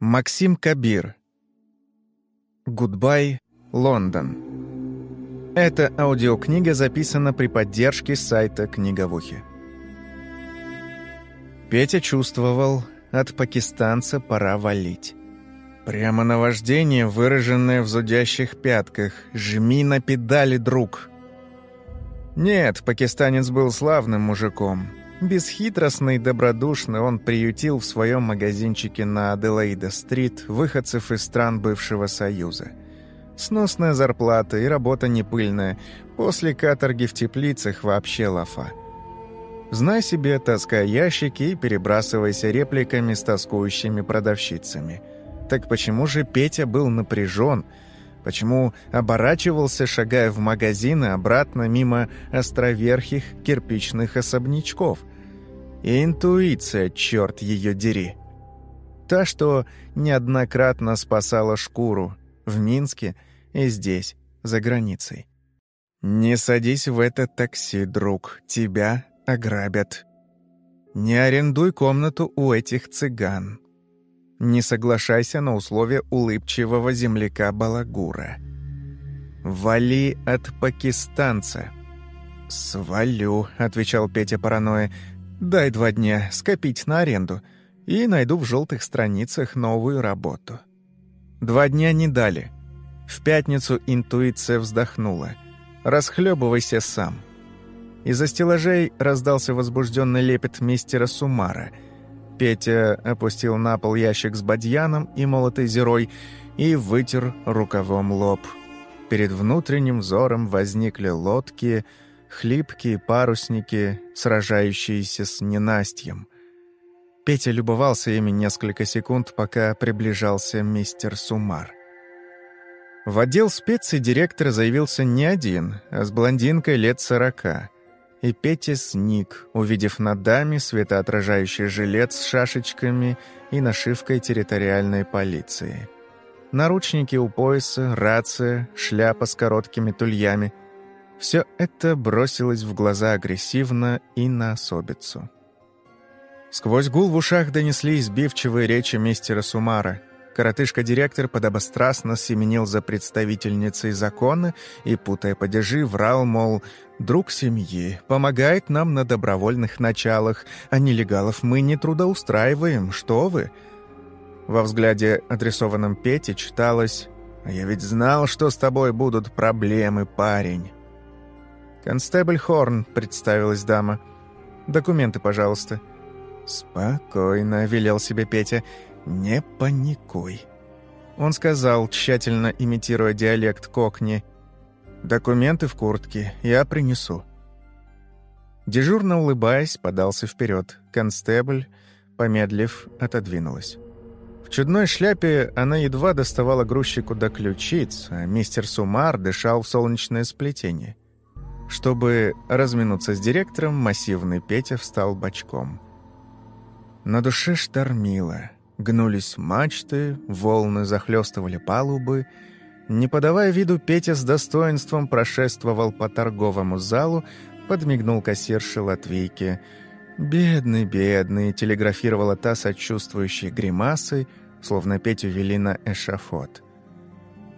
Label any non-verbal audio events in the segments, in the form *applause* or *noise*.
Максим Кабир. «Goodbye, Лондон». Эта аудиокнига записана при поддержке сайта «Книговухи». Петя чувствовал, от пакистанца пора валить. Прямо наваждение, выраженное в зудящих пятках. «Жми на педали, друг!» Нет, пакистанец был славным мужиком. Бесхитростный и добродушный он приютил в своем магазинчике на Аделаида-стрит выходцев из стран бывшего Союза. Сносная зарплата и работа непыльная, после каторги в теплицах вообще лафа. Знай себе, таскай ящики и перебрасывайся репликами с тоскующими продавщицами. Так почему же Петя был напряжен, Почему оборачивался, шагая в магазин и обратно мимо островерхих кирпичных особнячков? Интуиция, черт ее дери. Та, что неоднократно спасала шкуру в Минске и здесь, за границей. «Не садись в это такси, друг, тебя ограбят. Не арендуй комнату у этих цыган. Не соглашайся на условия улыбчивого земляка Балагура. Вали от пакистанца. «Свалю», — отвечал Петя паранойя. «Дай два дня скопить на аренду, и найду в желтых страницах новую работу». Два дня не дали. В пятницу интуиция вздохнула. «Расхлебывайся сам». Из-за стеллажей раздался возбужденный лепет мистера Сумара — Петя опустил на пол ящик с бадьяном и молотой зерой и вытер рукавом лоб. Перед внутренним взором возникли лодки, хлипкие парусники, сражающиеся с ненастьем. Петя любовался ими несколько секунд, пока приближался мистер Сумар. В отдел специй директор заявился не один, а с блондинкой лет сорока — и Петя сник, увидев на даме светоотражающий жилет с шашечками и нашивкой территориальной полиции. Наручники у пояса, рация, шляпа с короткими тульями. Все это бросилось в глаза агрессивно и на особицу. Сквозь гул в ушах донесли избивчивые речи мистера Сумара — Коротышка-директор подобострастно семенил за представительницей закона и, путая падежи, врал, мол, «Друг семьи, помогает нам на добровольных началах, а нелегалов мы не трудоустраиваем, что вы?» Во взгляде, адресованном Пете, читалось «А я ведь знал, что с тобой будут проблемы, парень». «Констебль Хорн», — представилась дама. «Документы, пожалуйста». «Спокойно», — велел себе Петя, — «Не паникуй». Он сказал, тщательно имитируя диалект кокни, «Документы в куртке, я принесу». Дежурно улыбаясь, подался вперед. Констебль, помедлив, отодвинулась. В чудной шляпе она едва доставала грузчику до ключиц, а мистер Сумар дышал в солнечное сплетение. Чтобы разминуться с директором, массивный Петя встал бочком. На душе штормило. Гнулись мачты, волны захлестывали палубы. Не подавая виду, Петя с достоинством прошествовал по торговому залу, подмигнул кассирше Латвийке. «Бедный, бедный!» — телеграфировала та сочувствующей гримасой, словно Петю вели на эшафот.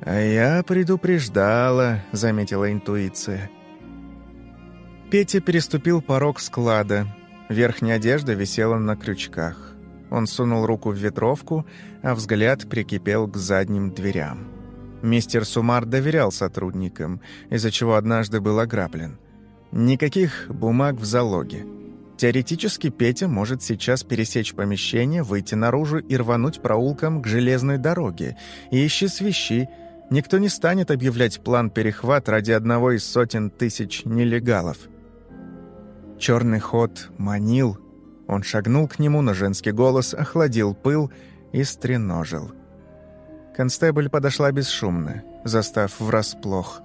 «А я предупреждала», — заметила интуиция. Петя переступил порог склада. Верхняя одежда висела на крючках. Он сунул руку в ветровку, а взгляд прикипел к задним дверям. Мистер Сумар доверял сотрудникам, из-за чего однажды был ограблен. Никаких бумаг в залоге. Теоретически Петя может сейчас пересечь помещение, выйти наружу и рвануть проулком к железной дороге. И ищи свищи. Никто не станет объявлять план перехват ради одного из сотен тысяч нелегалов. Черный ход манил, он шагнул к нему, но женский голос охладил пыл и стреножил. Констебль подошла бесшумно, застав врасплох.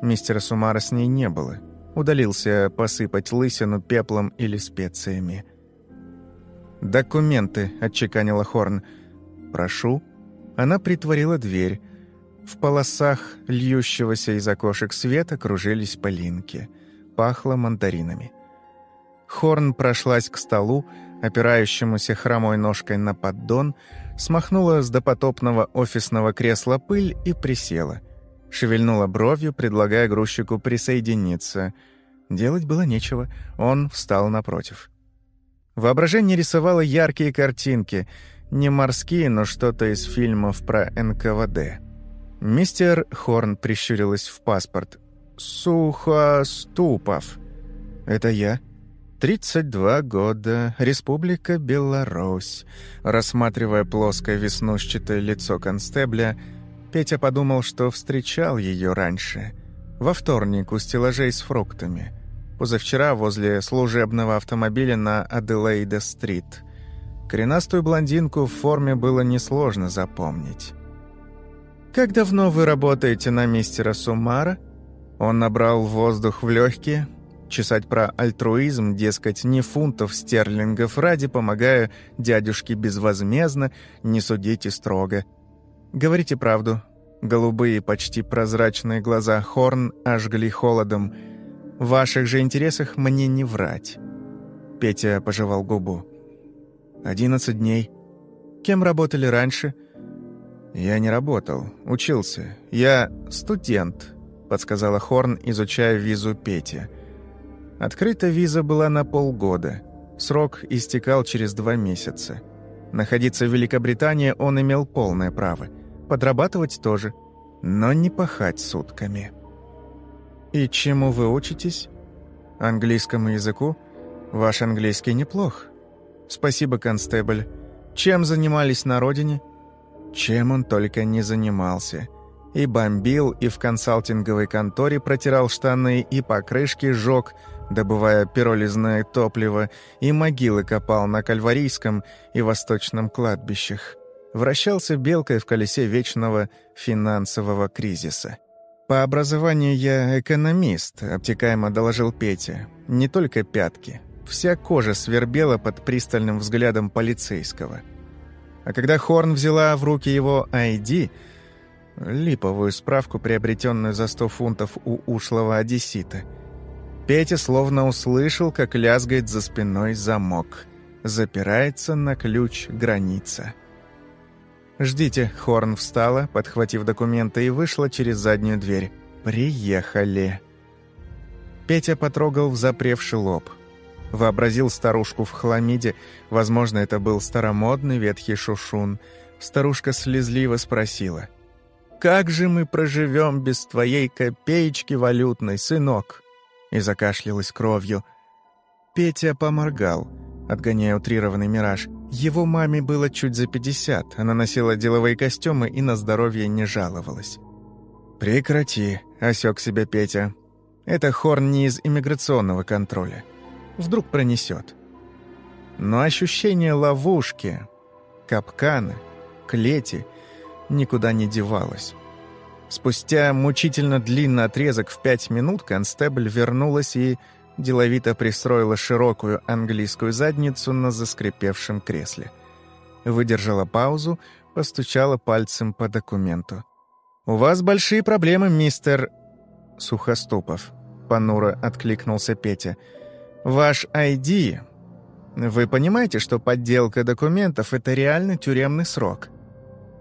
Мистера Сумара с ней не было. Удалился посыпать лысину пеплом или специями. «Документы», — отчеканила Хорн. «Прошу». Она притворила дверь. В полосах льющегося из окошек света кружились полинки. Пахло мандаринами. Хорн прошлась к столу, опирающемуся хромой ножкой на поддон, смахнула с допотопного офисного кресла пыль и присела. Шевельнула бровью, предлагая грузчику присоединиться. Делать было нечего, он встал напротив. Воображение рисовало яркие картинки, не морские, но что-то из фильмов про НКВД. Мистер Хорн прищурилась в паспорт. «Сухоступов». «Это я?» «32 года. Республика Беларусь». Рассматривая плоское веснушчатое лицо констебля, Петя подумал, что встречал ее раньше. Во вторник у стеллажей с фруктами. Позавчера возле служебного автомобиля на Аделаида-стрит. Коренастую блондинку в форме было несложно запомнить. «Как давно вы работаете на мистера Сумара?» Он набрал воздух в легкие, чесать про альтруизм, дескать, не фунтов стерлингов ради, помогая дядюшке безвозмездно, не судите строго. Говорите правду. Голубые, почти прозрачные глаза Хорн ожгли холодом. В ваших же интересах мне не врать. Петя пожевал губу. «Одиннадцать дней. Кем работали раньше?» «Я не работал. Учился. Я студент», — подсказала Хорн, изучая визу Пети. Открыта виза была на полгода. Срок истекал через два месяца. Находиться в Великобритании он имел полное право. Подрабатывать тоже. Но не пахать сутками. «И чему вы учитесь?» «Английскому языку? Ваш английский неплох. Спасибо, констебль. Чем занимались на родине?» Чем он только не занимался. И бомбил, и в консалтинговой конторе протирал штаны, и покрышки жёг, добывая пиролизное топливо, и могилы копал на Кальварийском и Восточном кладбищах. Вращался белкой в колесе вечного финансового кризиса. «По образованию я экономист», — обтекаемо доложил Петя. «Не только пятки. Вся кожа свербела под пристальным взглядом полицейского». А когда Хорн взяла в руки его ID, липовую справку, приобретенную за 100 фунтов у ушлого одессита, Петя словно услышал, как лязгает за спиной замок. Запирается на ключ граница. «Ждите», — Хорн встала, подхватив документы, и вышла через заднюю дверь. «Приехали». Петя потрогал запревший лоб — Вообразил старушку в хламиде, возможно, это был старомодный ветхий шушун. Старушка слезливо спросила. «Как же мы проживем без твоей копеечки валютной, сынок?» И закашлялась кровью. Петя поморгал, отгоняя утрированный мираж. Его маме было чуть за пятьдесят, она носила деловые костюмы и на здоровье не жаловалась. «Прекрати», — осек себя Петя. «Это хорн не из иммиграционного контроля». Вдруг пронесет. Но ощущение ловушки, капкана, клети никуда не девалось. Спустя мучительно длинный отрезок в пять минут констебль вернулась и деловито пристроила широкую английскую задницу на заскрипевшем кресле. Выдержала паузу, постучала пальцем по документу. «У вас большие проблемы, мистер...» Сухоступов. Понуро откликнулся Петя – Ваш ID... Вы понимаете, что подделка документов — это реально тюремный срок?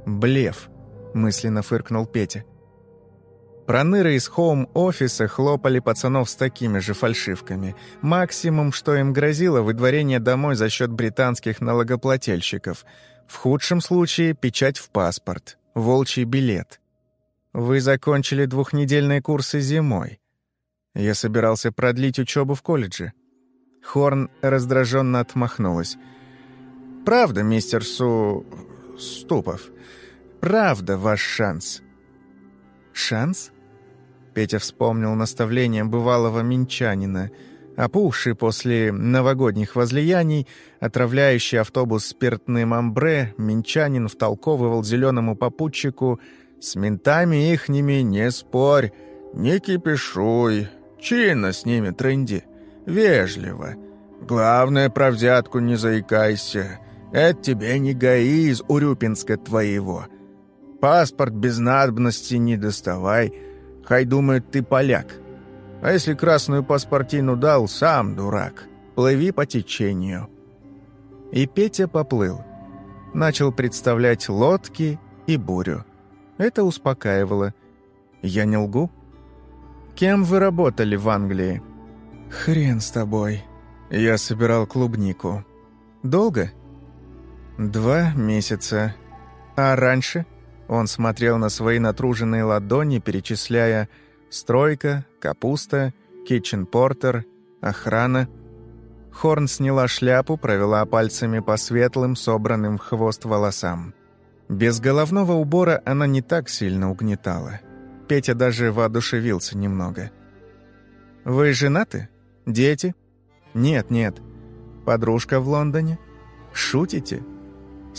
Блеф, мысленно фыркнул Петя. Проныры из хоум-офиса хлопали пацанов с такими же фальшивками. Максимум, что им грозило, выдворение домой за счет британских налогоплательщиков. В худшем случае — печать в паспорт, волчий билет. Вы закончили двухнедельные курсы зимой. Я собирался продлить учебу в колледже. Хорн раздраженно отмахнулась. «Правда, мистер Су... Ступов. Правда ваш шанс». «Шанс?» Петя вспомнил наставление бывалого минчанина. Опухший после новогодних возлияний, отравляющий автобус спиртным амбре, минчанин втолковывал зеленому попутчику «С ментами ихними не спорь, не кипишуй, чинно с ними тренди». Вежливо. Главное, про взятку не заикайся. Это тебе не ГАИ из Урюпинска твоего. Паспорт без надобности не доставай. Хай думает, ты поляк. А если красную паспортину дал, сам дурак. Плыви по течению». И Петя поплыл. Начал представлять лодки и бурю. Это успокаивало. Я не лгу? Кем вы работали в Англии? Хрен с тобой. Я собирал клубнику. Долго? Два месяца. А раньше? Он смотрел на свои натруженные ладони, перечисляя стройка, капуста, китчен-портер, охрана. Хорн сняла шляпу, провела пальцами по светлым, собранным в хвост волосам. Без головного убора она не так сильно угнетала. Петя даже воодушевился немного. «Вы женаты? Дети?» «Нет, нет. Подружка в Лондоне? Шутите?»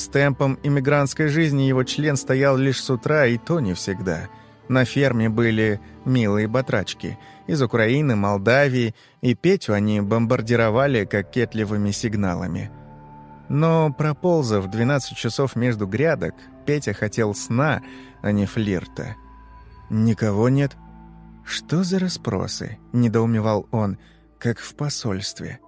С темпом иммигрантской жизни его член стоял лишь с утра, и то не всегда. На ферме были милые батрачки. Из Украины, Молдавии, и Петю они бомбардировали кокетливыми сигналами. Но, проползав 12 часов между грядок, Петя хотел сна, а не флирта. «Никого нет?» «Что за расспросы?» — недоумевал он, как в посольстве.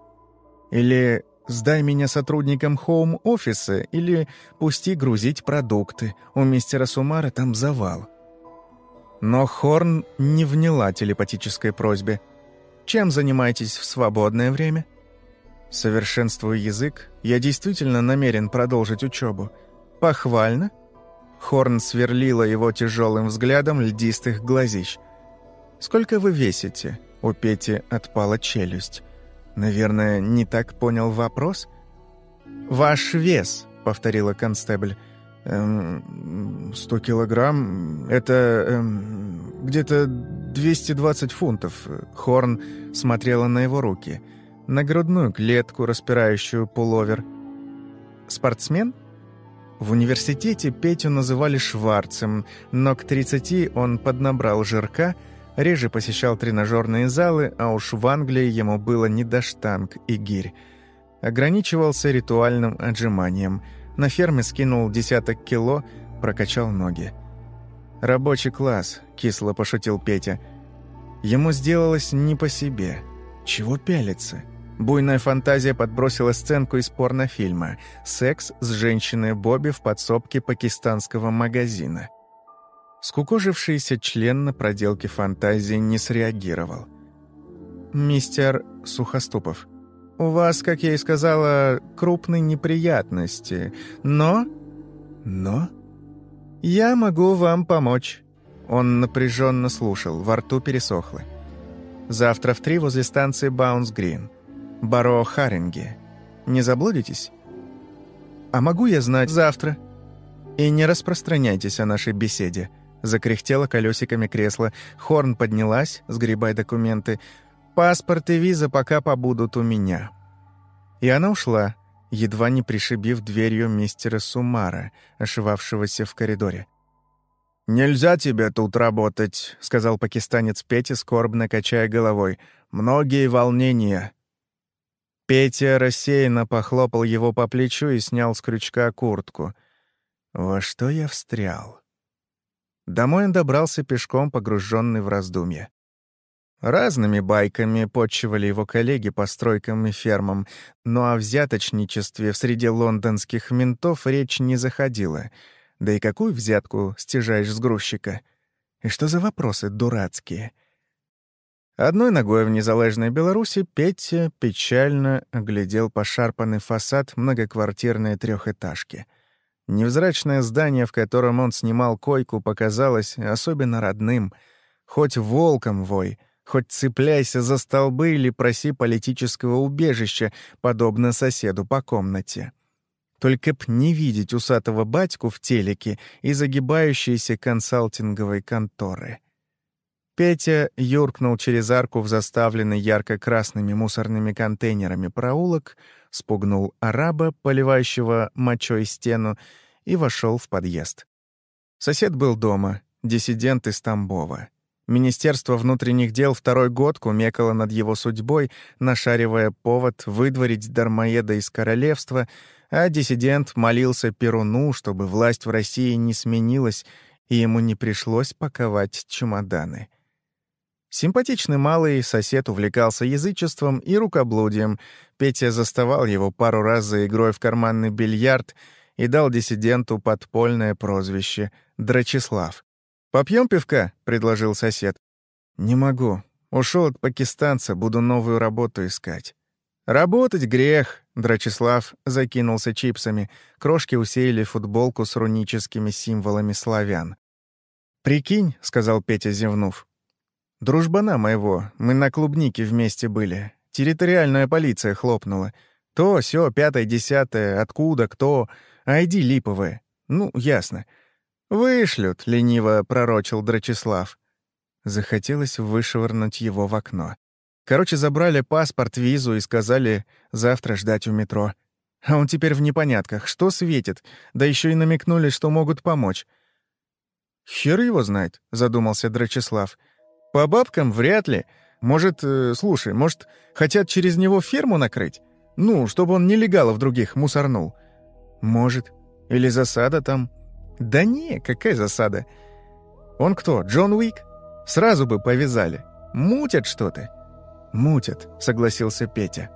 «Или Сдай меня сотрудникам хоум-офиса или пусти грузить продукты. У мистера Сумара там завал». Но Хорн не вняла телепатической просьбе. «Чем занимаетесь в свободное время?» «Совершенствую язык. Я действительно намерен продолжить учебу. Похвально?» Хорн сверлила его тяжелым взглядом льдистых глазищ. «Сколько вы весите?» У Пети отпала челюсть. Наверное, не так понял вопрос? «Ваш вес», — повторила констебль. «Эм, «Сто килограмм — это эм, где-то 220 фунтов». Хорн смотрела на его руки, на грудную клетку, распирающую пуловер. «Спортсмен?» В университете Петю называли Шварцем, но к 30 он поднабрал жирка — Реже посещал тренажерные залы, а уж в Англии ему было не до штанг и гирь. Ограничивался ритуальным отжиманием. На ферме скинул десяток кило, прокачал ноги. «Рабочий класс», — кисло пошутил Петя. Ему сделалось не по себе. Чего пялиться? Буйная фантазия подбросила сценку из порнофильма «Секс с женщиной Бобби в подсобке пакистанского магазина». Скукожившийся член на проделке фантазии не среагировал. «Мистер Сухоступов, у вас, как я и сказала, крупные неприятности, но...» «Но?» «Я могу вам помочь». Он напряженно слушал, во рту пересохло. «Завтра в три возле станции Баунс-Грин. Баро Харинги. Не заблудитесь?» «А могу я знать завтра?» «И не распространяйтесь о нашей беседе». Закряхтело колесиками кресла. Хорн поднялась, сгребая документы. «Паспорт и виза пока побудут у меня». И она ушла, едва не пришибив дверью мистера Сумара, ошивавшегося в коридоре. «Нельзя тебе тут работать», — сказал пакистанец Петя, скорбно качая головой. «Многие волнения». Петя рассеянно похлопал его по плечу и снял с крючка куртку. «Во что я встрял?» Домой он добрался пешком, погруженный в раздумья. Разными байками подчивали его коллеги по стройкам и фермам, но о взяточничестве в среде лондонских ментов речь не заходила. Да и какую взятку стяжаешь с грузчика? И что за вопросы дурацкие? Одной ногой в незалежной Беларуси Петя печально оглядел пошарпанный фасад многоквартирной трехэтажки — Невзрачное здание, в котором он снимал койку, показалось особенно родным. Хоть волком вой, хоть цепляйся за столбы или проси политического убежища, подобно соседу по комнате. Только б не видеть усатого батьку в телеке и загибающейся консалтинговой конторы. Петя юркнул через арку в заставленный ярко-красными мусорными контейнерами проулок, спугнул араба, поливающего мочой стену, и вошел в подъезд. Сосед был дома, диссидент из Тамбова. Министерство внутренних дел второй год кумекало над его судьбой, нашаривая повод выдворить дармоеда из королевства, а диссидент молился Перуну, чтобы власть в России не сменилась, и ему не пришлось паковать чемоданы. Симпатичный малый сосед увлекался язычеством и рукоблудием. Петя заставал его пару раз за игрой в карманный бильярд и дал диссиденту подпольное прозвище Драчеслав. «Попьем пивка?» — предложил сосед. «Не могу. Ушел от пакистанца, буду новую работу искать». «Работать грех», — Драчеслав закинулся чипсами. Крошки усеяли футболку с руническими символами славян. «Прикинь», — сказал Петя, зевнув. «Дружбана моего, мы на клубнике вместе были. Территориальная полиция хлопнула. То, сё, пятое, десятое, откуда, кто. Айди липовое. Ну, ясно. «Вышлют», — лениво пророчил Драчеслав. Захотелось вышвырнуть его в окно. Короче, забрали паспорт, визу и сказали завтра ждать у метро. А он теперь в непонятках. Что светит? Да еще и намекнули, что могут помочь. «Хер его знает», — задумался Драчеслав. «По бабкам вряд ли. Может, э, слушай, может, хотят через него ферму накрыть? Ну, чтобы он нелегалов других мусорнул. Может. Или засада там. Да не, какая засада? Он кто, Джон Уик? Сразу бы повязали. Мутят что-то. Мутят, согласился Петя.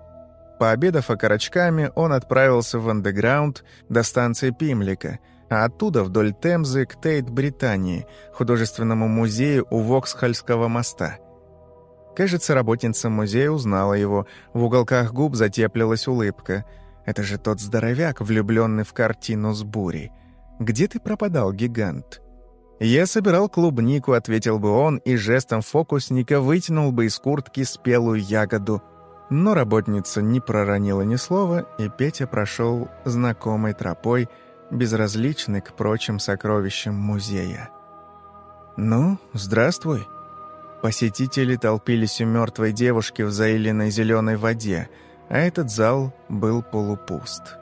Пообедав окорочками, он отправился в андеграунд до станции Пимлика, а оттуда вдоль Темзы к Тейт-Британии, художественному музею у Воксхольского моста. Кажется, работница музея узнала его, в уголках губ затеплилась улыбка. Это же тот здоровяк, влюбленный в картину с бурей. «Где ты пропадал, гигант?» «Я собирал клубнику», — ответил бы он, и жестом фокусника вытянул бы из куртки спелую ягоду. Но работница не проронила ни слова, и Петя прошел знакомой тропой, безразличный к прочим сокровищам музея. «Ну, здравствуй». Посетители толпились у мертвой девушки в заиленной зеленой воде, а этот зал был полупуст.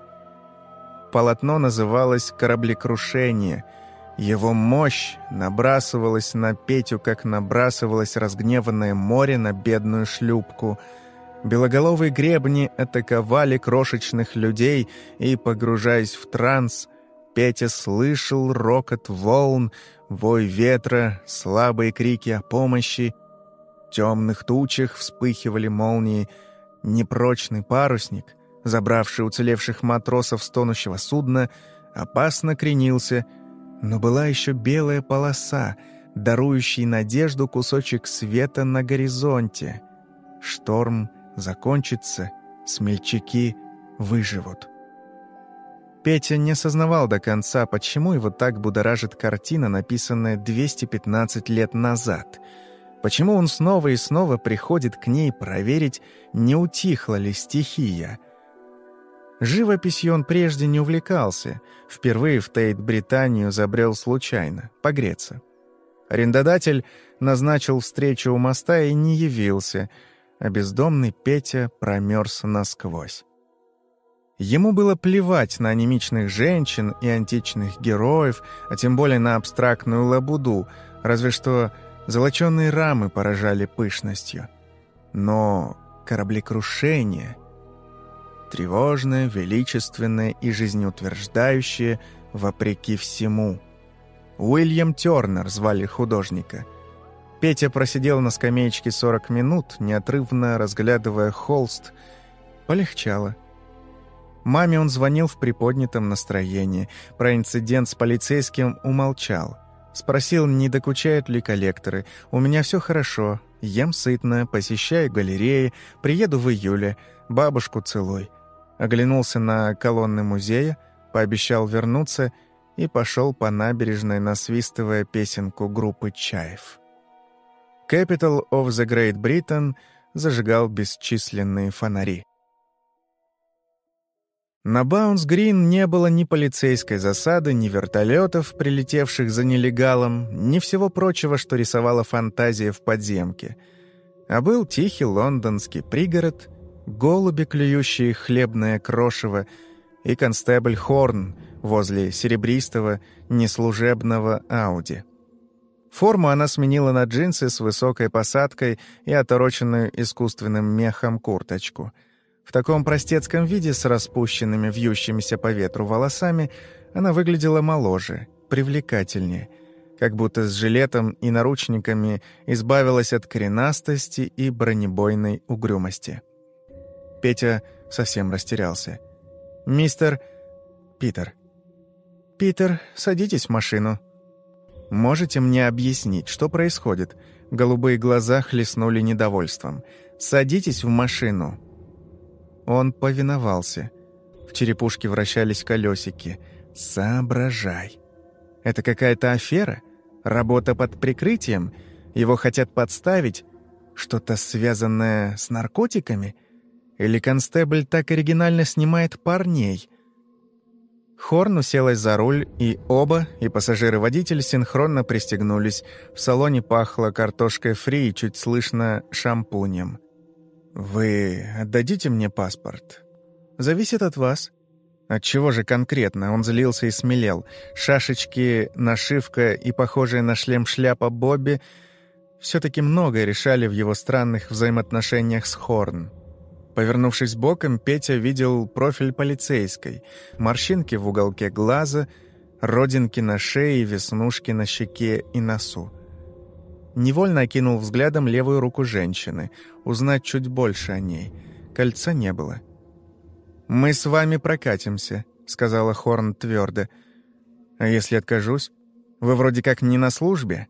Полотно называлось «Кораблекрушение», его мощь набрасывалась на Петю, как набрасывалось разгневанное море на бедную шлюпку. Белоголовые гребни атаковали крошечных людей, и, погружаясь в транс, Петя слышал рокот волн, вой ветра, слабые крики о помощи. В темных тучах вспыхивали молнии. Непрочный парусник — забравший уцелевших матросов с тонущего судна, опасно кренился, но была еще белая полоса, дарующий надежду кусочек света на горизонте. Шторм закончится, смельчаки выживут. Петя не осознавал до конца, почему его так будоражит картина, написанная 215 лет назад. Почему он снова и снова приходит к ней проверить, не утихла ли стихия — Живописью он прежде не увлекался. Впервые в Тейт-Британию забрел случайно, погреться. Арендодатель назначил встречу у моста и не явился, а бездомный Петя промерз насквозь. Ему было плевать на анемичных женщин и античных героев, а тем более на абстрактную лабуду, разве что золоченые рамы поражали пышностью. Но кораблекрушение — тревожное, величественное и жизнеутверждающее вопреки всему. Уильям Тернер звали художника. Петя просидел на скамеечке 40 минут, неотрывно разглядывая холст. Полегчало. Маме он звонил в приподнятом настроении. Про инцидент с полицейским умолчал. Спросил, не докучают ли коллекторы. «У меня все хорошо. Ем сытно, посещаю галереи, приеду в июле. Бабушку целуй оглянулся на колонны музея, пообещал вернуться и пошел по набережной, насвистывая песенку группы «Чаев». Capital of the Great Britain зажигал бесчисленные фонари. На Баунс-Грин не было ни полицейской засады, ни вертолетов, прилетевших за нелегалом, ни всего прочего, что рисовала фантазия в подземке. А был тихий лондонский пригород, голуби, клюющие хлебное крошево, и констебль Хорн возле серебристого неслужебного Ауди. Форму она сменила на джинсы с высокой посадкой и отороченную искусственным мехом курточку. В таком простецком виде с распущенными вьющимися по ветру волосами она выглядела моложе, привлекательнее, как будто с жилетом и наручниками избавилась от коренастости и бронебойной угрюмости. Петя совсем растерялся. «Мистер...» «Питер». Питер, садитесь в машину. Можете мне объяснить, что происходит?» Голубые глаза хлестнули недовольством. «Садитесь в машину». Он повиновался. В черепушке вращались колесики. «Соображай». «Это какая-то афера? Работа под прикрытием? Его хотят подставить? Что-то связанное с наркотиками? Или констебль так оригинально снимает парней?» Хорн уселась за руль, и оба, и пассажир и водитель, синхронно пристегнулись. В салоне пахло картошкой фри и чуть слышно шампунем. «Вы отдадите мне паспорт?» «Зависит от вас». От чего же конкретно? Он злился и смелел. Шашечки, нашивка и похожая на шлем шляпа Бобби все-таки многое решали в его странных взаимоотношениях с Хорн. Повернувшись боком, Петя видел профиль полицейской, морщинки в уголке глаза, родинки на шее, веснушки на щеке и носу. Невольно окинул взглядом левую руку женщины, узнать чуть больше о ней. Кольца не было. «Мы с вами прокатимся», — сказала Хорн твердо. «А если откажусь? Вы вроде как не на службе?»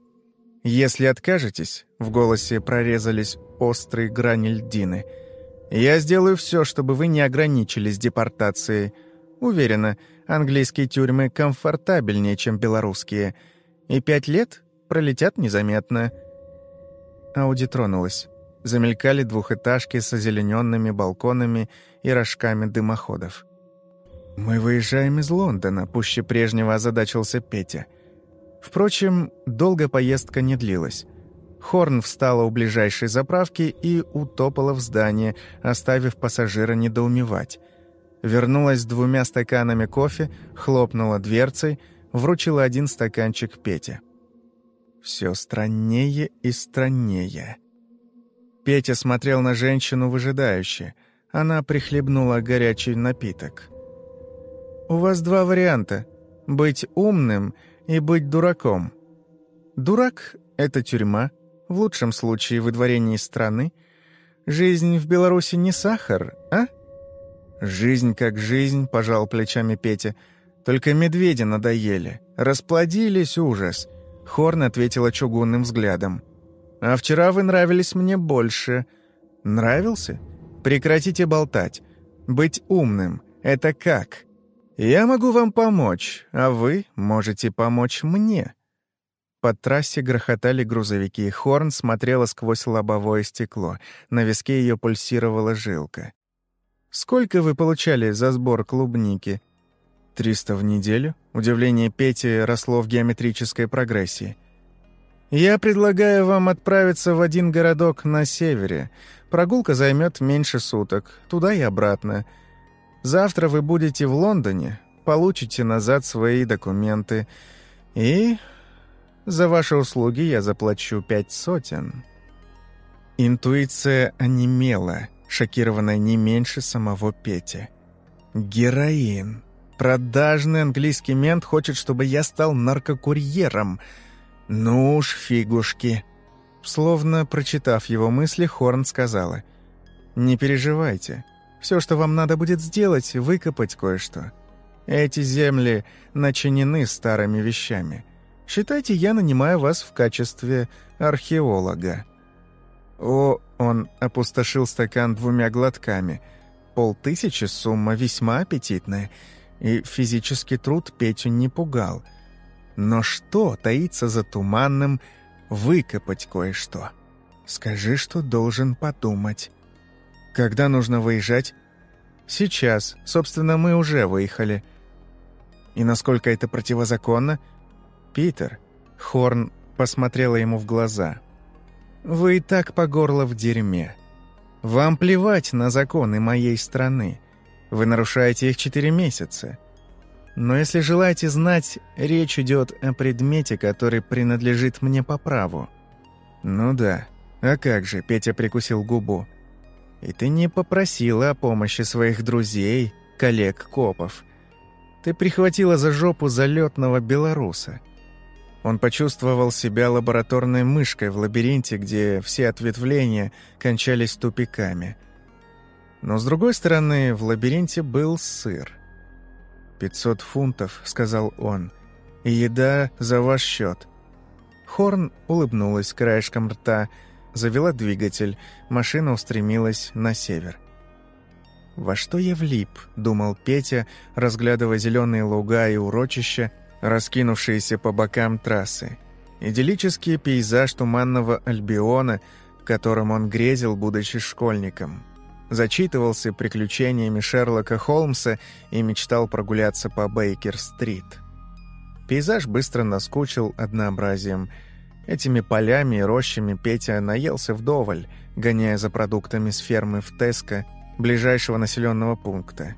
«Если откажетесь», — в голосе прорезались острые грани льдины — я сделаю все, чтобы вы не ограничились депортацией. Уверена, английские тюрьмы комфортабельнее, чем белорусские. И пять лет пролетят незаметно». Ауди тронулась. Замелькали двухэтажки с озелененными балконами и рожками дымоходов. «Мы выезжаем из Лондона», — пуще прежнего озадачился Петя. Впрочем, долго поездка не длилась. Хорн встала у ближайшей заправки и утопала в здание, оставив пассажира недоумевать. Вернулась с двумя стаканами кофе, хлопнула дверцей, вручила один стаканчик Пете. Все страннее и страннее. Петя смотрел на женщину выжидающе. Она прихлебнула горячий напиток. «У вас два варианта — быть умным и быть дураком. Дурак — это тюрьма — в лучшем случае выдворение из страны. Жизнь в Беларуси не сахар, а? Жизнь как жизнь, пожал плечами Петя. Только медведи надоели. Расплодились ужас. Хорн ответила чугунным взглядом. А вчера вы нравились мне больше. Нравился? Прекратите болтать. Быть умным — это как? Я могу вам помочь, а вы можете помочь мне. По трассе грохотали грузовики. Хорн смотрела сквозь лобовое стекло. На виске ее пульсировала жилка. «Сколько вы получали за сбор клубники?» «Триста в неделю?» Удивление Пети росло в геометрической прогрессии. «Я предлагаю вам отправиться в один городок на севере. Прогулка займет меньше суток, туда и обратно. Завтра вы будете в Лондоне, получите назад свои документы и за ваши услуги я заплачу пять сотен». Интуиция онемела, шокированная не меньше самого Пети. «Героин. Продажный английский мент хочет, чтобы я стал наркокурьером. Ну уж, фигушки». Словно прочитав его мысли, Хорн сказала, «Не переживайте. Все, что вам надо будет сделать, выкопать кое-что. Эти земли начинены старыми вещами». Считайте, я нанимаю вас в качестве археолога». О, он опустошил стакан двумя глотками. Полтысячи сумма весьма аппетитная, и физический труд Петю не пугал. Но что таится за туманным «выкопать кое-что»? Скажи, что должен подумать. Когда нужно выезжать? Сейчас. Собственно, мы уже выехали. И насколько это противозаконно — «Питер», — Хорн посмотрела ему в глаза, — «вы и так по горло в дерьме. Вам плевать на законы моей страны. Вы нарушаете их четыре месяца. Но если желаете знать, речь идет о предмете, который принадлежит мне по праву». «Ну да. А как же?» — Петя прикусил губу. «И ты не попросила о помощи своих друзей, коллег-копов. Ты прихватила за жопу залетного белоруса». Он почувствовал себя лабораторной мышкой в лабиринте, где все ответвления кончались тупиками. Но, с другой стороны, в лабиринте был сыр. «Пятьсот фунтов», — сказал он, — «и еда за ваш счет». Хорн улыбнулась краешком рта, завела двигатель, машина устремилась на север. «Во что я влип?» — думал Петя, разглядывая зеленые луга и урочища, раскинувшиеся по бокам трассы. Идиллический пейзаж туманного Альбиона, которым он грезил, будучи школьником. Зачитывался приключениями Шерлока Холмса и мечтал прогуляться по Бейкер-стрит. Пейзаж быстро наскучил однообразием. Этими полями и рощами Петя наелся вдоволь, гоняя за продуктами с фермы в Теско, ближайшего населенного пункта.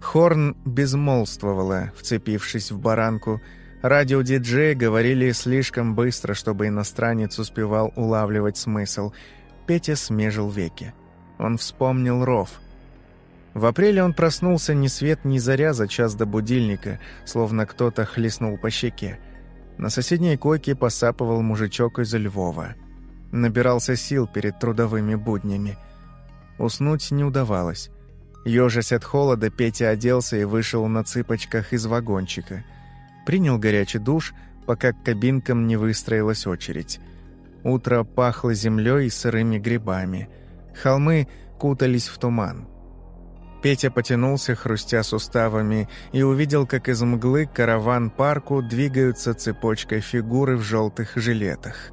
Хорн безмолвствовала, вцепившись в баранку. Радиодиджеи говорили слишком быстро, чтобы иностранец успевал улавливать смысл. Петя смежил веки. Он вспомнил ров. В апреле он проснулся ни свет ни заря за час до будильника, словно кто-то хлестнул по щеке. На соседней койке посапывал мужичок из Львова. Набирался сил перед трудовыми буднями. Уснуть не удавалось. Ёжась от холода, Петя оделся и вышел на цыпочках из вагончика. Принял горячий душ, пока к кабинкам не выстроилась очередь. Утро пахло землей и сырыми грибами. Холмы кутались в туман. Петя потянулся, хрустя суставами, и увидел, как из мглы караван-парку двигаются цепочкой фигуры в желтых жилетах.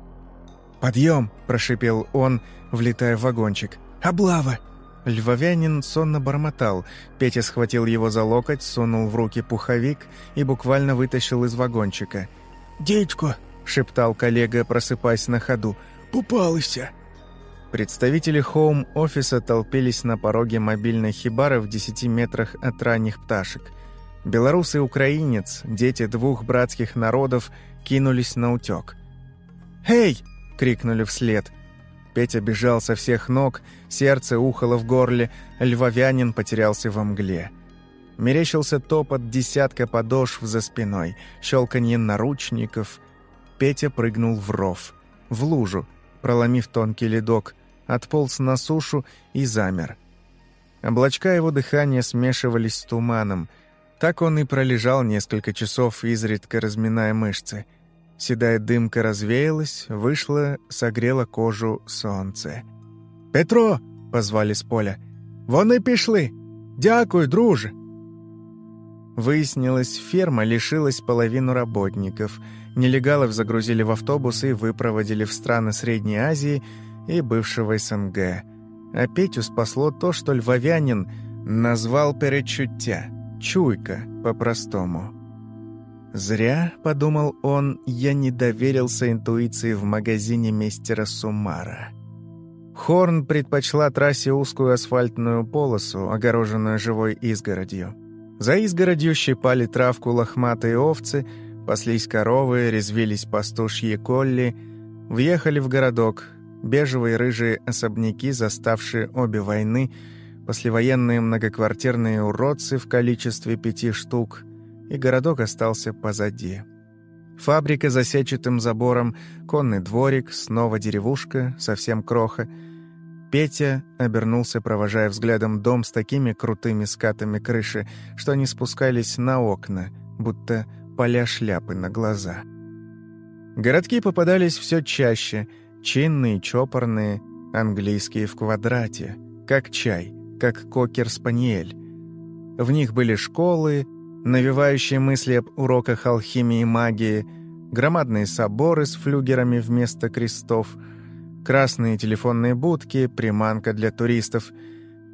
«Подъем!» – прошипел он, влетая в вагончик. «Облава!» Львовянин сонно бормотал. Петя схватил его за локоть, сунул в руки пуховик и буквально вытащил из вагончика. «Дядько!» — шептал коллега, просыпаясь на ходу. «Попалася!» Представители хоум-офиса толпились на пороге мобильной хибары в десяти метрах от ранних пташек. Белорус и украинец, дети двух братских народов, кинулись на утек. «Эй!» — крикнули вслед — Петя бежал со всех ног, сердце ухало в горле, львовянин потерялся во мгле. Мерещился топот десятка подошв за спиной, щелканье наручников. Петя прыгнул в ров, в лужу, проломив тонкий ледок, отполз на сушу и замер. Облачка его дыхания смешивались с туманом. Так он и пролежал несколько часов, изредка разминая мышцы — Седая дымка развеялась, вышло, согрело кожу солнце. «Петро!» — позвали с поля. «Вони пішли! Дякую, друже!» Выяснилось, ферма лишилась половину работников. Нелегалов загрузили в автобусы и выпроводили в страны Средней Азии и бывшего СНГ. А Петю спасло то, что львовянин назвал перечуття, чуйка по-простому. «Зря», — подумал он, — «я не доверился интуиции в магазине мистера Сумара». Хорн предпочла трассе узкую асфальтную полосу, огороженную живой изгородью. За изгородью щипали травку лохматые овцы, паслись коровы, резвились пастушьи колли, въехали в городок, бежевые рыжие особняки, заставшие обе войны, послевоенные многоквартирные уродцы в количестве пяти штук — и городок остался позади. Фабрика за сетчатым забором, конный дворик, снова деревушка, совсем кроха. Петя обернулся, провожая взглядом дом с такими крутыми скатами крыши, что они спускались на окна, будто поля шляпы на глаза. Городки попадались все чаще, чинные, чопорные, английские в квадрате, как чай, как кокер-спаниель. В них были школы, навевающие мысли об уроках алхимии и магии, громадные соборы с флюгерами вместо крестов, красные телефонные будки, приманка для туристов,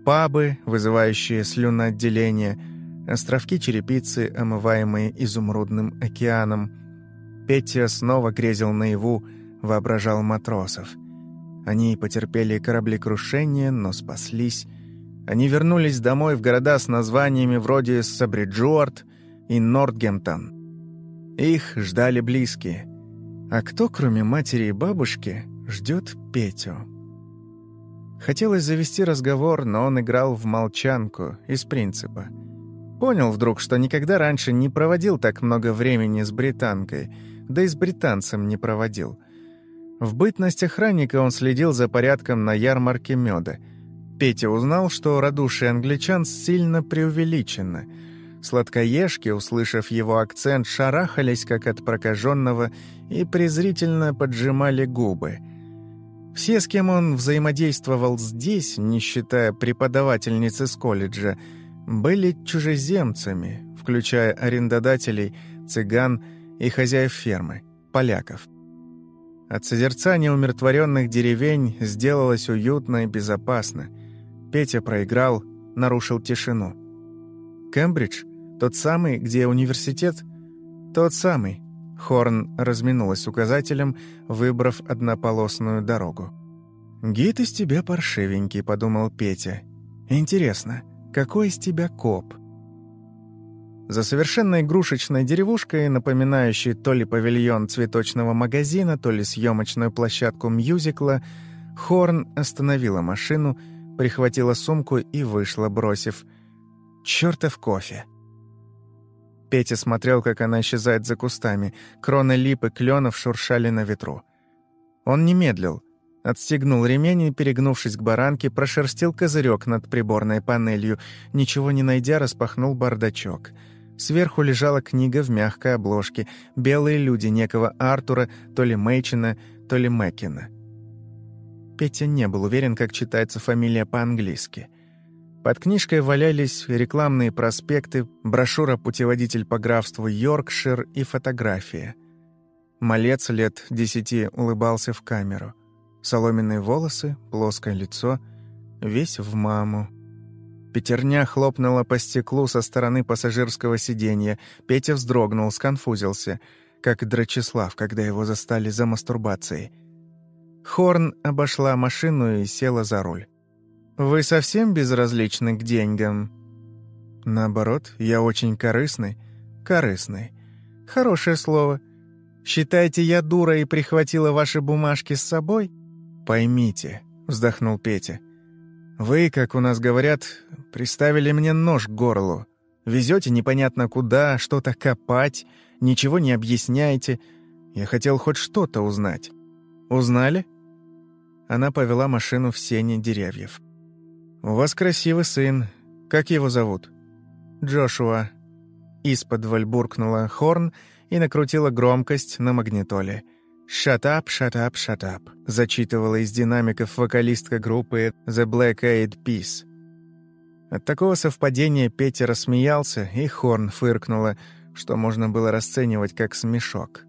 пабы, вызывающие слюноотделение, островки черепицы, омываемые изумрудным океаном. Петя снова грезил наяву, воображал матросов. Они потерпели кораблекрушение, но спаслись, они вернулись домой в города с названиями вроде Сабриджуарт и Нортгемптон. Их ждали близкие. А кто, кроме матери и бабушки, ждет Петю? Хотелось завести разговор, но он играл в молчанку, из принципа. Понял вдруг, что никогда раньше не проводил так много времени с британкой, да и с британцем не проводил. В бытность охранника он следил за порядком на ярмарке меда — Петя узнал, что радушие англичан сильно преувеличено. Сладкоежки, услышав его акцент, шарахались, как от прокаженного, и презрительно поджимали губы. Все, с кем он взаимодействовал здесь, не считая преподавательницы с колледжа, были чужеземцами, включая арендодателей, цыган и хозяев фермы, поляков. От созерцания умиротворенных деревень сделалось уютно и безопасно. Петя проиграл, нарушил тишину. «Кембридж? Тот самый, где университет?» «Тот самый». Хорн разминулась указателем, выбрав однополосную дорогу. «Гид из тебя паршивенький», — подумал Петя. «Интересно, какой из тебя коп?» За совершенно игрушечной деревушкой, напоминающей то ли павильон цветочного магазина, то ли съемочную площадку мюзикла, Хорн остановила машину, прихватила сумку и вышла, бросив «Чёртов кофе!». Петя смотрел, как она исчезает за кустами. Кроны лип и кленов шуршали на ветру. Он не медлил. Отстегнул ремень и, перегнувшись к баранке, прошерстил козырек над приборной панелью. Ничего не найдя, распахнул бардачок. Сверху лежала книга в мягкой обложке «Белые люди» некого Артура, то ли Мэйчина, то ли Мэкина. Петя не был уверен, как читается фамилия по-английски — под книжкой валялись рекламные проспекты, брошюра «Путеводитель по графству Йоркшир» и фотография. Малец лет десяти улыбался в камеру. Соломенные волосы, плоское лицо, весь в маму. Пятерня хлопнула по стеклу со стороны пассажирского сиденья. Петя вздрогнул, сконфузился, как Драчеслав, когда его застали за мастурбацией. Хорн обошла машину и села за руль. Вы совсем безразличны к деньгам? Наоборот, я очень корыстный. Корыстный. Хорошее слово. Считаете, я дура и прихватила ваши бумажки с собой? Поймите, вздохнул Петя. Вы, как у нас говорят, приставили мне нож к горлу. Везете непонятно куда, что-то копать, ничего не объясняете. Я хотел хоть что-то узнать. Узнали? Она повела машину в сене деревьев. «У вас красивый сын. Как его зовут?» «Джошуа». Исподволь буркнула Хорн и накрутила громкость на магнитоле. «Shut up, shut up, shut up», — зачитывала из динамиков вокалистка группы The Black Eyed Peas. От такого совпадения Петя рассмеялся, и Хорн фыркнула, что можно было расценивать как смешок.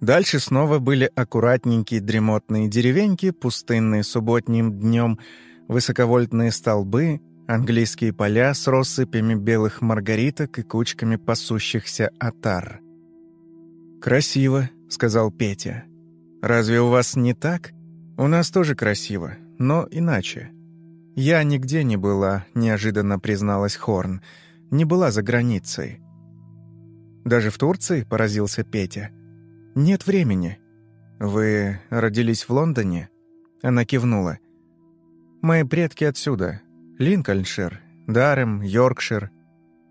Дальше снова были аккуратненькие дремотные деревеньки, пустынные субботним днем — высоковольтные столбы, английские поля с россыпями белых маргариток и кучками пасущихся отар. «Красиво», — сказал Петя. «Разве у вас не так? У нас тоже красиво, но иначе». «Я нигде не была», — неожиданно призналась Хорн. «Не была за границей». «Даже в Турции?» — поразился Петя. «Нет времени». «Вы родились в Лондоне?» Она кивнула. Мои предки отсюда. Линкольншир, Дарем, Йоркшир.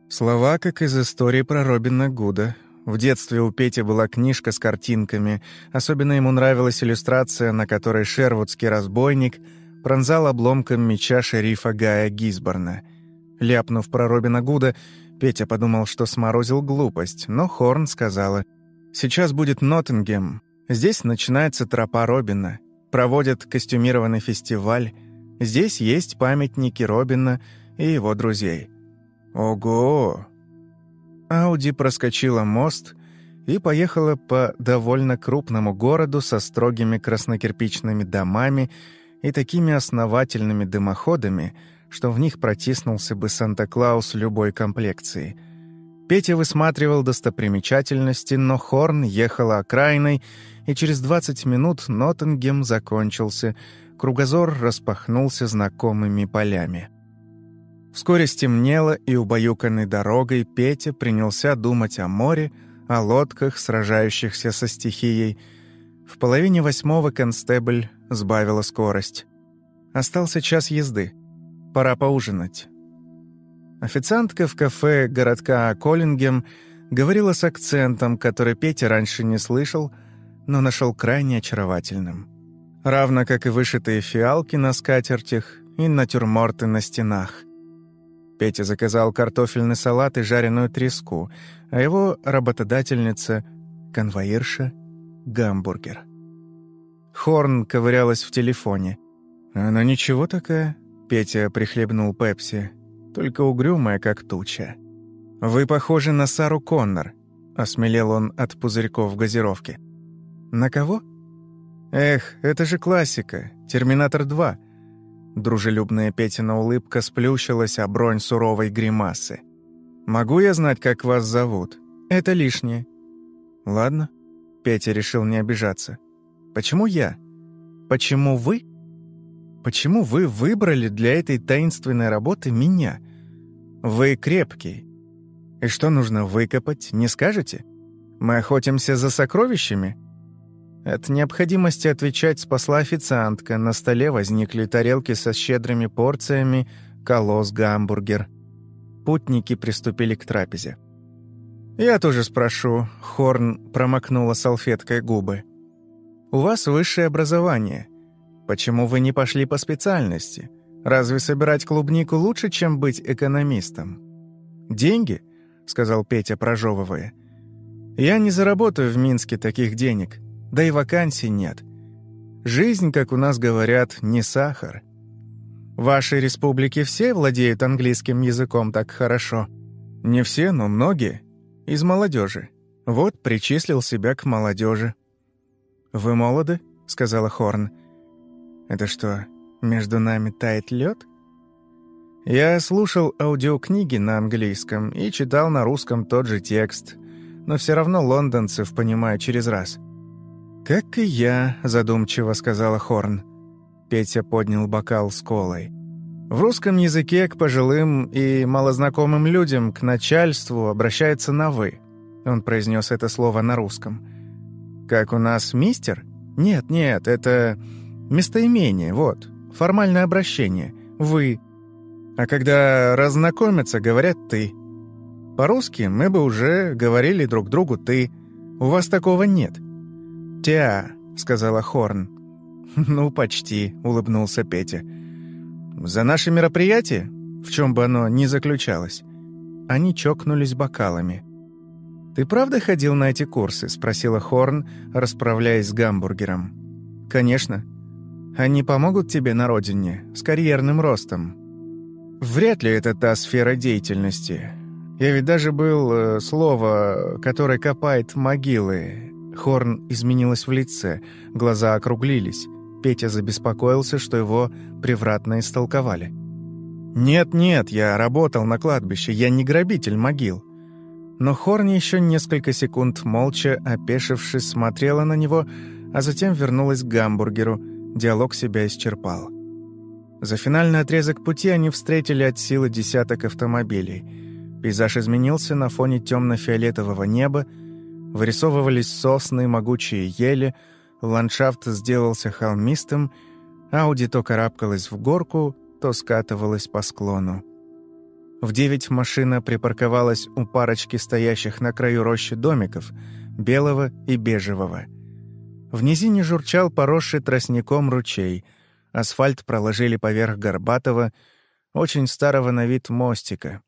Слова, как из истории про Робина Гуда. В детстве у Пети была книжка с картинками. Особенно ему нравилась иллюстрация, на которой шервудский разбойник пронзал обломком меча шерифа Гая Гизборна. Ляпнув про Робина Гуда, Петя подумал, что сморозил глупость, но Хорн сказала, «Сейчас будет Ноттингем. Здесь начинается тропа Робина. Проводят костюмированный фестиваль». Здесь есть памятники Робина и его друзей. Ого! Ауди проскочила мост и поехала по довольно крупному городу со строгими краснокирпичными домами и такими основательными дымоходами, что в них протиснулся бы Санта-Клаус любой комплекции. Петя высматривал достопримечательности, но Хорн ехала окраиной, и через 20 минут Ноттингем закончился — кругозор распахнулся знакомыми полями. Вскоре стемнело, и убаюканной дорогой Петя принялся думать о море, о лодках, сражающихся со стихией. В половине восьмого констебль сбавила скорость. Остался час езды. Пора поужинать. Официантка в кафе городка Коллингем говорила с акцентом, который Петя раньше не слышал, но нашел крайне очаровательным равно как и вышитые фиалки на скатертях и натюрморты на стенах. Петя заказал картофельный салат и жареную треску, а его работодательница — конвоирша — гамбургер. Хорн ковырялась в телефоне. «Она ничего такая?» — Петя прихлебнул пепси. «Только угрюмая, как туча». «Вы похожи на Сару Коннор», — осмелел он от пузырьков газировки. «На кого?» «Эх, это же классика. Терминатор 2». Дружелюбная Петина улыбка сплющилась о бронь суровой гримасы. «Могу я знать, как вас зовут? Это лишнее». «Ладно». Петя решил не обижаться. «Почему я? Почему вы? Почему вы выбрали для этой таинственной работы меня? Вы крепкий. И что нужно выкопать, не скажете? Мы охотимся за сокровищами?» От необходимости отвечать спасла официантка. На столе возникли тарелки со щедрыми порциями, колосс, гамбургер. Путники приступили к трапезе. «Я тоже спрошу», — Хорн промокнула салфеткой губы. «У вас высшее образование. Почему вы не пошли по специальности? Разве собирать клубнику лучше, чем быть экономистом?» «Деньги?» — сказал Петя, прожевывая. «Я не заработаю в Минске таких денег да и вакансий нет. Жизнь, как у нас говорят, не сахар. В вашей республике все владеют английским языком так хорошо? Не все, но многие. Из молодежи. Вот причислил себя к молодежи. «Вы молоды?» — сказала Хорн. «Это что, между нами тает лед? Я слушал аудиокниги на английском и читал на русском тот же текст, но все равно лондонцев понимаю через раз. «Как и я», — задумчиво сказала Хорн. Петя поднял бокал с колой. В русском языке к пожилым и малознакомым людям, к начальству обращается на «вы». Он произнес это слово на русском. «Как у нас мистер?» «Нет, нет, это местоимение, вот, формальное обращение. Вы». А когда разнакомятся, говорят «ты». По-русски мы бы уже говорили друг другу «ты». У вас такого нет. «Тя», — сказала Хорн. *laughs* «Ну, почти», — улыбнулся Петя. «За наше мероприятие, в чем бы оно ни заключалось». Они чокнулись бокалами. «Ты правда ходил на эти курсы?» — спросила Хорн, расправляясь с гамбургером. «Конечно. Они помогут тебе на родине, с карьерным ростом». «Вряд ли это та сфера деятельности. Я ведь даже был э, слово, которое копает могилы, Хорн изменилась в лице, глаза округлились. Петя забеспокоился, что его превратно истолковали. «Нет-нет, я работал на кладбище, я не грабитель могил». Но Хорн еще несколько секунд молча, опешившись, смотрела на него, а затем вернулась к гамбургеру. Диалог себя исчерпал. За финальный отрезок пути они встретили от силы десяток автомобилей. Пейзаж изменился на фоне темно-фиолетового неба, Вырисовывались сосны, могучие ели, ландшафт сделался холмистым, Ауди то карабкалась в горку, то скатывалась по склону. В девять машина припарковалась у парочки стоящих на краю рощи домиков, белого и бежевого. В низине журчал поросший тростником ручей, асфальт проложили поверх горбатого, очень старого на вид мостика.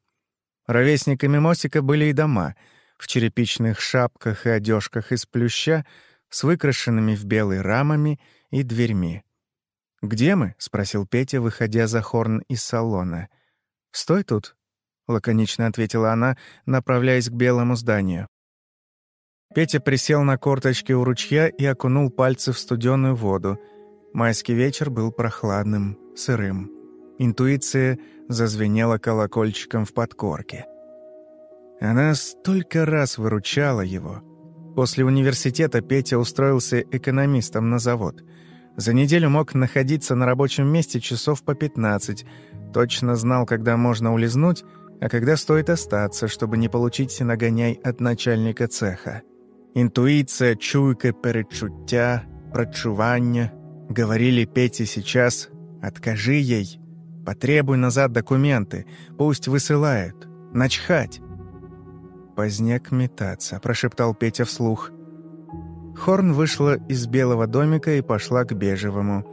Ровесниками мостика были и дома — в черепичных шапках и одежках из плюща с выкрашенными в белые рамами и дверьми. «Где мы?» — спросил Петя, выходя за хорн из салона. «Стой тут», — лаконично ответила она, направляясь к белому зданию. Петя присел на корточки у ручья и окунул пальцы в студеную воду. Майский вечер был прохладным, сырым. Интуиция зазвенела колокольчиком в подкорке. Она столько раз выручала его. После университета Петя устроился экономистом на завод. За неделю мог находиться на рабочем месте часов по 15, точно знал, когда можно улизнуть, а когда стоит остаться, чтобы не получить нагоняй от начальника цеха. Интуиция, чуйка, перечуття, прочування. Говорили Пете сейчас «Откажи ей, потребуй назад документы, пусть высылают, начхать». «Поздняк метаться», — прошептал Петя вслух. Хорн вышла из белого домика и пошла к бежевому.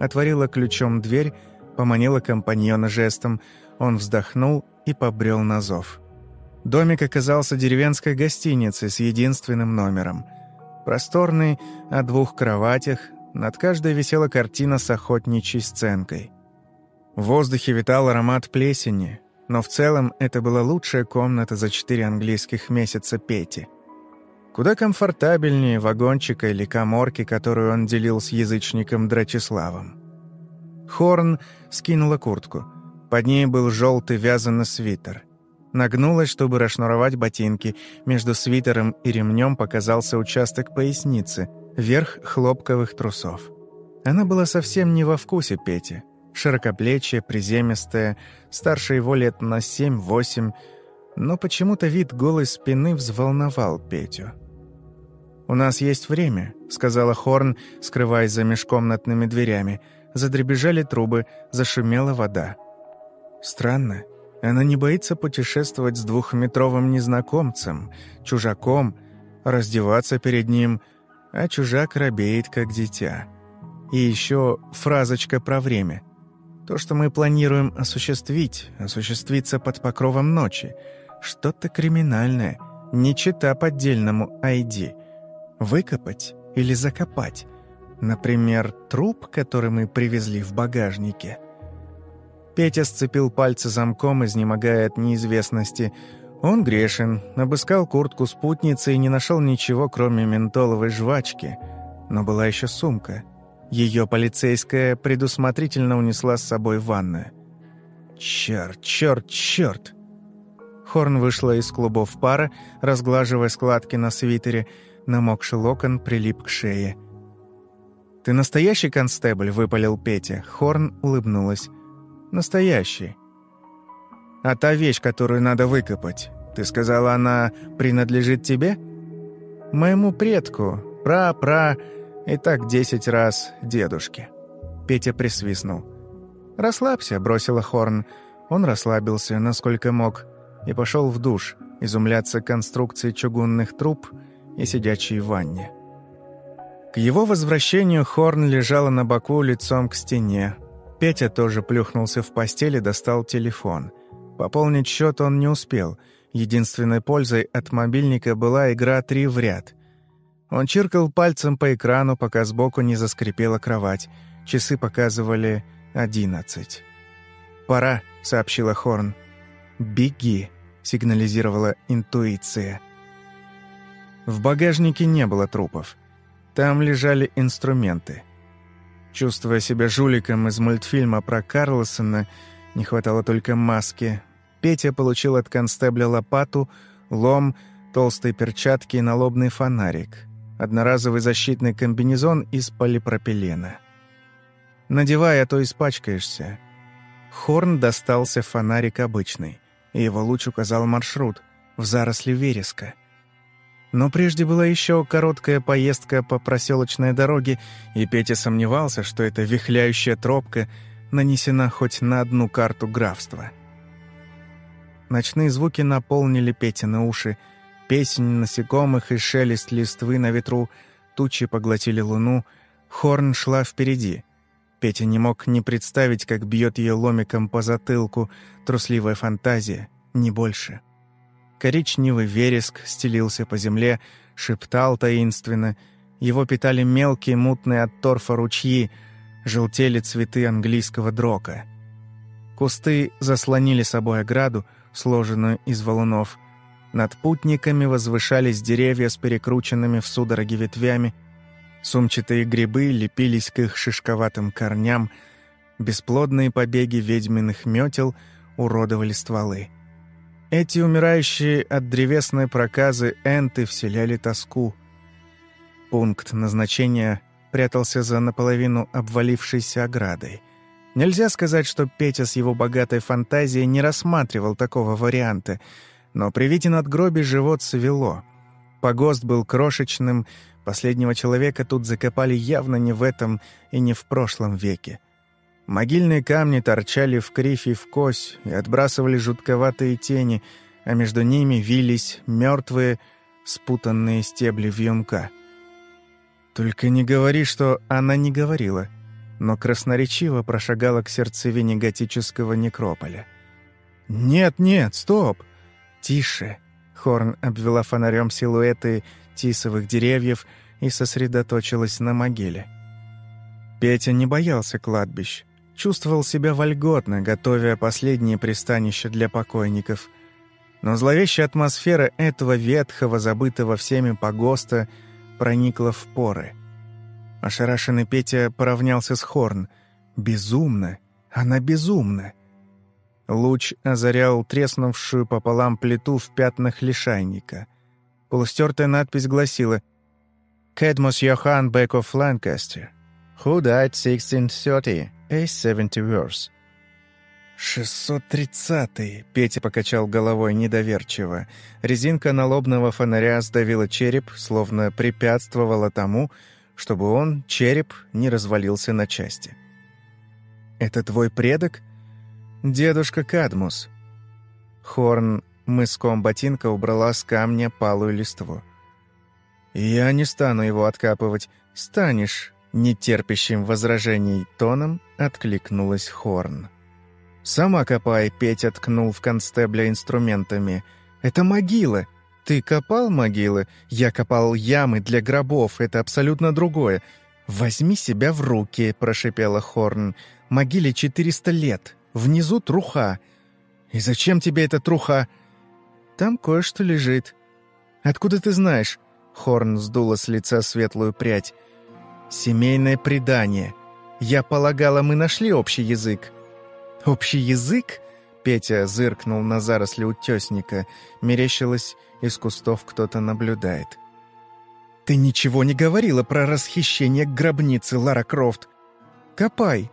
Отворила ключом дверь, поманила компаньона жестом. Он вздохнул и побрел на зов. Домик оказался деревенской гостиницей с единственным номером. Просторный, о двух кроватях, над каждой висела картина с охотничьей сценкой. В воздухе витал аромат плесени, но в целом это была лучшая комната за четыре английских месяца Пети. Куда комфортабельнее вагончика или коморки, которую он делил с язычником Драчеславом. Хорн скинула куртку. Под ней был желтый вязаный свитер. Нагнулась, чтобы расшнуровать ботинки. Между свитером и ремнем показался участок поясницы, верх хлопковых трусов. Она была совсем не во вкусе Пети. Широкоплечья, приземистая, старше его лет на семь-восемь, но почему-то вид голой спины взволновал Петю. «У нас есть время», — сказала Хорн, скрываясь за межкомнатными дверями. Задребежали трубы, зашумела вода. Странно, она не боится путешествовать с двухметровым незнакомцем, чужаком, раздеваться перед ним, а чужак робеет, как дитя. И еще фразочка про время. То, что мы планируем осуществить, осуществиться под покровом ночи. Что-то криминальное, не чита поддельному ID. Выкопать или закопать. Например, труп, который мы привезли в багажнике. Петя сцепил пальцы замком, изнемогая от неизвестности. Он грешен, обыскал куртку спутницы и не нашел ничего, кроме ментоловой жвачки. Но была еще сумка — ее полицейская предусмотрительно унесла с собой в. «Черт, черт, черт!» Хорн вышла из клубов пара, разглаживая складки на свитере. Намокший локон прилип к шее. «Ты настоящий констебль?» — выпалил Петя. Хорн улыбнулась. «Настоящий». «А та вещь, которую надо выкопать, ты сказала, она принадлежит тебе?» «Моему предку. Пра-пра...» И так десять раз дедушке. Петя присвистнул. «Расслабься», — бросила Хорн. Он расслабился, насколько мог, и пошел в душ, изумляться конструкции чугунных труб и сидячей ванне. К его возвращению Хорн лежала на боку лицом к стене. Петя тоже плюхнулся в постель и достал телефон. Пополнить счет он не успел. Единственной пользой от мобильника была игра «Три в ряд». Он чиркал пальцем по экрану, пока сбоку не заскрипела кровать. Часы показывали одиннадцать. «Пора», — сообщила Хорн. «Беги», — сигнализировала интуиция. В багажнике не было трупов. Там лежали инструменты. Чувствуя себя жуликом из мультфильма про Карлсона, не хватало только маски, Петя получил от констебля лопату, лом, толстые перчатки и налобный фонарик одноразовый защитный комбинезон из полипропилена. Надевая, то испачкаешься. Хорн достался фонарик обычный, и его луч указал маршрут в заросли вереска. Но прежде была еще короткая поездка по проселочной дороге, и Петя сомневался, что эта вихляющая тропка нанесена хоть на одну карту графства. Ночные звуки наполнили Петины уши, Песнь насекомых и шелест листвы на ветру, тучи поглотили луну, Хорн шла впереди. Петя не мог не представить, как бьет ее ломиком по затылку, трусливая фантазия, не больше. Коричневый вереск стелился по земле, шептал таинственно, его питали мелкие мутные от торфа ручьи, желтели цветы английского дрока. Кусты заслонили собой ограду, сложенную из валунов — над путниками возвышались деревья с перекрученными в судороге ветвями, сумчатые грибы лепились к их шишковатым корням, бесплодные побеги ведьминых метел уродовали стволы. Эти умирающие от древесной проказы энты вселяли тоску. Пункт назначения прятался за наполовину обвалившейся оградой. Нельзя сказать, что Петя с его богатой фантазией не рассматривал такого варианта — но при виде надгробий живот свело. Погост был крошечным, последнего человека тут закопали явно не в этом и не в прошлом веке. Могильные камни торчали в кривь и в кось и отбрасывали жутковатые тени, а между ними вились мертвые, спутанные стебли вьюнка. Только не говори, что она не говорила, но красноречиво прошагала к сердцевине готического некрополя — «Нет, нет, стоп!» «Тише!» Хорн обвела фонарем силуэты тисовых деревьев и сосредоточилась на могиле. Петя не боялся кладбищ, чувствовал себя вольготно, готовя последние пристанища для покойников. Но зловещая атмосфера этого ветхого, забытого всеми погоста, проникла в поры. Ошарашенный Петя поравнялся с Хорн. «Безумно! Она безумна!» Луч озарял треснувшую пополам плиту в пятнах лишайника. Полустертая надпись гласила «Кэдмос Йохан Бек оф Ланкастер, who died 1630, age 70 years». «Шестьсот тридцатый», — Петя покачал головой недоверчиво. Резинка налобного фонаря сдавила череп, словно препятствовала тому, чтобы он, череп, не развалился на части. «Это твой предок?» «Дедушка Кадмус». Хорн мыском ботинка убрала с камня палую листву. «Я не стану его откапывать. Станешь», — нетерпящим возражений тоном откликнулась Хорн. «Сама копай», — Петя ткнул в констебля инструментами. «Это могила. Ты копал могилы? Я копал ямы для гробов. Это абсолютно другое. Возьми себя в руки», — прошипела Хорн. «Могиле 400 лет. Внизу труха. И зачем тебе эта труха?» «Там кое-что лежит». «Откуда ты знаешь?» Хорн сдула с лица светлую прядь. «Семейное предание. Я полагала, мы нашли общий язык». «Общий язык?» Петя зыркнул на заросли утесника. Мерещилось, из кустов кто-то наблюдает. «Ты ничего не говорила про расхищение гробницы, Лара Крофт. Копай!»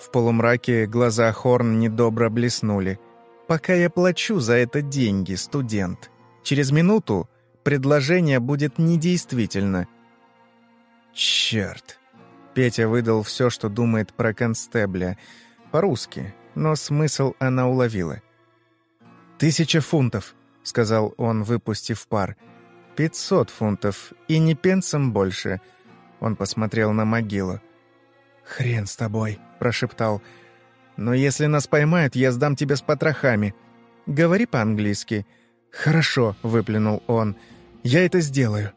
В полумраке глаза Хорн недобро блеснули. «Пока я плачу за это деньги, студент. Через минуту предложение будет недействительно». «Черт!» Петя выдал все, что думает про констебля. По-русски, но смысл она уловила. «Тысяча фунтов», — сказал он, выпустив пар. «Пятьсот фунтов, и не пенсом больше». Он посмотрел на могилу. «Хрен с тобой», — прошептал. «Но если нас поймают, я сдам тебя с потрохами. Говори по-английски». «Хорошо», — выплюнул он. «Я это сделаю».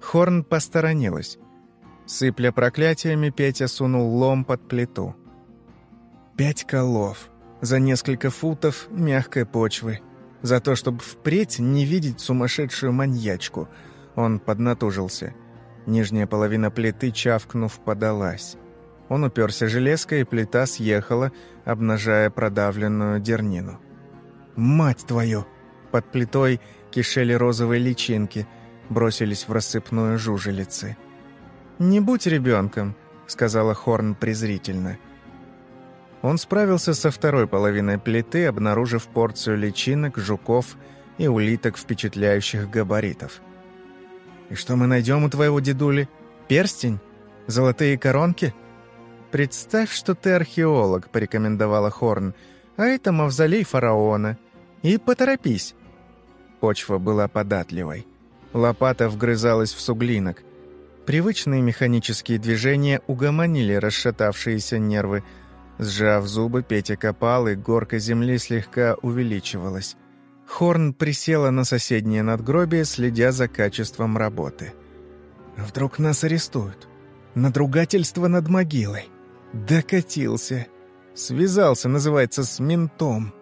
Хорн посторонилась. Сыпля проклятиями, Петя сунул лом под плиту. Пять колов. За несколько футов мягкой почвы. За то, чтобы впредь не видеть сумасшедшую маньячку. Он поднатужился. Нижняя половина плиты, чавкнув, подалась. Он уперся железкой, и плита съехала, обнажая продавленную дернину. «Мать твою!» Под плитой кишели розовые личинки, бросились в рассыпную жужелицы. «Не будь ребенком», — сказала Хорн презрительно. Он справился со второй половиной плиты, обнаружив порцию личинок, жуков и улиток впечатляющих габаритов. «И что мы найдем у твоего дедули? Перстень? Золотые коронки?» «Представь, что ты археолог», — порекомендовала Хорн, «а это мавзолей фараона. И поторопись». Почва была податливой. Лопата вгрызалась в суглинок. Привычные механические движения угомонили расшатавшиеся нервы. Сжав зубы, Петя копал, и горка земли слегка увеличивалась. Хорн присела на соседнее надгробие, следя за качеством работы. «Вдруг нас арестуют? Надругательство над могилой. Докатился. Связался, называется, с ментом.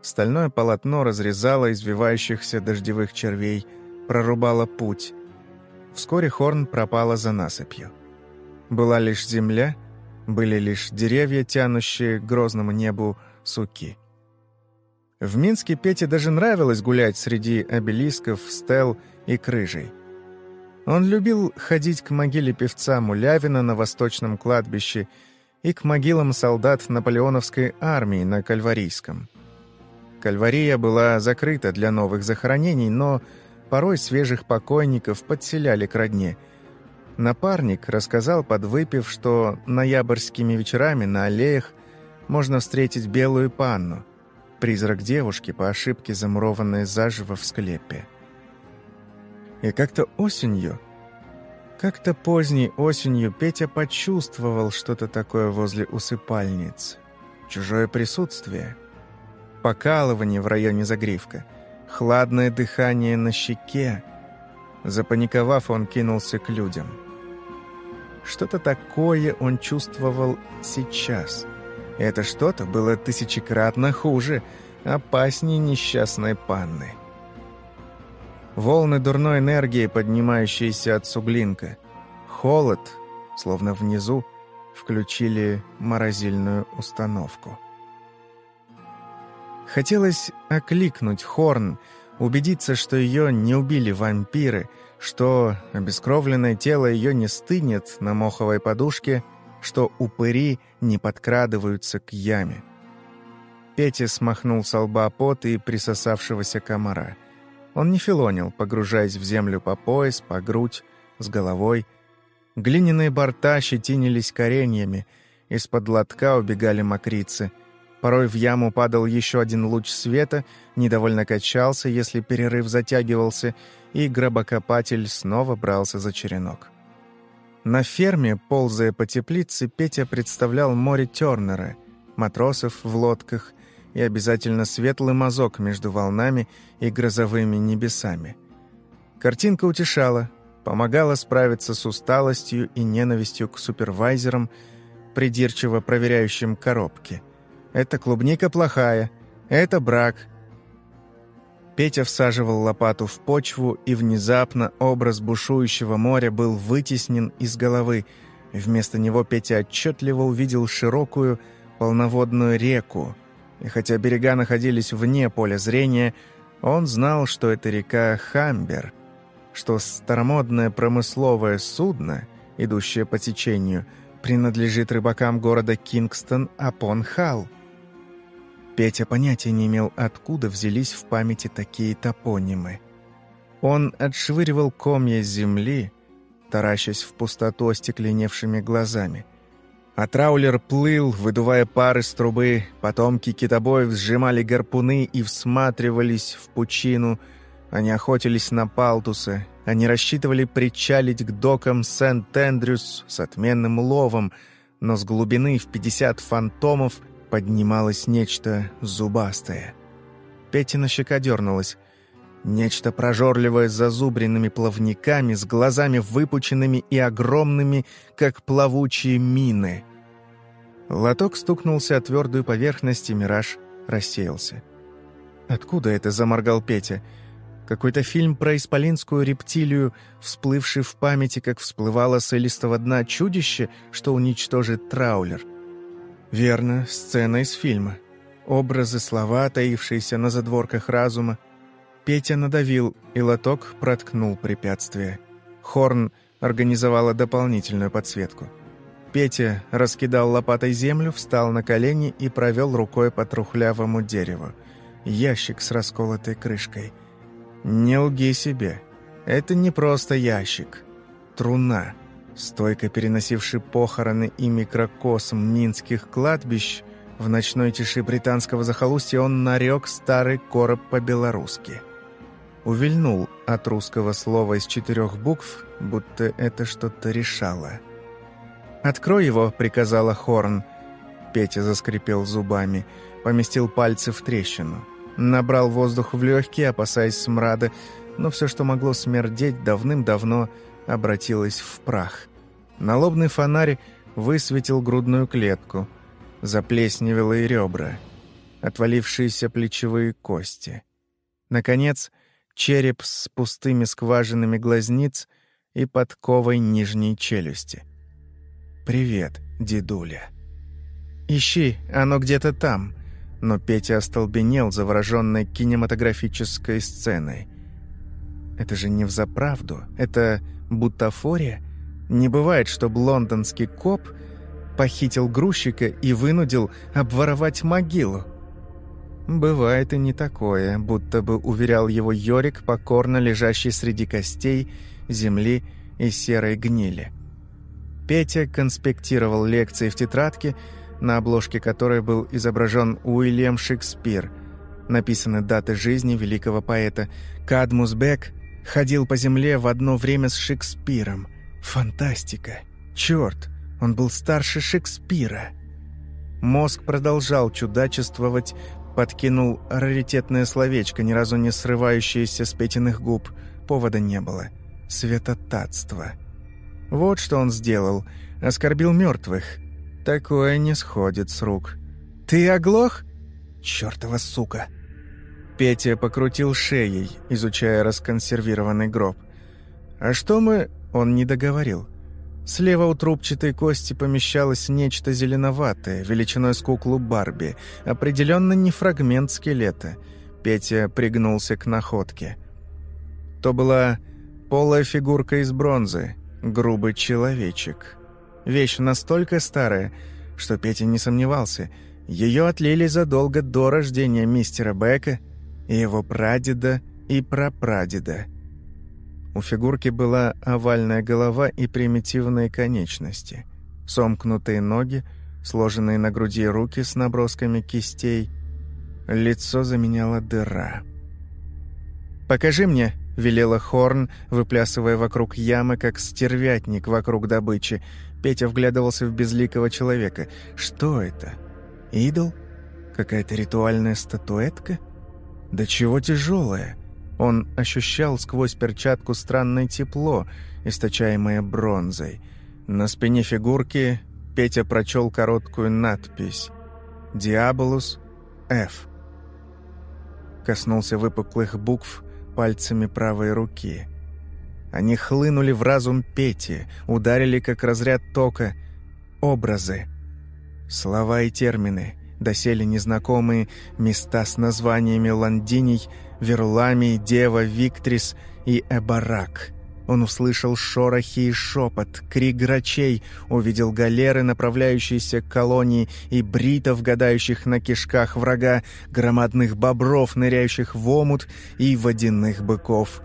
Стальное полотно разрезало извивающихся дождевых червей, прорубало путь. Вскоре Хорн пропала за насыпью. Была лишь земля, были лишь деревья, тянущие к грозному небу суки. В Минске Пете даже нравилось гулять среди обелисков, стел и крыжей. Он любил ходить к могиле певца Мулявина на восточном кладбище и к могилам солдат наполеоновской армии на Кальварийском. Кальвария была закрыта для новых захоронений, но порой свежих покойников подселяли к родне. Напарник рассказал, подвыпив, что ноябрьскими вечерами на аллеях можно встретить белую панну, призрак девушки, по ошибке замурованной заживо в склепе. И как-то осенью как-то поздней осенью Петя почувствовал что-то такое возле усыпальниц. Чужое присутствие. покалывание в районе загривка, хладное дыхание на щеке. Запаниковав, он кинулся к людям. Что-то такое он чувствовал сейчас. Это что-то было тысячекратно хуже, опаснее несчастной панны. Волны дурной энергии, поднимающиеся от суглинка. Холод, словно внизу, включили морозильную установку. Хотелось окликнуть Хорн, убедиться, что ее не убили вампиры, что обескровленное тело ее не стынет на моховой подушке, что упыри не подкрадываются к яме. Петя смахнул с лба пот и присосавшегося комара. Он не филонил, погружаясь в землю по пояс, по грудь, с головой. Глиняные борта щетинились кореньями, из-под лотка убегали мокрицы — Порой в яму падал еще один луч света, недовольно качался, если перерыв затягивался, и гробокопатель снова брался за черенок. На ферме, ползая по теплице, Петя представлял море Тернера, матросов в лодках и обязательно светлый мазок между волнами и грозовыми небесами. Картинка утешала, помогала справиться с усталостью и ненавистью к супервайзерам, придирчиво проверяющим коробки – это клубника плохая. Это брак. Петя всаживал лопату в почву, и внезапно образ бушующего моря был вытеснен из головы. Вместо него Петя отчетливо увидел широкую полноводную реку. И хотя берега находились вне поля зрения, он знал, что это река Хамбер, что старомодное промысловое судно, идущее по течению, принадлежит рыбакам города Кингстон-апон-Халл. Петя понятия не имел, откуда взялись в памяти такие топонимы. Он отшвыривал комья земли, таращась в пустоту остекленевшими глазами. А траулер плыл, выдувая пары с трубы, потомки китобоев сжимали гарпуны и всматривались в пучину, они охотились на палтусы, они рассчитывали причалить к докам Сент-Эндрюс с отменным ловом, но с глубины в 50 фантомов – поднималось нечто зубастое. Петина щека дернулась. Нечто прожорливое с зазубренными плавниками, с глазами выпученными и огромными, как плавучие мины. Лоток стукнулся о твердую поверхность, и мираж рассеялся. «Откуда это?» — заморгал Петя. Какой-то фильм про исполинскую рептилию, всплывший в памяти, как всплывало с элистого дна чудище, что уничтожит траулер — Верно, сцена из фильма. Образы, слова, таившиеся на задворках разума. Петя надавил, и лоток проткнул препятствие. Хорн организовала дополнительную подсветку. Петя раскидал лопатой землю, встал на колени и провел рукой по трухлявому дереву. Ящик с расколотой крышкой. Не лги себе. Это не просто ящик. Труна стойко переносивший похороны и микрокосм минских кладбищ, в ночной тиши британского захолустья он нарек старый короб по-белорусски. Увильнул от русского слова из четырех букв, будто это что-то решало. «Открой его», — приказала Хорн. Петя заскрипел зубами, поместил пальцы в трещину. Набрал воздух в легкие, опасаясь смрада, но все, что могло смердеть, давным-давно обратилась в прах. Налобный фонарь высветил грудную клетку, заплесневелые ребра, отвалившиеся плечевые кости. Наконец, череп с пустыми скважинами глазниц и подковой нижней челюсти. «Привет, дедуля». «Ищи, оно где-то там», но Петя остолбенел, завороженной кинематографической сценой. «Это же не взаправду, это бутафория? Не бывает, чтобы лондонский коп похитил грузчика и вынудил обворовать могилу. Бывает и не такое, будто бы уверял его Йорик, покорно лежащий среди костей, земли и серой гнили. Петя конспектировал лекции в тетрадке, на обложке которой был изображен Уильям Шекспир. Написаны даты жизни великого поэта. Кадмус Бек ходил по земле в одно время с Шекспиром. Фантастика. Черт, он был старше Шекспира. Мозг продолжал чудачествовать, Подкинул раритетное словечко, ни разу не срывающееся с Петиных губ. Повода не было. Светотатство. Вот что он сделал. Оскорбил мертвых. Такое не сходит с рук. «Ты оглох?» «Чёртова сука!» Петя покрутил шеей, изучая расконсервированный гроб. «А что мы...» — он не договорил. Слева у трубчатой кости помещалось нечто зеленоватое, величиной с куклу Барби. Определенно не фрагмент скелета. Петя пригнулся к находке. То была полая фигурка из бронзы, грубый человечек. Вещь настолько старая, что Петя не сомневался. Ее отлили задолго до рождения мистера Бека и его прадеда и прапрадеда. У фигурки была овальная голова и примитивные конечности, сомкнутые ноги, сложенные на груди руки с набросками кистей. Лицо заменяла дыра. «Покажи мне», — велела Хорн, выплясывая вокруг ямы, как стервятник вокруг добычи. Петя вглядывался в безликого человека. «Что это? Идол? Какая-то ритуальная статуэтка? Да чего тяжелая?» Он ощущал сквозь перчатку странное тепло, источаемое бронзой. На спине фигурки Петя прочел короткую надпись «Диаболус F». Коснулся выпуклых букв пальцами правой руки. Они хлынули в разум Пети, ударили как разряд тока. Образы. Слова и термины, доселе незнакомые, места с названиями ландиней — Верламий, Дева, Виктрис и Эбарак. Он услышал шорохи и шепот, крик грачей, увидел галеры, направляющиеся к колонии, и бритов, гадающих на кишках врага, громадных бобров, ныряющих в омут, и водяных быков.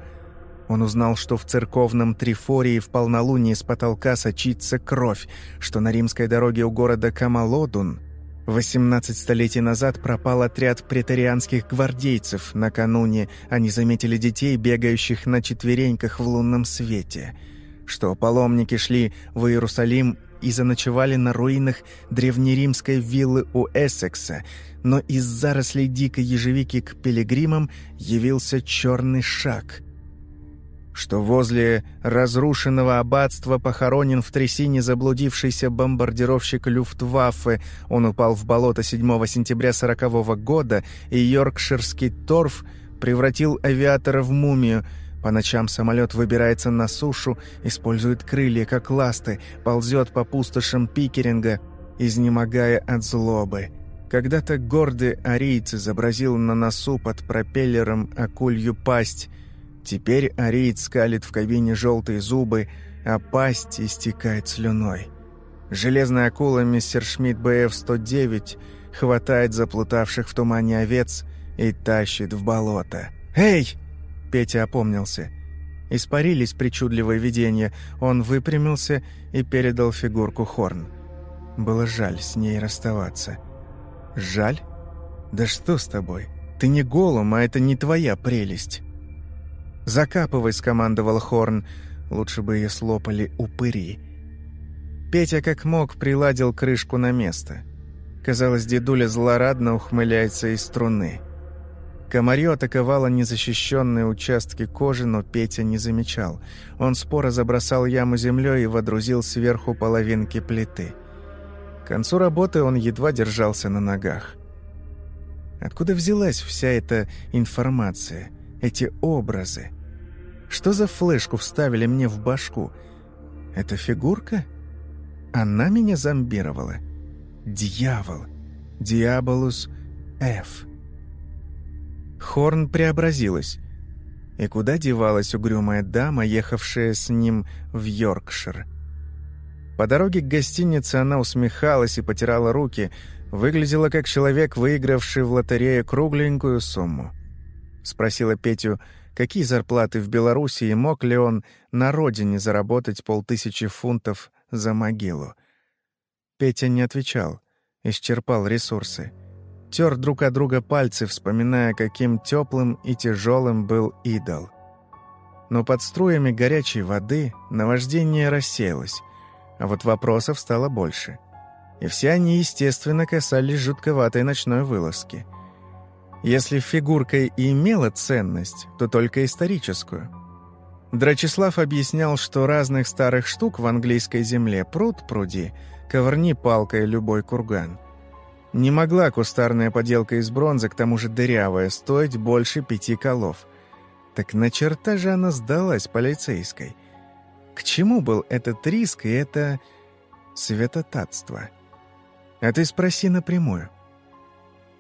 Он узнал, что в церковном трифории в полнолуние с потолка сочится кровь, что на римской дороге у города Камалодун — 18 столетий назад пропал отряд претарианских гвардейцев. Накануне они заметили детей, бегающих на четвереньках в лунном свете. Что паломники шли в Иерусалим и заночевали на руинах древнеримской виллы у Эссекса, но из зарослей дикой ежевики к пилигримам явился черный шаг — что возле разрушенного аббатства похоронен в трясине заблудившийся бомбардировщик Люфтваффе. Он упал в болото 7 сентября 40 -го года, и йоркширский торф превратил авиатора в мумию. По ночам самолет выбирается на сушу, использует крылья как ласты, ползет по пустошам Пикеринга, изнемогая от злобы. Когда-то гордый арийц изобразил на носу под пропеллером акулью пасть — Теперь ариец скалит в кабине желтые зубы, а пасть истекает слюной. Железная акула мистер Шмидт БФ-109 хватает заплутавших в тумане овец и тащит в болото. «Эй!» — Петя опомнился. Испарились причудливые видения. Он выпрямился и передал фигурку Хорн. Было жаль с ней расставаться. «Жаль? Да что с тобой? Ты не голым, а это не твоя прелесть». «Закапывай», — скомандовал Хорн. Лучше бы ее слопали упыри. Петя как мог приладил крышку на место. Казалось, дедуля злорадно ухмыляется из струны. Комарье атаковало незащищенные участки кожи, но Петя не замечал. Он споро забросал яму землей и водрузил сверху половинки плиты. К концу работы он едва держался на ногах. Откуда взялась вся эта информация — эти образы. Что за флешку вставили мне в башку? Это фигурка? Она меня зомбировала. Дьявол. Диаболус Ф. Хорн преобразилась. И куда девалась угрюмая дама, ехавшая с ним в Йоркшир? По дороге к гостинице она усмехалась и потирала руки, выглядела как человек, выигравший в лотерею кругленькую сумму. Спросила Петю, какие зарплаты в Беларуси и мог ли он на родине заработать полтысячи фунтов за могилу. Петя не отвечал, исчерпал ресурсы. Тер друг от друга пальцы, вспоминая, каким теплым и тяжелым был идол. Но под струями горячей воды наваждение рассеялось, а вот вопросов стало больше. И все они, естественно, касались жутковатой ночной вылазки — Если фигурка и имела ценность, то только историческую. Драчеслав объяснял, что разных старых штук в английской земле пруд пруди, ковырни палкой любой курган. Не могла кустарная поделка из бронзы, к тому же дырявая, стоить больше пяти колов. Так на черта же она сдалась полицейской. К чему был этот риск и это святотатство? А ты спроси напрямую.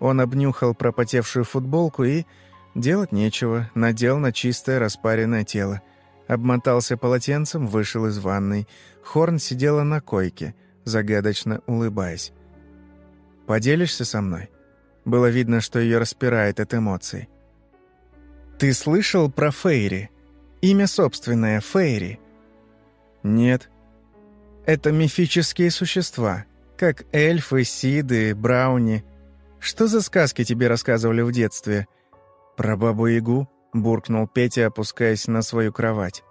Он обнюхал пропотевшую футболку и... Делать нечего, надел на чистое распаренное тело. Обмотался полотенцем, вышел из ванной. Хорн сидела на койке, загадочно улыбаясь. «Поделишься со мной?» Было видно, что ее распирает от эмоций. «Ты слышал про Фейри? Имя собственное — Фейри?» «Нет». «Это мифические существа, как эльфы, сиды, брауни. Что за сказки тебе рассказывали в детстве?» «Про бабу-ягу?» — буркнул Петя, опускаясь на свою кровать.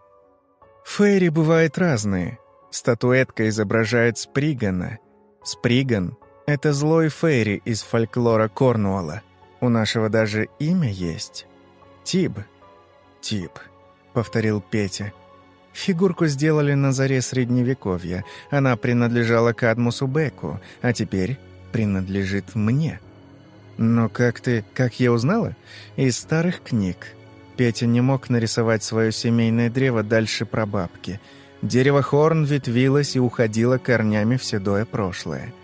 «Фейри бывают разные. Статуэтка изображает Спригана. Сприган — это злой фейри из фольклора Корнуолла. У нашего даже имя есть. Тиб». «Тиб», — повторил Петя. Фигурку сделали на заре Средневековья. Она принадлежала Кадмусу Беку, а теперь принадлежит мне. Но как ты... как я узнала? Из старых книг. Петя не мог нарисовать свое семейное древо дальше прабабки. Дерево Хорн ветвилось и уходило корнями в седое прошлое.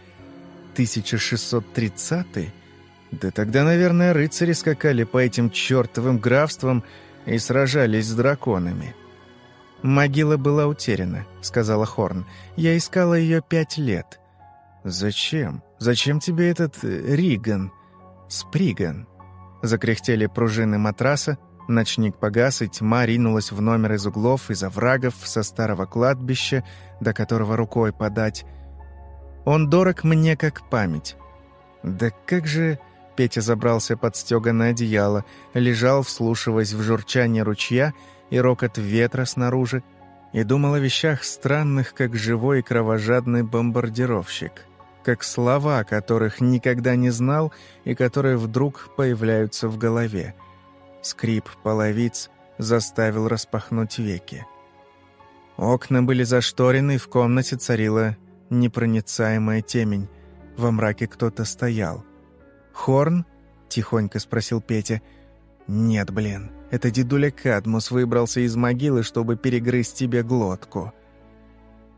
1630 -й? Да тогда, наверное, рыцари скакали по этим чертовым графствам и сражались с драконами. «Могила была утеряна», — сказала Хорн. «Я искала ее пять лет». «Зачем? Зачем тебе этот э, Риган?» «Сприган». Закряхтели пружины матраса, ночник погас, и тьма ринулась в номер из углов, из оврагов, со старого кладбища, до которого рукой подать. «Он дорог мне как память». «Да как же...» Петя забрался под стёганое одеяло, лежал, вслушиваясь в журчание ручья и рокот ветра снаружи, и думал о вещах странных, как живой и кровожадный бомбардировщик как слова, которых никогда не знал и которые вдруг появляются в голове. Скрип половиц заставил распахнуть веки. Окна были зашторены, в комнате царила непроницаемая темень. Во мраке кто-то стоял. «Хорн?» — тихонько спросил Петя. «Нет, блин, это дедуля Кадмус выбрался из могилы, чтобы перегрызть тебе глотку».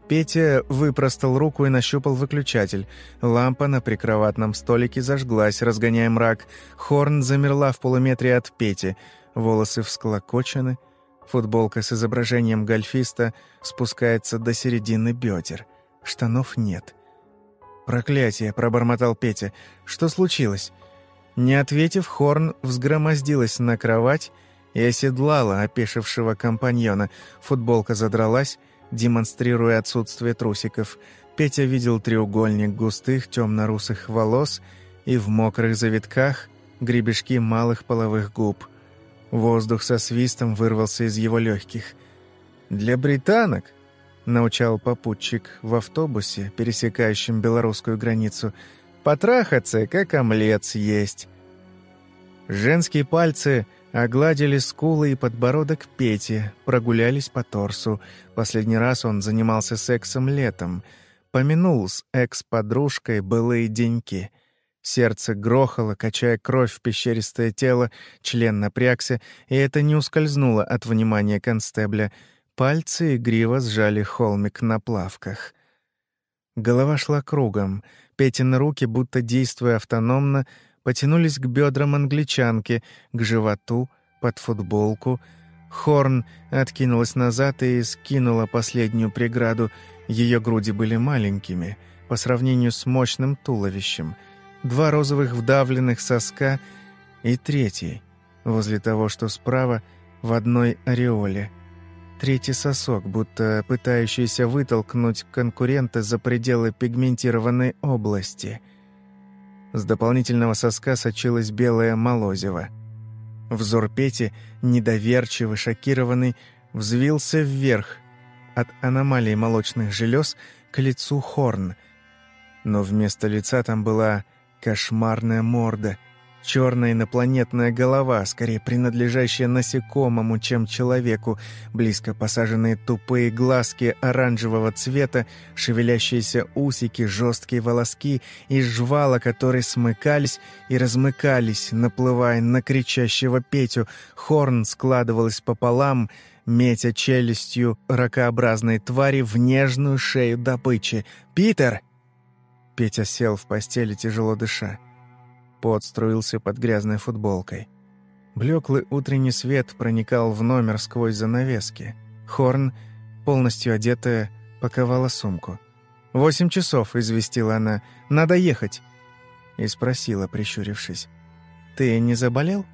Петя выпростал руку и нащупал выключатель. Лампа на прикроватном столике зажглась, разгоняя мрак. Хорн замерла в полуметре от Пети. Волосы всклокочены. Футболка с изображением гольфиста спускается до середины бедер. Штанов нет. «Проклятие!» — пробормотал Петя. «Что случилось?» Не ответив, Хорн взгромоздилась на кровать и оседлала опешившего компаньона. Футболка задралась, демонстрируя отсутствие трусиков. Петя видел треугольник густых темно-русых волос и в мокрых завитках гребешки малых половых губ. Воздух со свистом вырвался из его легких. «Для британок», — научал попутчик в автобусе, пересекающем белорусскую границу, «потрахаться, как омлет съесть». Женские пальцы — Огладили скулы и подбородок Пети, прогулялись по торсу. Последний раз он занимался сексом летом. Помянул с экс-подружкой былые деньки. Сердце грохало, качая кровь в пещеристое тело, член напрягся, и это не ускользнуло от внимания констебля. Пальцы игриво сжали холмик на плавках. Голова шла кругом. Петины руки, будто действуя автономно, потянулись к бедрам англичанки, к животу, под футболку. Хорн откинулась назад и скинула последнюю преграду. Ее груди были маленькими, по сравнению с мощным туловищем. Два розовых вдавленных соска и третий, возле того, что справа, в одной ореоле. Третий сосок, будто пытающийся вытолкнуть конкурента за пределы пигментированной области — с дополнительного соска сочилась белая молозево. Взор Пети, недоверчиво шокированный, взвился вверх от аномалии молочных желез к лицу Хорн. Но вместо лица там была кошмарная морда, Черная инопланетная голова, скорее принадлежащая насекомому, чем человеку, близко посаженные тупые глазки оранжевого цвета, шевелящиеся усики, жесткие волоски и жвала, которые смыкались и размыкались, наплывая на кричащего Петю. Хорн складывалась пополам, метя челюстью ракообразной твари в нежную шею добычи. «Питер!» Петя сел в постели, тяжело дыша. Пот струился под грязной футболкой. Блеклый утренний свет проникал в номер сквозь занавески. Хорн, полностью одетая, паковала сумку. «Восемь часов», — известила она. «Надо ехать». И спросила, прищурившись. «Ты не заболел?»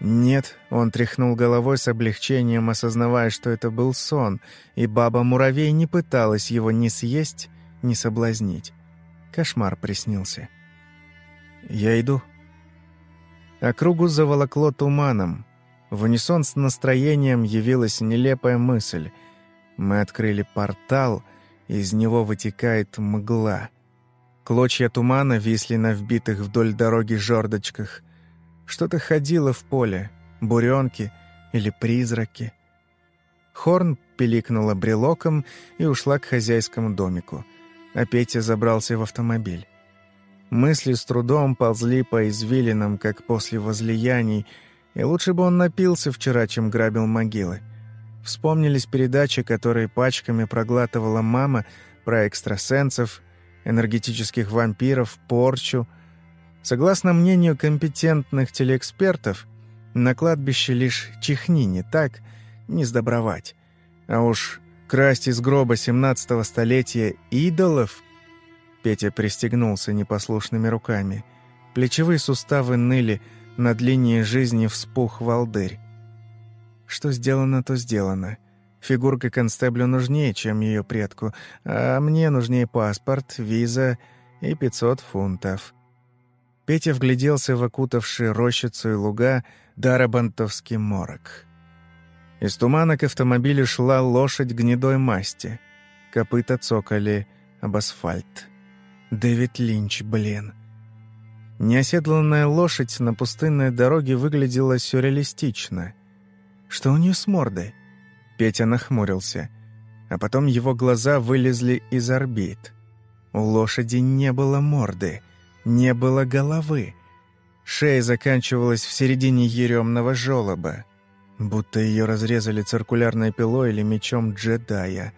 «Нет», — он тряхнул головой с облегчением, осознавая, что это был сон, и баба-муравей не пыталась его ни съесть, ни соблазнить. Кошмар приснился. «Я иду». Округу заволокло туманом. В унисон с настроением явилась нелепая мысль. Мы открыли портал, из него вытекает мгла. Клочья тумана висли на вбитых вдоль дороги жердочках. Что-то ходило в поле, буренки или призраки. Хорн пиликнула брелоком и ушла к хозяйскому домику, а Петя забрался в автомобиль. Мысли с трудом ползли по извилинам, как после возлияний, и лучше бы он напился вчера, чем грабил могилы. Вспомнились передачи, которые пачками проглатывала мама про экстрасенсов, энергетических вампиров, порчу. Согласно мнению компетентных телеэкспертов, на кладбище лишь чихни не так, не сдобровать. А уж красть из гроба 17 столетия идолов Петя пристегнулся непослушными руками. Плечевые суставы ныли, над линией жизни вспух волдырь. Что сделано, то сделано. Фигурка констеблю нужнее, чем ее предку, а мне нужнее паспорт, виза и 500 фунтов. Петя вгляделся в окутавший рощицу и луга Дарабантовский морок. Из тумана к автомобилю шла лошадь гнедой масти. Копыта цокали об асфальт. Дэвид Линч, блин. Неоседланная лошадь на пустынной дороге выглядела сюрреалистично. Что у нее с мордой? Петя нахмурился, а потом его глаза вылезли из орбит. У лошади не было морды, не было головы. Шея заканчивалась в середине еремного желоба, будто ее разрезали циркулярной пилой или мечом джедая.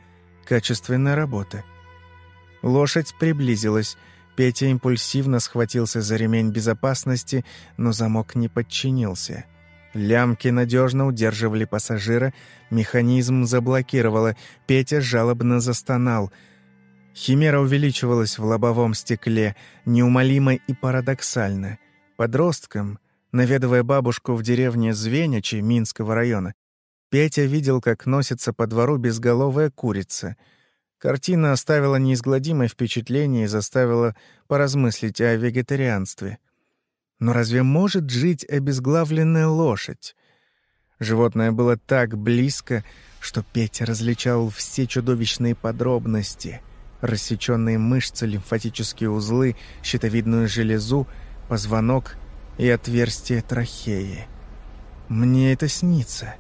Качественная работа. Лошадь приблизилась. Петя импульсивно схватился за ремень безопасности, но замок не подчинился. Лямки надежно удерживали пассажира, механизм заблокировало, Петя жалобно застонал. Химера увеличивалась в лобовом стекле, неумолимо и парадоксально. Подростком, наведывая бабушку в деревне Звенячи Минского района, Петя видел, как носится по двору безголовая курица — Картина оставила неизгладимое впечатление и заставила поразмыслить о вегетарианстве. Но разве может жить обезглавленная лошадь? Животное было так близко, что Петя различал все чудовищные подробности. Рассеченные мышцы, лимфатические узлы, щитовидную железу, позвонок и отверстие трахеи. «Мне это снится».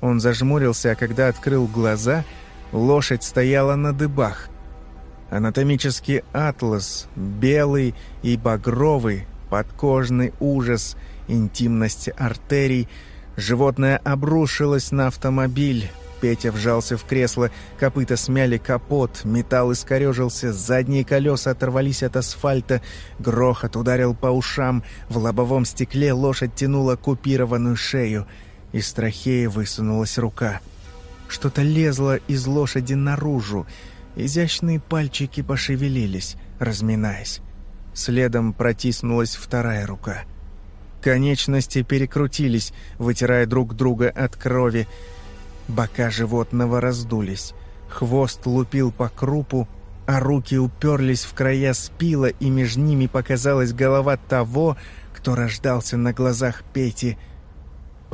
Он зажмурился, а когда открыл глаза — Лошадь стояла на дыбах. Анатомический атлас, белый и багровый, подкожный ужас, интимность артерий. Животное обрушилось на автомобиль. Петя вжался в кресло, копыта смяли капот, металл искорежился, задние колеса оторвались от асфальта, грохот ударил по ушам, в лобовом стекле лошадь тянула купированную шею. Из трахеи высунулась рука — что-то лезло из лошади наружу. Изящные пальчики пошевелились, разминаясь. Следом протиснулась вторая рука. Конечности перекрутились, вытирая друг друга от крови. Бока животного раздулись. Хвост лупил по крупу, а руки уперлись в края спила, и между ними показалась голова того, кто рождался на глазах Пети —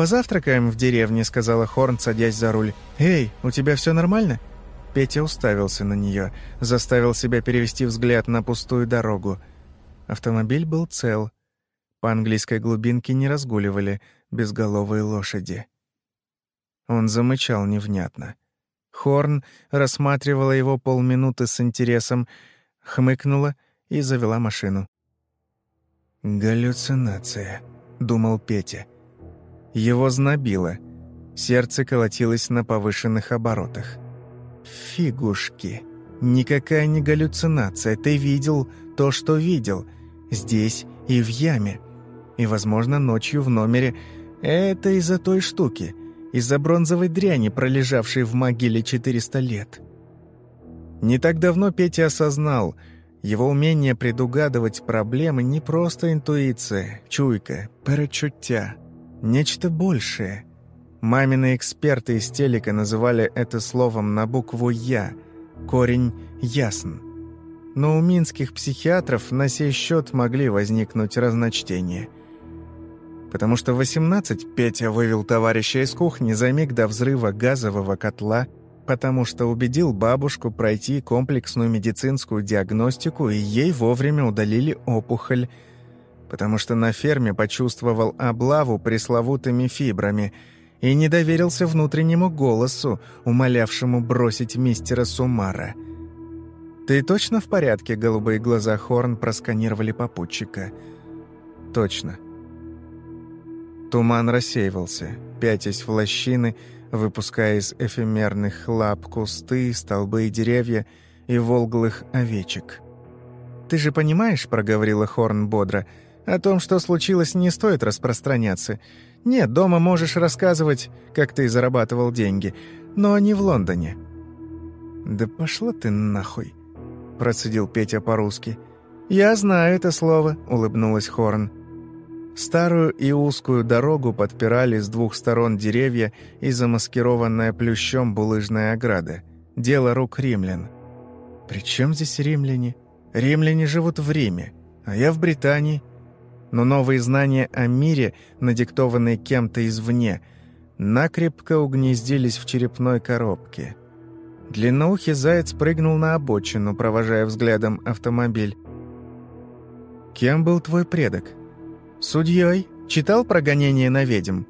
«Позавтракаем в деревне», — сказала Хорн, садясь за руль. «Эй, у тебя все нормально?» Петя уставился на нее, заставил себя перевести взгляд на пустую дорогу. Автомобиль был цел. По английской глубинке не разгуливали безголовые лошади. Он замычал невнятно. Хорн рассматривала его полминуты с интересом, хмыкнула и завела машину. «Галлюцинация», — думал Петя. Его знобило. Сердце колотилось на повышенных оборотах. «Фигушки! Никакая не галлюцинация. Ты видел то, что видел. Здесь и в яме. И, возможно, ночью в номере. Это из-за той штуки. Из-за бронзовой дряни, пролежавшей в могиле 400 лет». Не так давно Петя осознал — его умение предугадывать проблемы не просто интуиция, чуйка, перечуття. Нечто большее. Мамины эксперты из телека называли это словом на букву «Я». Корень «ясн». Но у минских психиатров на сей счет могли возникнуть разночтения. Потому что в 18 Петя вывел товарища из кухни за миг до взрыва газового котла – потому что убедил бабушку пройти комплексную медицинскую диагностику, и ей вовремя удалили опухоль, потому что на ферме почувствовал облаву пресловутыми фибрами и не доверился внутреннему голосу, умолявшему бросить мистера Сумара. «Ты точно в порядке?» — голубые глаза Хорн просканировали попутчика. «Точно». Туман рассеивался, пятясь в лощины — выпуская из эфемерных лап кусты, столбы и деревья и волглых овечек. «Ты же понимаешь, — проговорила Хорн бодро, — о том, что случилось, не стоит распространяться. Нет, дома можешь рассказывать, как ты зарабатывал деньги, но не в Лондоне». «Да пошла ты нахуй», — процедил Петя по-русски. «Я знаю это слово», — улыбнулась Хорн. Старую и узкую дорогу подпирали с двух сторон деревья и замаскированная плющом булыжная ограда. Дело рук римлян. «При чем здесь римляне? Римляне живут в Риме, а я в Британии». Но новые знания о мире, надиктованные кем-то извне, накрепко угнездились в черепной коробке. Длинноухий заяц прыгнул на обочину, провожая взглядом автомобиль. «Кем был твой предок?» «Судьей? Читал про гонение на ведьм?»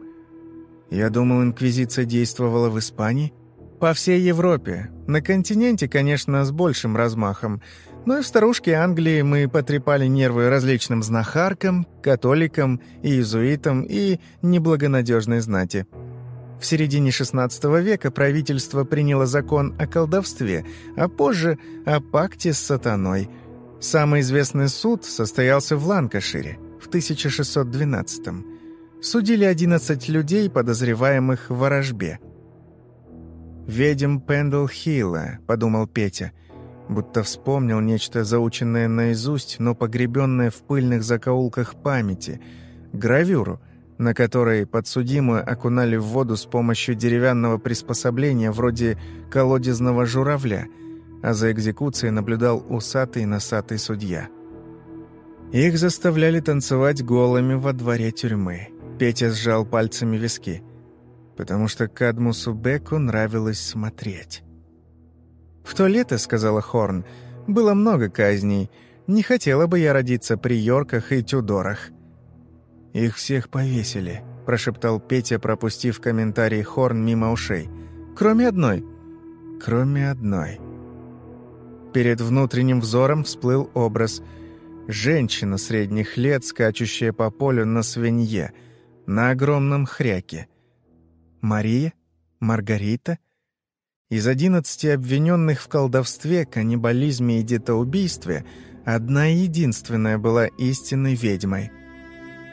«Я думал, Инквизиция действовала в Испании?» «По всей Европе. На континенте, конечно, с большим размахом. Но и в старушке Англии мы потрепали нервы различным знахаркам, католикам, иезуитам и неблагонадежной знати». В середине XVI века правительство приняло закон о колдовстве, а позже – о пакте с сатаной. Самый известный суд состоялся в Ланкашире – в 1612-м. Судили 11 людей, подозреваемых в ворожбе. «Ведьм Пендл Хилла», — подумал Петя, будто вспомнил нечто заученное наизусть, но погребенное в пыльных закоулках памяти, гравюру, на которой подсудимую окунали в воду с помощью деревянного приспособления вроде колодезного журавля, а за экзекуцией наблюдал усатый носатый судья. Их заставляли танцевать голыми во дворе тюрьмы. Петя сжал пальцами виски, потому что Кадмусу Беку нравилось смотреть. «В то лето, — сказала Хорн, — было много казней. Не хотела бы я родиться при Йорках и Тюдорах». «Их всех повесили», — прошептал Петя, пропустив комментарий Хорн мимо ушей. «Кроме одной». «Кроме одной». Перед внутренним взором всплыл образ — Женщина средних лет, скачущая по полю на свинье, на огромном хряке. Мария? Маргарита? Из одиннадцати обвиненных в колдовстве, каннибализме и детоубийстве одна единственная была истинной ведьмой.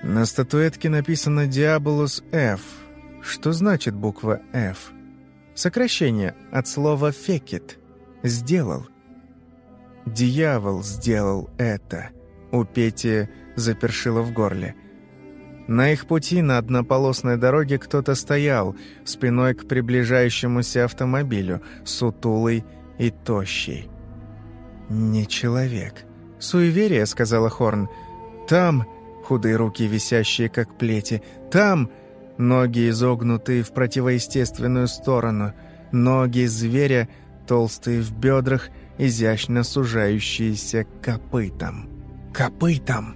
На статуэтке написано «Диаболус F». Что значит буква F? Сокращение от слова «фекет» — «сделал». Дьявол сделал это. У Пети запершило в горле. На их пути на однополосной дороге кто-то стоял, спиной к приближающемуся автомобилю, сутулый и тощий. «Не человек. Суеверие», — сказала Хорн. «Там...» — худые руки, висящие как плети. «Там...» — ноги изогнутые в противоестественную сторону. Ноги зверя, толстые в бедрах, изящно сужающиеся копытом копытом.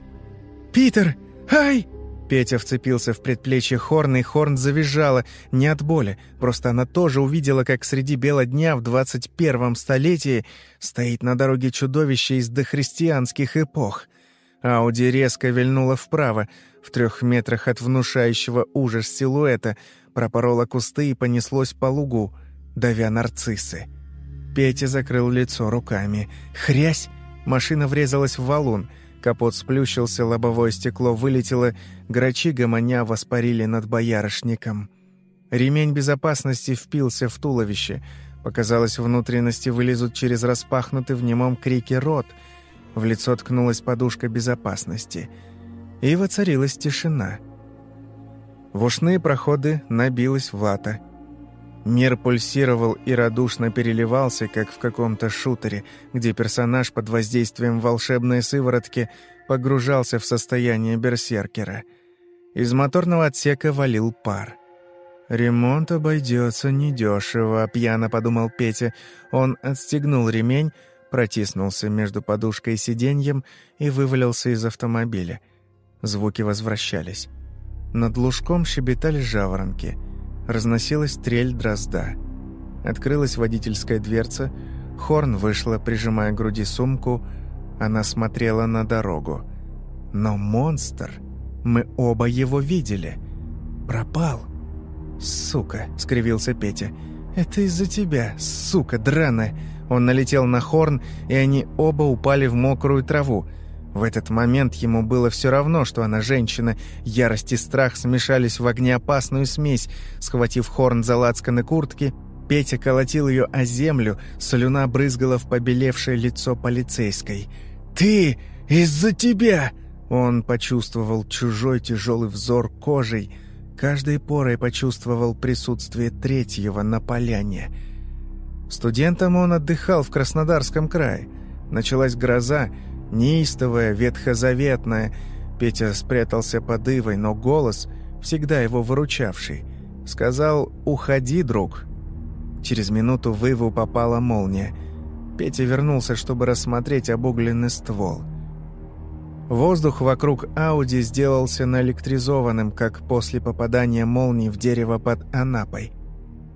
«Питер! «Ай!» Петя вцепился в предплечье Хорна, и Хорн завизжала, не от боли, просто она тоже увидела, как среди бела дня в 21 столетии стоит на дороге чудовище из дохристианских эпох. Ауди резко вильнула вправо, в трех метрах от внушающего ужас силуэта, пропорола кусты и понеслось по лугу, давя нарциссы. Петя закрыл лицо руками. «Хрясь!» Машина врезалась в валун — Капот сплющился, лобовое стекло вылетело, грачи гомоня воспарили над боярышником. Ремень безопасности впился в туловище. Показалось, внутренности вылезут через распахнутый в немом крике рот. В лицо ткнулась подушка безопасности. И воцарилась тишина. В ушные проходы набилась вата — Мир пульсировал и радушно переливался, как в каком-то шутере, где персонаж под воздействием волшебной сыворотки погружался в состояние берсеркера. Из моторного отсека валил пар. «Ремонт обойдется недешево», — пьяно подумал Петя. Он отстегнул ремень, протиснулся между подушкой и сиденьем и вывалился из автомобиля. Звуки возвращались. Над лужком щебетали жаворонки — разносилась трель дрозда. Открылась водительская дверца, Хорн вышла, прижимая к груди сумку, она смотрела на дорогу. Но монстр, мы оба его видели, пропал. «Сука!» — скривился Петя. «Это из-за тебя, сука драная!» Он налетел на Хорн, и они оба упали в мокрую траву — в этот момент ему было все равно, что она женщина. Ярость и страх смешались в огнеопасную смесь. Схватив Хорн за лацканы куртки, Петя колотил ее о землю, слюна брызгала в побелевшее лицо полицейской. «Ты! Из-за тебя!» Он почувствовал чужой тяжелый взор кожей. Каждой порой почувствовал присутствие третьего на поляне. Студентом он отдыхал в Краснодарском крае. Началась гроза, неистовая, ветхозаветная. Петя спрятался под ивой, но голос, всегда его выручавший, сказал «Уходи, друг». Через минуту в иву попала молния. Петя вернулся, чтобы рассмотреть обугленный ствол. Воздух вокруг Ауди сделался наэлектризованным, как после попадания молнии в дерево под Анапой.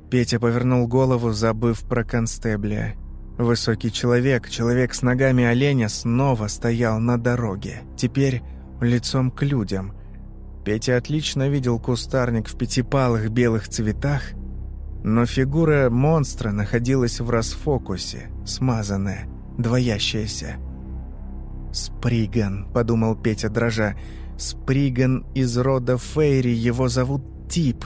Петя повернул голову, забыв про констебля. Высокий человек, человек с ногами оленя, снова стоял на дороге. Теперь лицом к людям. Петя отлично видел кустарник в пятипалых белых цветах, но фигура монстра находилась в расфокусе, смазанная, двоящаяся. «Сприган», — подумал Петя дрожа, — «Сприган из рода Фейри, его зовут Тип».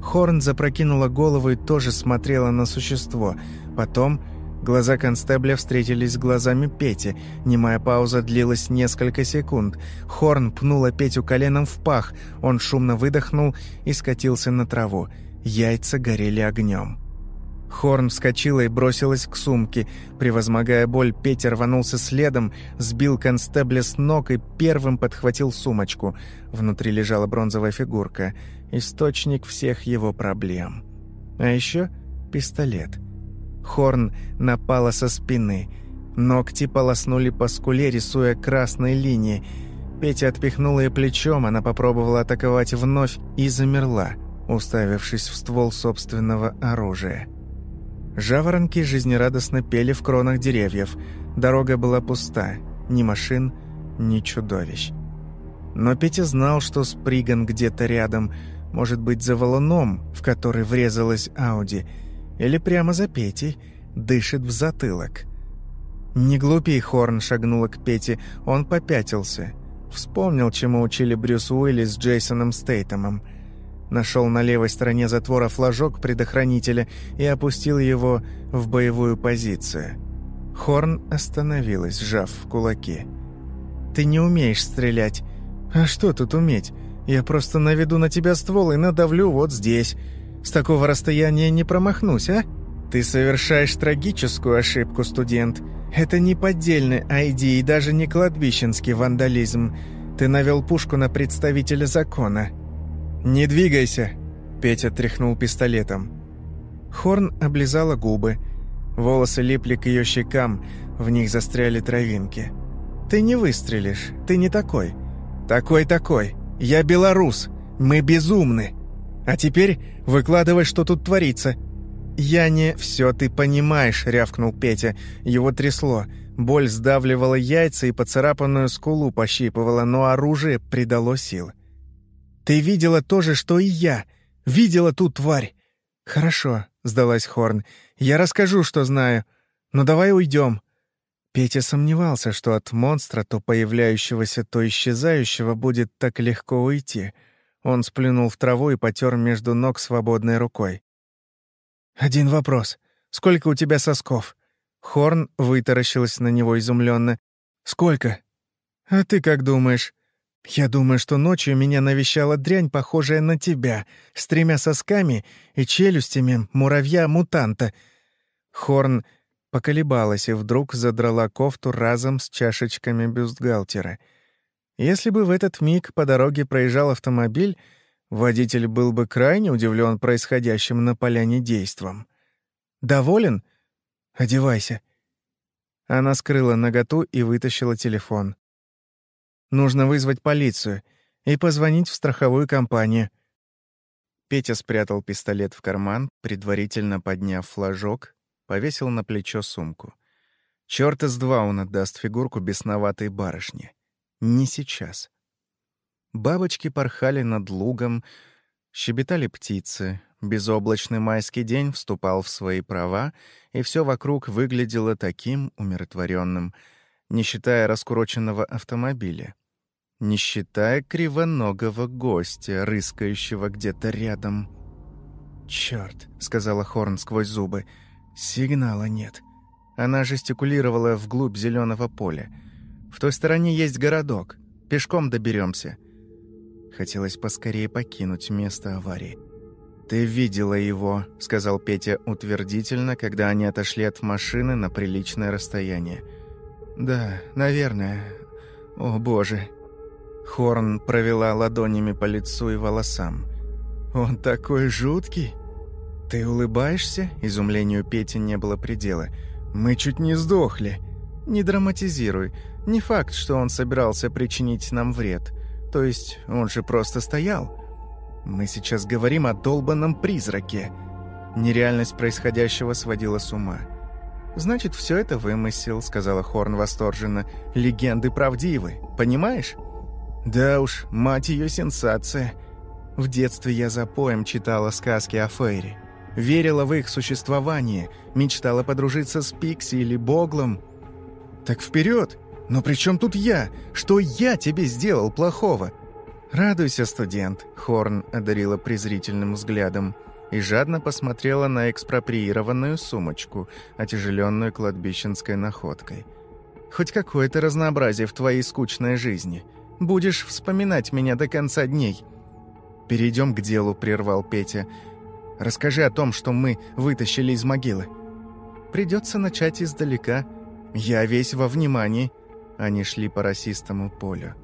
Хорн запрокинула голову и тоже смотрела на существо. Потом Глаза констебля встретились с глазами Пети. Немая пауза длилась несколько секунд. Хорн пнула Петю коленом в пах. Он шумно выдохнул и скатился на траву. Яйца горели огнем. Хорн вскочила и бросилась к сумке. Превозмогая боль, Петя рванулся следом, сбил констебля с ног и первым подхватил сумочку. Внутри лежала бронзовая фигурка. Источник всех его проблем. А еще пистолет — Хорн напала со спины. Ногти полоснули по скуле, рисуя красные линии. Петя отпихнула ее плечом, она попробовала атаковать вновь и замерла, уставившись в ствол собственного оружия. Жаворонки жизнерадостно пели в кронах деревьев. Дорога была пуста. Ни машин, ни чудовищ. Но Петя знал, что Сприган где-то рядом, может быть, за валуном, в который врезалась Ауди – или прямо за Петей, дышит в затылок. «Не глупей, Хорн!» шагнула к Пете. Он попятился. Вспомнил, чему учили Брюс Уиллис с Джейсоном Стейтемом. Нашел на левой стороне затвора флажок предохранителя и опустил его в боевую позицию. Хорн остановилась, сжав в кулаки. «Ты не умеешь стрелять». «А что тут уметь? Я просто наведу на тебя ствол и надавлю вот здесь. С такого расстояния не промахнусь, а? Ты совершаешь трагическую ошибку, студент. Это не поддельный ID и даже не кладбищенский вандализм. Ты навел пушку на представителя закона. «Не двигайся!» Петя тряхнул пистолетом. Хорн облизала губы. Волосы липли к ее щекам, в них застряли травинки. «Ты не выстрелишь, ты не такой. «Такой-такой. Я белорус. Мы безумны. А теперь выкладывай, что тут творится». «Я не...» «Все ты понимаешь», — рявкнул Петя. Его трясло. Боль сдавливала яйца и поцарапанную скулу пощипывала, но оружие придало сил. «Ты видела то же, что и я. Видела ту тварь». «Хорошо», — сдалась Хорн. «Я расскажу, что знаю. Но давай уйдем. Петя сомневался, что от монстра, то появляющегося, то исчезающего, будет так легко уйти. Он сплюнул в траву и потер между ног свободной рукой. «Один вопрос. Сколько у тебя сосков?» Хорн вытаращилась на него изумленно. «Сколько?» «А ты как думаешь?» «Я думаю, что ночью меня навещала дрянь, похожая на тебя, с тремя сосками и челюстями муравья-мутанта». Хорн поколебалась и вдруг задрала кофту разом с чашечками бюстгальтера. Если бы в этот миг по дороге проезжал автомобиль, водитель был бы крайне удивлен происходящим на поляне действом. «Доволен? Одевайся». Она скрыла наготу и вытащила телефон. «Нужно вызвать полицию и позвонить в страховую компанию». Петя спрятал пистолет в карман, предварительно подняв флажок, повесил на плечо сумку. Чёрт из два он отдаст фигурку бесноватой барышни. Не сейчас. Бабочки порхали над лугом, щебетали птицы, безоблачный майский день вступал в свои права, и все вокруг выглядело таким умиротворенным, не считая раскуроченного автомобиля, не считая кривоногого гостя, рыскающего где-то рядом. «Чёрт», — сказала Хорн сквозь зубы, — Сигнала нет. Она жестикулировала вглубь зеленого поля. В той стороне есть городок. Пешком доберемся. Хотелось поскорее покинуть место аварии. «Ты видела его», — сказал Петя утвердительно, когда они отошли от машины на приличное расстояние. «Да, наверное. О, боже». Хорн провела ладонями по лицу и волосам. «Он такой жуткий!» «Ты улыбаешься?» — изумлению Пети не было предела. «Мы чуть не сдохли». «Не драматизируй. Не факт, что он собирался причинить нам вред. То есть он же просто стоял. Мы сейчас говорим о долбанном призраке». Нереальность происходящего сводила с ума. «Значит, все это вымысел», — сказала Хорн восторженно. «Легенды правдивы, понимаешь?» «Да уж, мать ее сенсация. В детстве я за поем читала сказки о Фейре верила в их существование, мечтала подружиться с Пикси или Боглом. Так вперед! Но при чем тут я? Что я тебе сделал плохого? Радуйся, студент, Хорн одарила презрительным взглядом и жадно посмотрела на экспроприированную сумочку, отяжеленную кладбищенской находкой. Хоть какое-то разнообразие в твоей скучной жизни. Будешь вспоминать меня до конца дней. Перейдем к делу, прервал Петя. Расскажи о том, что мы вытащили из могилы. Придется начать издалека. Я весь во внимании. Они шли по расистому полю.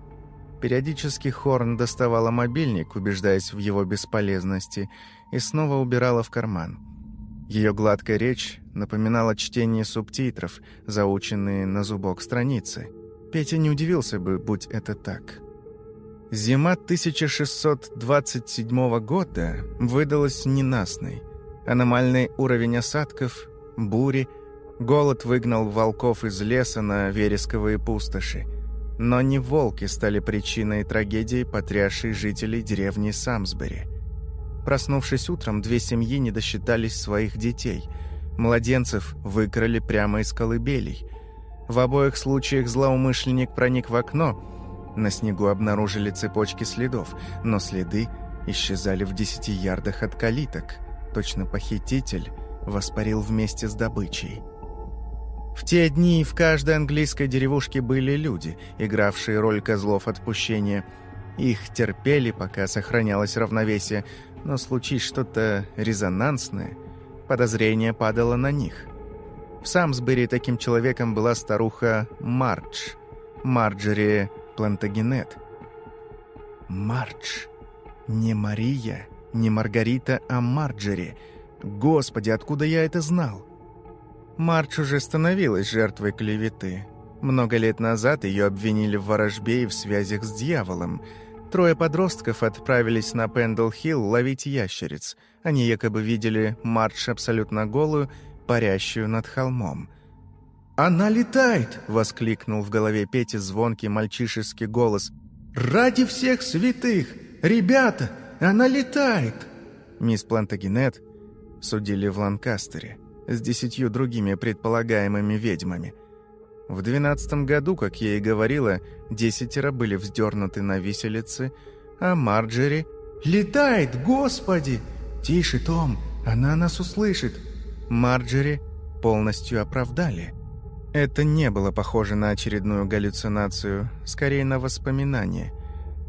Периодически Хорн доставала мобильник, убеждаясь в его бесполезности, и снова убирала в карман. Ее гладкая речь напоминала чтение субтитров, заученные на зубок страницы. Петя не удивился бы, будь это так. Зима 1627 года выдалась ненастной. Аномальный уровень осадков, бури, голод выгнал волков из леса на вересковые пустоши. Но не волки стали причиной трагедии, потрясшей жителей деревни Самсбери. Проснувшись утром, две семьи не досчитались своих детей. Младенцев выкрали прямо из колыбелей. В обоих случаях злоумышленник проник в окно – на снегу обнаружили цепочки следов, но следы исчезали в десяти ярдах от калиток. Точно похититель воспарил вместе с добычей. В те дни в каждой английской деревушке были люди, игравшие роль козлов отпущения. Их терпели, пока сохранялось равновесие, но случись что-то резонансное, подозрение падало на них. В Самсбери таким человеком была старуха Мардж. Марджери Плантагенет. Мардж. Не Мария, не Маргарита, а Марджери. Господи, откуда я это знал? Мардж уже становилась жертвой клеветы. Много лет назад ее обвинили в ворожбе и в связях с дьяволом. Трое подростков отправились на Пендл-Хилл ловить ящериц. Они якобы видели Мардж абсолютно голую, парящую над холмом. «Она летает!» — воскликнул в голове Пети звонкий мальчишеский голос. «Ради всех святых! Ребята, она летает!» Мисс Плантагенет судили в Ланкастере с десятью другими предполагаемыми ведьмами — в двенадцатом году, как я и говорила, десятеро были вздернуты на виселице, а Марджери... «Летает, господи!» «Тише, Том, она нас услышит!» Марджери полностью оправдали. Это не было похоже на очередную галлюцинацию, скорее на воспоминание.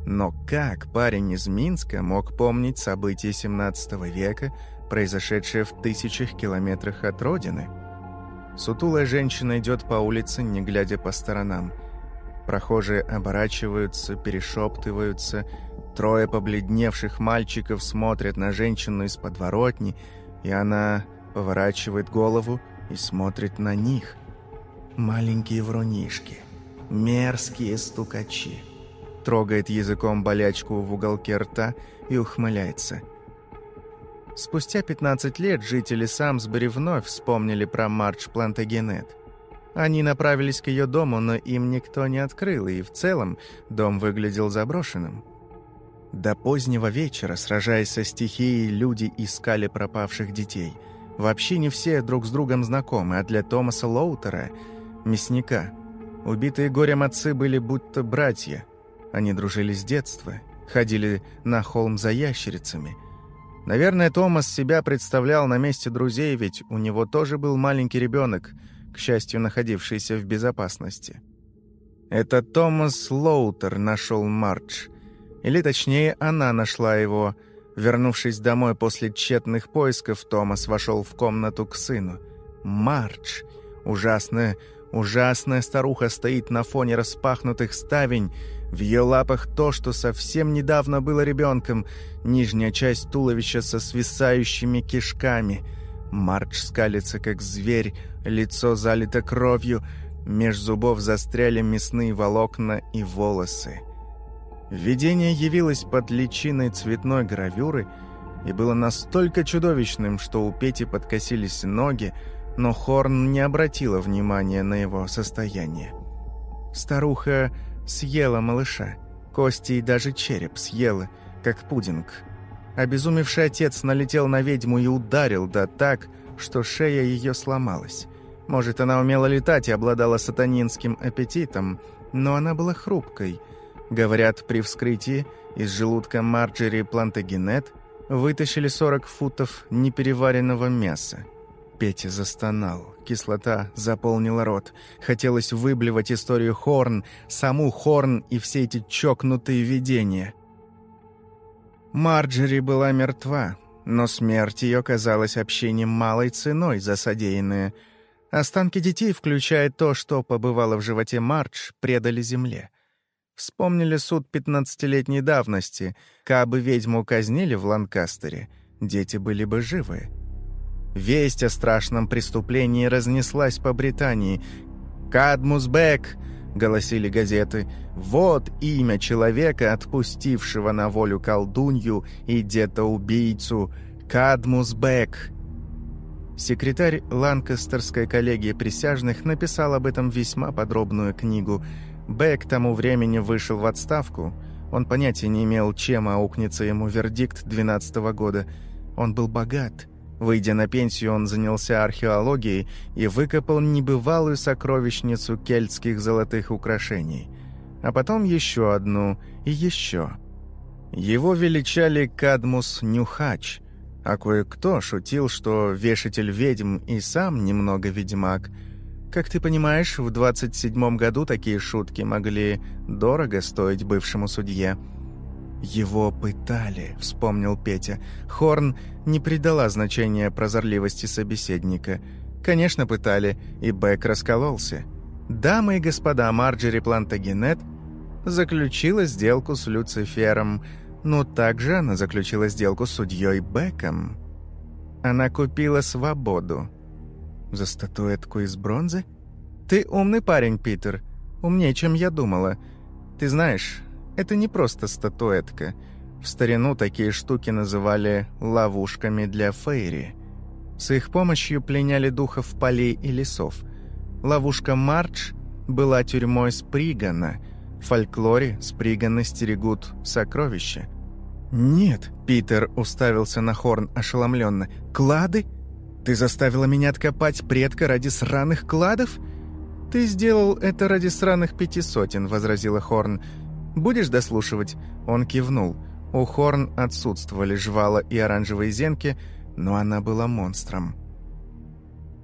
Но как парень из Минска мог помнить события 17 века, произошедшие в тысячах километрах от родины? Сутулая женщина идет по улице, не глядя по сторонам. Прохожие оборачиваются, перешептываются. Трое побледневших мальчиков смотрят на женщину из подворотни, и она поворачивает голову и смотрит на них. Маленькие врунишки, мерзкие стукачи. Трогает языком болячку в уголке рта и ухмыляется – Спустя 15 лет жители Самсбери вновь вспомнили про Мардж Плантагенет. Они направились к ее дому, но им никто не открыл, и в целом дом выглядел заброшенным. До позднего вечера, сражаясь со стихией, люди искали пропавших детей. Вообще не все друг с другом знакомы, а для Томаса Лоутера, мясника, убитые горем отцы были будто братья. Они дружили с детства, ходили на холм за ящерицами – Наверное, Томас себя представлял на месте друзей, ведь у него тоже был маленький ребенок, к счастью, находившийся в безопасности. Это Томас Лоутер нашел Мардж. Или точнее, она нашла его. Вернувшись домой после тщетных поисков, Томас вошел в комнату к сыну. Мардж. Ужасная, ужасная старуха стоит на фоне распахнутых ставень, в ее лапах то, что совсем недавно было ребенком, нижняя часть туловища со свисающими кишками. Мардж скалится, как зверь, лицо залито кровью, меж зубов застряли мясные волокна и волосы. Видение явилось под личиной цветной гравюры и было настолько чудовищным, что у Пети подкосились ноги, но Хорн не обратила внимания на его состояние. Старуха Съела малыша. Кости и даже череп съела, как пудинг. Обезумевший отец налетел на ведьму и ударил, да так, что шея ее сломалась. Может, она умела летать и обладала сатанинским аппетитом, но она была хрупкой. Говорят, при вскрытии из желудка Марджери Плантагенет вытащили 40 футов непереваренного мяса. Петя застонал. Кислота заполнила рот. Хотелось выблевать историю Хорн, саму Хорн и все эти чокнутые видения. Марджери была мертва, но смерть ее казалась общением малой ценой за содеянное. Останки детей, включая то, что побывало в животе Мардж, предали земле. Вспомнили суд пятнадцатилетней давности. Кабы ведьму казнили в Ланкастере, дети были бы живы. Весть о страшном преступлении разнеслась по Британии. «Кадмус Бек!» — голосили газеты. «Вот имя человека, отпустившего на волю колдунью и где-то-убийцу. Кадмус Бек!» Секретарь Ланкастерской коллегии присяжных написал об этом весьма подробную книгу. Бек к тому времени вышел в отставку. Он понятия не имел, чем аукнется ему вердикт 12 -го года. Он был богат — Выйдя на пенсию, он занялся археологией и выкопал небывалую сокровищницу кельтских золотых украшений. А потом еще одну и еще. Его величали Кадмус Нюхач, а кое-кто шутил, что вешатель ведьм и сам немного ведьмак. Как ты понимаешь, в 27 году такие шутки могли дорого стоить бывшему судье – «Его пытали», — вспомнил Петя. Хорн не придала значения прозорливости собеседника. «Конечно, пытали, и Бэк раскололся. Дамы и господа, Марджери Плантагенет заключила сделку с Люцифером, но также она заключила сделку с судьей Бэком. Она купила свободу. За статуэтку из бронзы? «Ты умный парень, Питер. Умнее, чем я думала. Ты знаешь, это не просто статуэтка. В старину такие штуки называли «ловушками для фейри». С их помощью пленяли духов полей и лесов. Ловушка Мардж была тюрьмой Спригана. В фольклоре Сприганы стерегут сокровища. «Нет», — Питер уставился на Хорн ошеломленно. «Клады? Ты заставила меня откопать предка ради сраных кладов?» «Ты сделал это ради сраных пяти сотен», — возразила Хорн. «Будешь дослушивать?» Он кивнул. У Хорн отсутствовали жвала и оранжевые зенки, но она была монстром.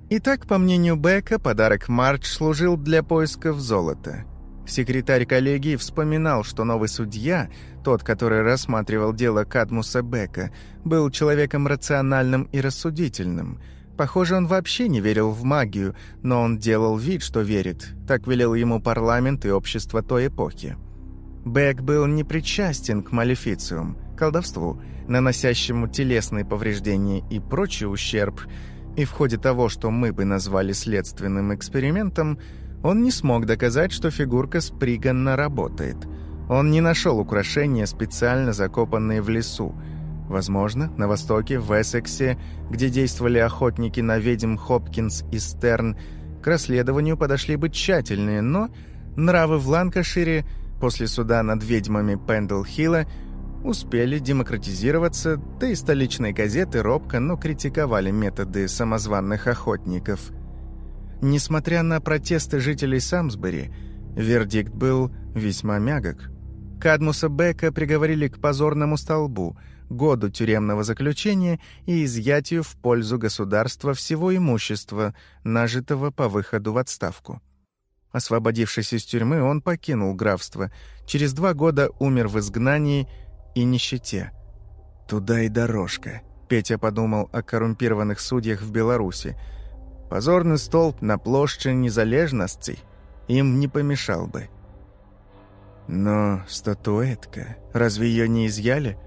Итак, по мнению Бека, подарок Мардж служил для поисков золота. Секретарь коллегии вспоминал, что новый судья, тот, который рассматривал дело Кадмуса Бека, был человеком рациональным и рассудительным – Похоже, он вообще не верил в магию, но он делал вид, что верит. Так велел ему парламент и общество той эпохи. Бек был непричастен к малефициум, колдовству, наносящему телесные повреждения и прочий ущерб, и в ходе того, что мы бы назвали следственным экспериментом, он не смог доказать, что фигурка Сприганна работает. Он не нашел украшения, специально закопанные в лесу, Возможно, на востоке, в Эссексе, где действовали охотники на ведьм Хопкинс и Стерн, к расследованию подошли бы тщательнее, но нравы в Ланкашире после суда над ведьмами Пендл-Хилла успели демократизироваться, да и столичные газеты робко, но критиковали методы самозванных охотников. Несмотря на протесты жителей Самсбери, вердикт был весьма мягок. Кадмуса Бека приговорили к позорному столбу – году тюремного заключения и изъятию в пользу государства всего имущества, нажитого по выходу в отставку. Освободившись из тюрьмы, он покинул графство. Через два года умер в изгнании и нищете. «Туда и дорожка», — Петя подумал о коррумпированных судьях в Беларуси. «Позорный столб на площади незалежности им не помешал бы». Но статуэтка, разве ее не изъяли?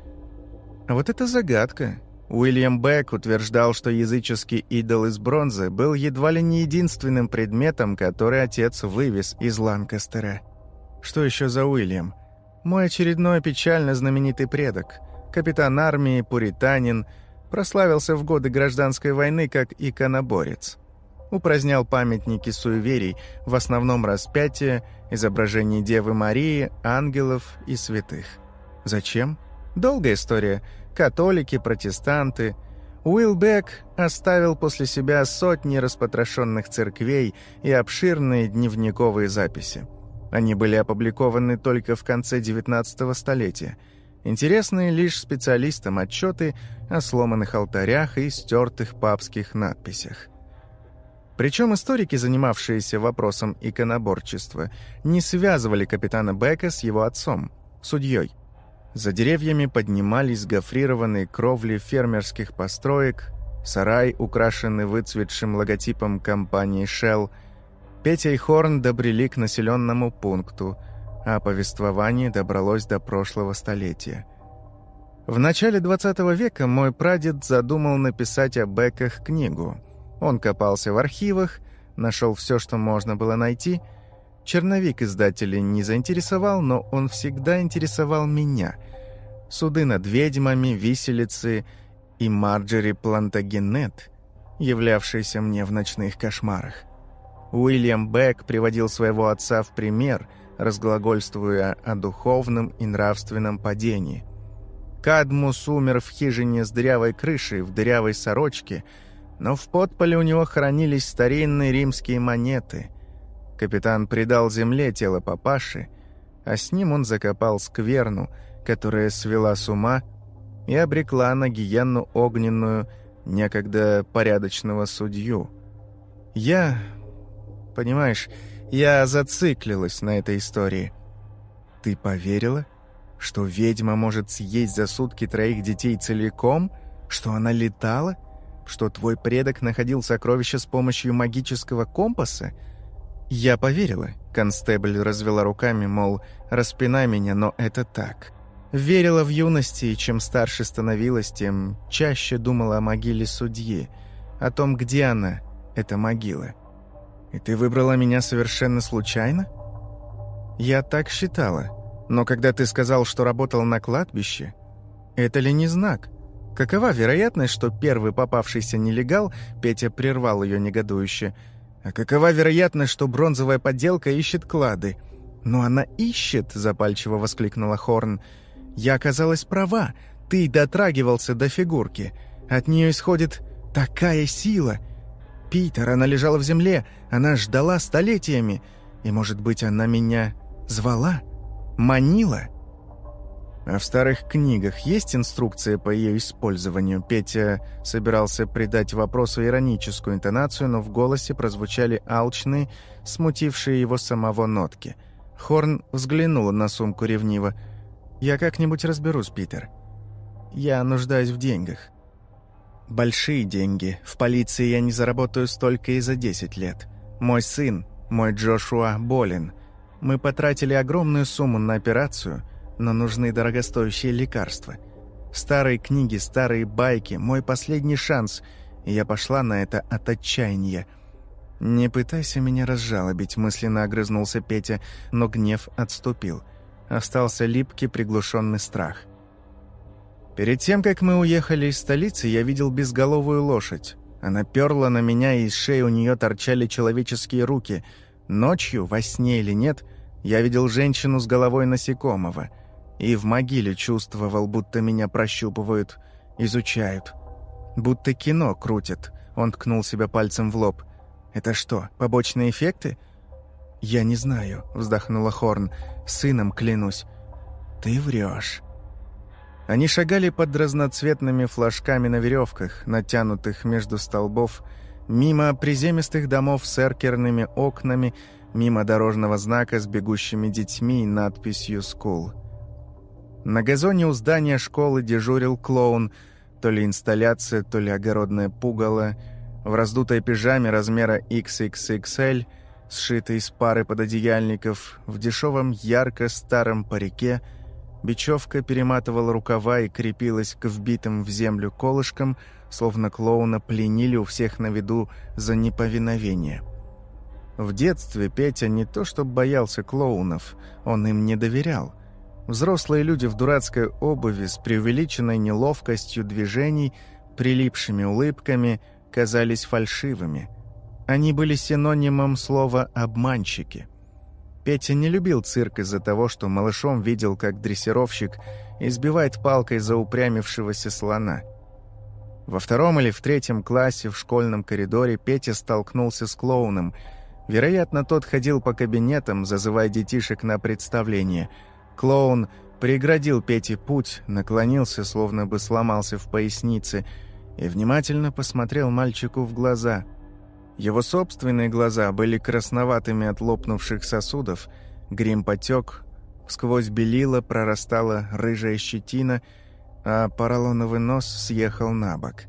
А вот это загадка. Уильям Бек утверждал, что языческий идол из бронзы был едва ли не единственным предметом, который отец вывез из Ланкастера. Что еще за Уильям? Мой очередной печально знаменитый предок. Капитан армии, пуританин, прославился в годы гражданской войны как иконоборец. Упразднял памятники суеверий, в основном распятия, изображений Девы Марии, ангелов и святых. Зачем? Долгая история. Католики, протестанты. Уилл Бек оставил после себя сотни распотрошенных церквей и обширные дневниковые записи. Они были опубликованы только в конце XIX столетия. Интересные лишь специалистам отчеты о сломанных алтарях и стертых папских надписях. Причем историки, занимавшиеся вопросом иконоборчества, не связывали капитана Бека с его отцом, судьей. За деревьями поднимались гофрированные кровли фермерских построек, сарай, украшенный выцветшим логотипом компании Shell. Петя и Хорн добрели к населенному пункту, а повествование добралось до прошлого столетия. В начале 20 века мой прадед задумал написать о Беках книгу. Он копался в архивах, нашел все, что можно было найти — Черновик издателя не заинтересовал, но он всегда интересовал меня. Суды над ведьмами, виселицы и Марджери Плантагенет, являвшиеся мне в ночных кошмарах. Уильям Бек приводил своего отца в пример, разглагольствуя о духовном и нравственном падении. Кадмус умер в хижине с дырявой крышей, в дырявой сорочке, но в подполе у него хранились старинные римские монеты — Капитан предал земле тело папаши, а с ним он закопал скверну, которая свела с ума и обрекла на гиенну огненную некогда порядочного судью. Я, понимаешь, я зациклилась на этой истории. Ты поверила, что ведьма может съесть за сутки троих детей целиком, что она летала, что твой предок находил сокровища с помощью магического компаса — я поверила. Констебль развела руками, мол, распинай меня, но это так. Верила в юности, и чем старше становилась, тем чаще думала о могиле судьи, о том, где она, эта могила. И ты выбрала меня совершенно случайно? Я так считала. Но когда ты сказал, что работал на кладбище, это ли не знак? Какова вероятность, что первый попавшийся нелегал, Петя прервал ее негодующе, а какова вероятность, что бронзовая подделка ищет клады? «Но она ищет!» — запальчиво воскликнула Хорн. «Я оказалась права. Ты дотрагивался до фигурки. От нее исходит такая сила. Питер, она лежала в земле, она ждала столетиями. И, может быть, она меня звала? Манила?» А в старых книгах есть инструкция по ее использованию? Петя собирался придать вопросу ироническую интонацию, но в голосе прозвучали алчные, смутившие его самого нотки. Хорн взглянула на сумку ревниво. «Я как-нибудь разберусь, Питер. Я нуждаюсь в деньгах. Большие деньги. В полиции я не заработаю столько и за 10 лет. Мой сын, мой Джошуа, болен. Мы потратили огромную сумму на операцию, но нужны дорогостоящие лекарства. Старые книги, старые байки, мой последний шанс, я пошла на это от отчаяния. «Не пытайся меня разжалобить», — мысленно огрызнулся Петя, но гнев отступил. Остался липкий приглушенный страх. Перед тем, как мы уехали из столицы, я видел безголовую лошадь. Она перла на меня, и из шеи у нее торчали человеческие руки. Ночью, во сне или нет, я видел женщину с головой насекомого. И в могиле чувствовал, будто меня прощупывают, изучают. Будто кино крутят. Он ткнул себя пальцем в лоб. «Это что, побочные эффекты?» «Я не знаю», — вздохнула Хорн. «Сыном клянусь». «Ты врешь». Они шагали под разноцветными флажками на веревках, натянутых между столбов, мимо приземистых домов с эркерными окнами, мимо дорожного знака с бегущими детьми и надписью «School». На газоне у здания школы дежурил клоун, то ли инсталляция, то ли огородное пугало, в раздутой пижаме размера XXXL, сшитой из пары пододеяльников, в дешевом ярко-старом парике – Бечевка перематывала рукава и крепилась к вбитым в землю колышкам, словно клоуна пленили у всех на виду за неповиновение. В детстве Петя не то что боялся клоунов, он им не доверял. Взрослые люди в дурацкой обуви с преувеличенной неловкостью движений, прилипшими улыбками, казались фальшивыми. Они были синонимом слова «обманщики». Петя не любил цирк из-за того, что малышом видел, как дрессировщик избивает палкой заупрямившегося слона. Во втором или в третьем классе в школьном коридоре Петя столкнулся с клоуном. Вероятно, тот ходил по кабинетам, зазывая детишек на представление. Клоун преградил Пете путь, наклонился, словно бы сломался в пояснице, и внимательно посмотрел мальчику в глаза – его собственные глаза были красноватыми от лопнувших сосудов, грим потек, сквозь белила прорастала рыжая щетина, а поролоновый нос съехал на бок.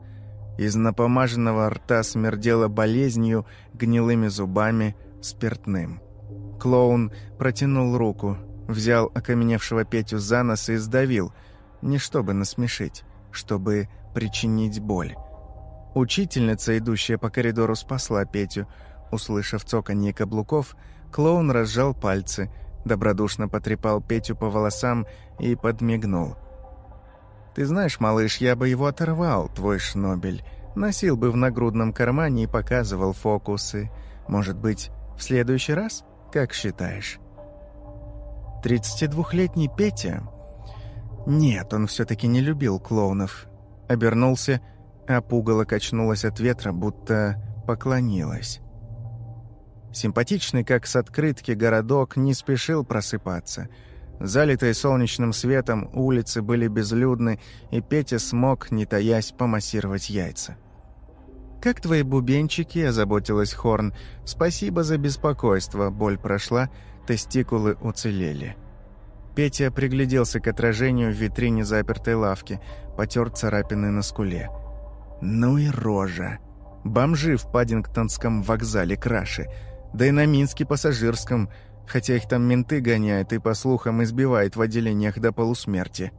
Из напомаженного рта смердело болезнью, гнилыми зубами, спиртным. Клоун протянул руку, взял окаменевшего Петю за нос и сдавил, не чтобы насмешить, чтобы причинить боль. Учительница, идущая по коридору, спасла Петю. Услышав цоканье каблуков, клоун разжал пальцы, добродушно потрепал Петю по волосам и подмигнул. «Ты знаешь, малыш, я бы его оторвал, твой шнобель. Носил бы в нагрудном кармане и показывал фокусы. Может быть, в следующий раз? Как считаешь?» 32-летний Петя... Нет, он все-таки не любил клоунов. Обернулся а пугало качнулась от ветра, будто поклонилась. Симпатичный, как с открытки, городок не спешил просыпаться. Залитые солнечным светом улицы были безлюдны, и Петя смог, не таясь, помассировать яйца. «Как твои бубенчики?» – озаботилась Хорн. «Спасибо за беспокойство. Боль прошла, тестикулы уцелели». Петя пригляделся к отражению в витрине запертой лавки, потер царапины на скуле – ну и рожа. Бомжи в Паддингтонском вокзале краше, да и на Минске пассажирском, хотя их там менты гоняют и, по слухам, избивают в отделениях до полусмерти.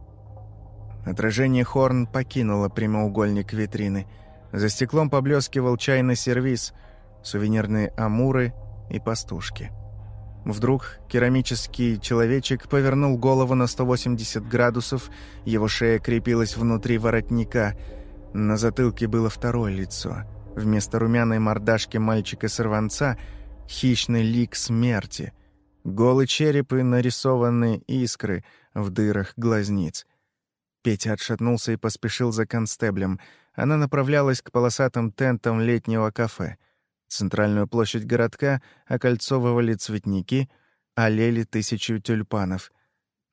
Отражение Хорн покинуло прямоугольник витрины. За стеклом поблескивал чайный сервиз. сувенирные амуры и пастушки. Вдруг керамический человечек повернул голову на 180 градусов, его шея крепилась внутри воротника. На затылке было второе лицо. Вместо румяной мордашки мальчика-сорванца — хищный лик смерти. Голый череп и нарисованные искры в дырах глазниц. Петя отшатнулся и поспешил за констеблем. Она направлялась к полосатым тентам летнего кафе — Центральную площадь городка окольцовывали цветники, олели тысячи тюльпанов.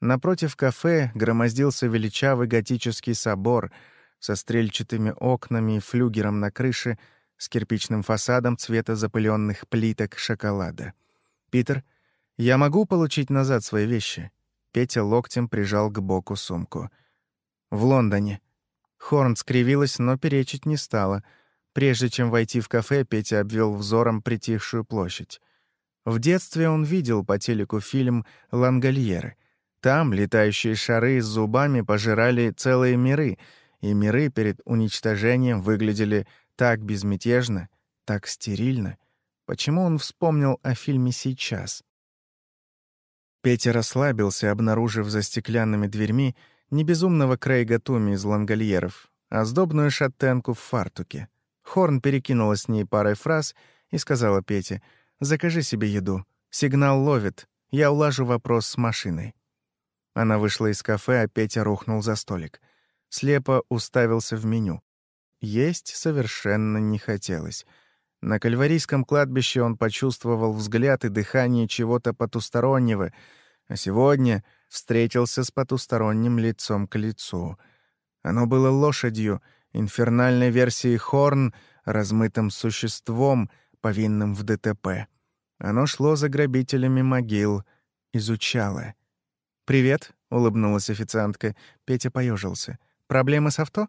Напротив кафе громоздился величавый готический собор со стрельчатыми окнами и флюгером на крыше с кирпичным фасадом цвета запыленных плиток шоколада. «Питер, я могу получить назад свои вещи?» Петя локтем прижал к боку сумку. «В Лондоне». Хорн скривилась, но перечить не стала — Прежде чем войти в кафе, Петя обвел взором притихшую площадь. В детстве он видел по телеку фильм «Лангольеры». Там летающие шары с зубами пожирали целые миры, и миры перед уничтожением выглядели так безмятежно, так стерильно. Почему он вспомнил о фильме сейчас? Петя расслабился, обнаружив за стеклянными дверьми не безумного Крейга Туми из лангольеров, а сдобную шатенку в фартуке. Хорн перекинула с ней парой фраз и сказала Пете, «Закажи себе еду. Сигнал ловит. Я улажу вопрос с машиной». Она вышла из кафе, а Петя рухнул за столик. Слепо уставился в меню. Есть совершенно не хотелось. На Кальварийском кладбище он почувствовал взгляд и дыхание чего-то потустороннего, а сегодня встретился с потусторонним лицом к лицу. Оно было лошадью — инфернальной версией Хорн, размытым существом, повинным в ДТП. Оно шло за грабителями могил, изучало. «Привет», — улыбнулась официантка. Петя поежился. «Проблемы с авто?»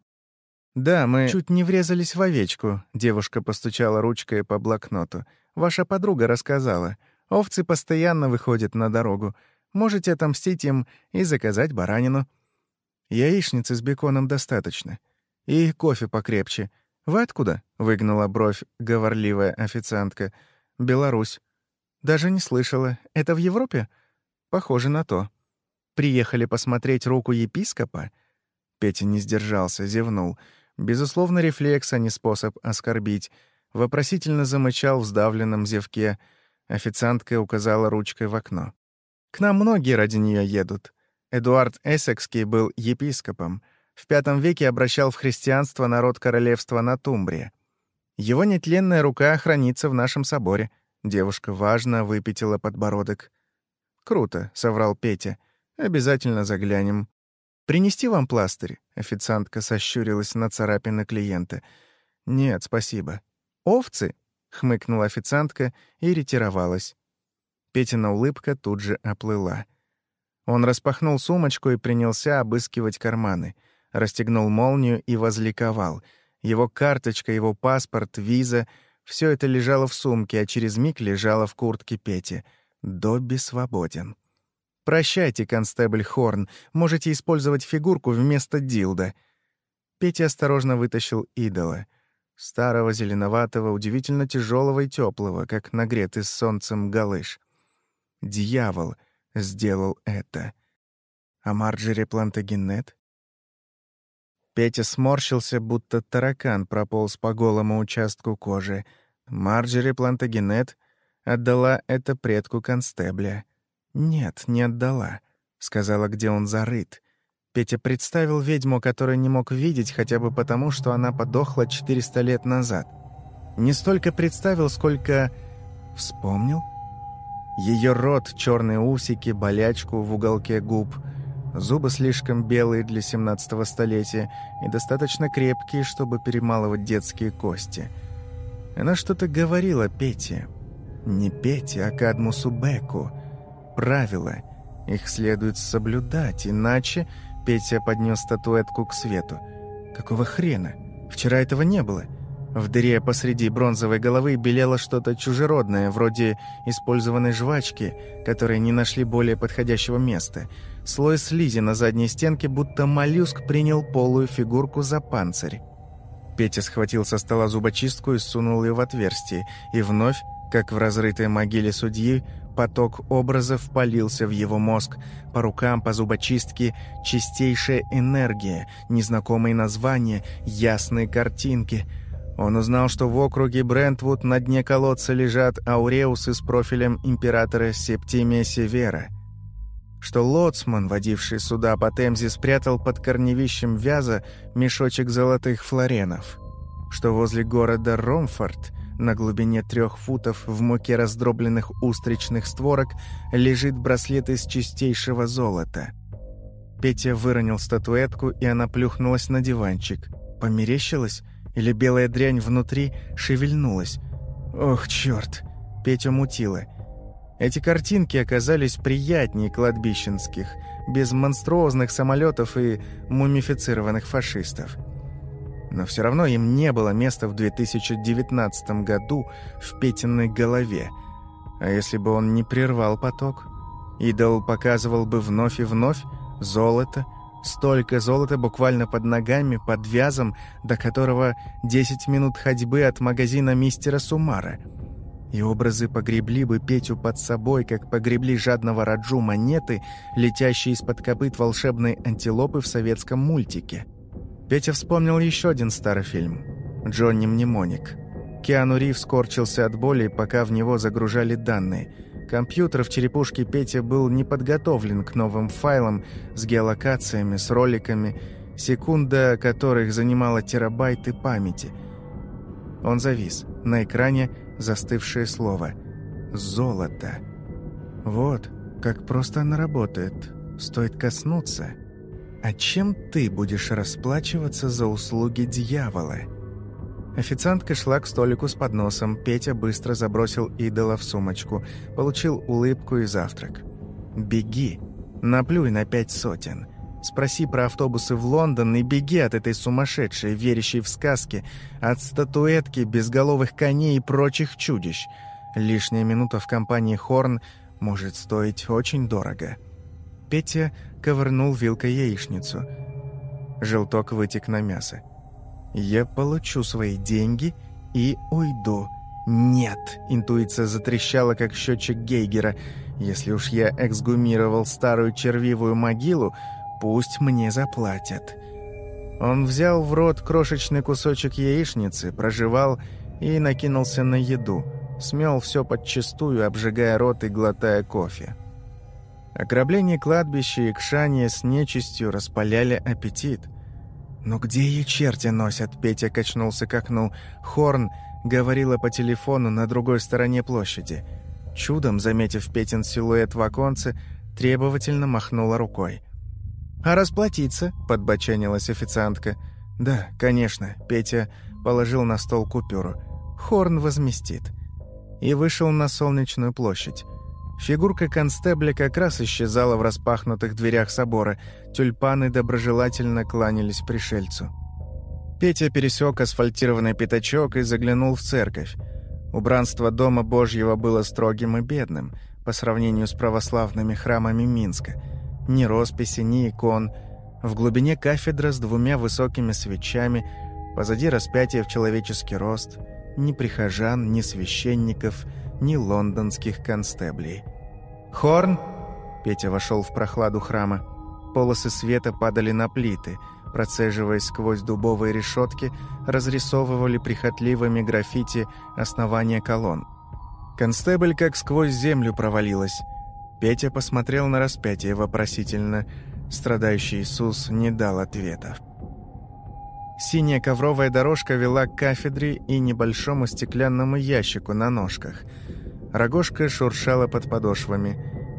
«Да, мы чуть не врезались в овечку», — девушка постучала ручкой по блокноту. «Ваша подруга рассказала. Овцы постоянно выходят на дорогу. Можете отомстить им и заказать баранину». «Яичницы с беконом достаточно. И кофе покрепче. Вы откуда?» — выгнала бровь говорливая официантка. «Беларусь». «Даже не слышала. Это в Европе?» «Похоже на то». «Приехали посмотреть руку епископа?» Петя не сдержался, зевнул. Безусловно, рефлекс, а не способ оскорбить. Вопросительно замычал в сдавленном зевке. Официантка указала ручкой в окно. «К нам многие ради нее едут. Эдуард Эссекский был епископом — в V веке обращал в христианство народ королевства на Тумбрии. Его нетленная рука хранится в нашем соборе. Девушка важно выпятила подбородок. «Круто», — соврал Петя. «Обязательно заглянем». «Принести вам пластырь?» — официантка сощурилась на царапины клиента. «Нет, спасибо». «Овцы?» — хмыкнула официантка и ретировалась. Петина улыбка тут же оплыла. Он распахнул сумочку и принялся обыскивать карманы — расстегнул молнию и возликовал. Его карточка, его паспорт, виза — все это лежало в сумке, а через миг лежало в куртке Пети. Добби свободен. «Прощайте, констебль Хорн, можете использовать фигурку вместо дилда». Петя осторожно вытащил идола. Старого, зеленоватого, удивительно тяжелого и теплого, как нагретый солнцем галыш. Дьявол сделал это. А Марджери Плантагенет? Петя сморщился, будто таракан прополз по голому участку кожи. Марджери Плантагенет отдала это предку констебля. «Нет, не отдала», — сказала, где он зарыт. Петя представил ведьму, которую не мог видеть хотя бы потому, что она подохла 400 лет назад. Не столько представил, сколько... Вспомнил? Ее рот, черные усики, болячку в уголке губ — Зубы слишком белые для 17-го столетия и достаточно крепкие, чтобы перемалывать детские кости. Она что-то говорила Пете. Не Пете, а Кадмусу Беку. Правила. Их следует соблюдать, иначе Петя поднес статуэтку к свету. Какого хрена? Вчера этого не было. В дыре посреди бронзовой головы белело что-то чужеродное, вроде использованной жвачки, которые не нашли более подходящего места — Слой слизи на задней стенке, будто моллюск принял полую фигурку за панцирь. Петя схватил со стола зубочистку и сунул ее в отверстие, и вновь, как в разрытой могиле судьи, поток образов полился в его мозг. По рукам, по зубочистке чистейшая энергия, незнакомые названия, ясные картинки. Он узнал, что в округе Брентвуд на дне колодца лежат ауреусы с профилем императора Септимия Севера – что лоцман, водивший суда по Темзе, спрятал под корневищем вяза мешочек золотых флоренов, что возле города Ромфорд на глубине трех футов в муке раздробленных устричных створок лежит браслет из чистейшего золота. Петя выронил статуэтку, и она плюхнулась на диванчик. Померещилась? Или белая дрянь внутри шевельнулась? Ох, черт! Петю мутило — эти картинки оказались приятнее кладбищенских, без монструозных самолетов и мумифицированных фашистов. Но все равно им не было места в 2019 году в Петиной голове. А если бы он не прервал поток? Идол показывал бы вновь и вновь золото, столько золота буквально под ногами, под вязом, до которого 10 минут ходьбы от магазина мистера Сумара — и образы погребли бы Петю под собой, как погребли жадного Раджу монеты, летящие из-под копыт волшебной антилопы в советском мультике. Петя вспомнил еще один старый фильм «Джонни Мнемоник». Киану Ривз скорчился от боли, пока в него загружали данные. Компьютер в черепушке Петя был не подготовлен к новым файлам с геолокациями, с роликами, секунда которых занимала терабайты памяти. Он завис. На экране – застывшее слово «золото». Вот, как просто оно работает. Стоит коснуться. А чем ты будешь расплачиваться за услуги дьявола? Официантка шла к столику с подносом. Петя быстро забросил идола в сумочку. Получил улыбку и завтрак. «Беги. Наплюй на пять сотен». Спроси про автобусы в Лондон и беги от этой сумасшедшей, верящей в сказки, от статуэтки, безголовых коней и прочих чудищ. Лишняя минута в компании «Хорн» может стоить очень дорого. Петя ковырнул вилкой яичницу. Желток вытек на мясо. «Я получу свои деньги и уйду». «Нет!» — интуиция затрещала, как счетчик Гейгера. «Если уж я эксгумировал старую червивую могилу, Пусть мне заплатят. Он взял в рот крошечный кусочек яичницы, прожевал и накинулся на еду. Смел все подчистую, обжигая рот и глотая кофе. Ограбление кладбища и кшание с нечистью распаляли аппетит. «Ну где ее черти носят?» Петя качнулся к окну. Хорн говорила по телефону на другой стороне площади. Чудом, заметив Петин силуэт в оконце, требовательно махнула рукой. «А расплатиться?» – подбоченилась официантка. «Да, конечно», – Петя положил на стол купюру. «Хорн возместит». И вышел на солнечную площадь. Фигурка констебля как раз исчезала в распахнутых дверях собора. Тюльпаны доброжелательно кланялись пришельцу. Петя пересек асфальтированный пятачок и заглянул в церковь. Убранство Дома Божьего было строгим и бедным по сравнению с православными храмами Минска – ни росписи, ни икон. В глубине кафедра с двумя высокими свечами, позади распятия в человеческий рост, ни прихожан, ни священников, ни лондонских констеблей. «Хорн!» Петя вошел в прохладу храма. Полосы света падали на плиты, процеживаясь сквозь дубовые решетки, разрисовывали прихотливыми граффити основания колонн. Констебль как сквозь землю провалилась. Петя посмотрел на распятие вопросительно. Страдающий Иисус не дал ответов. Синяя ковровая дорожка вела к кафедре и небольшому стеклянному ящику на ножках. Рогожка шуршала под подошвами.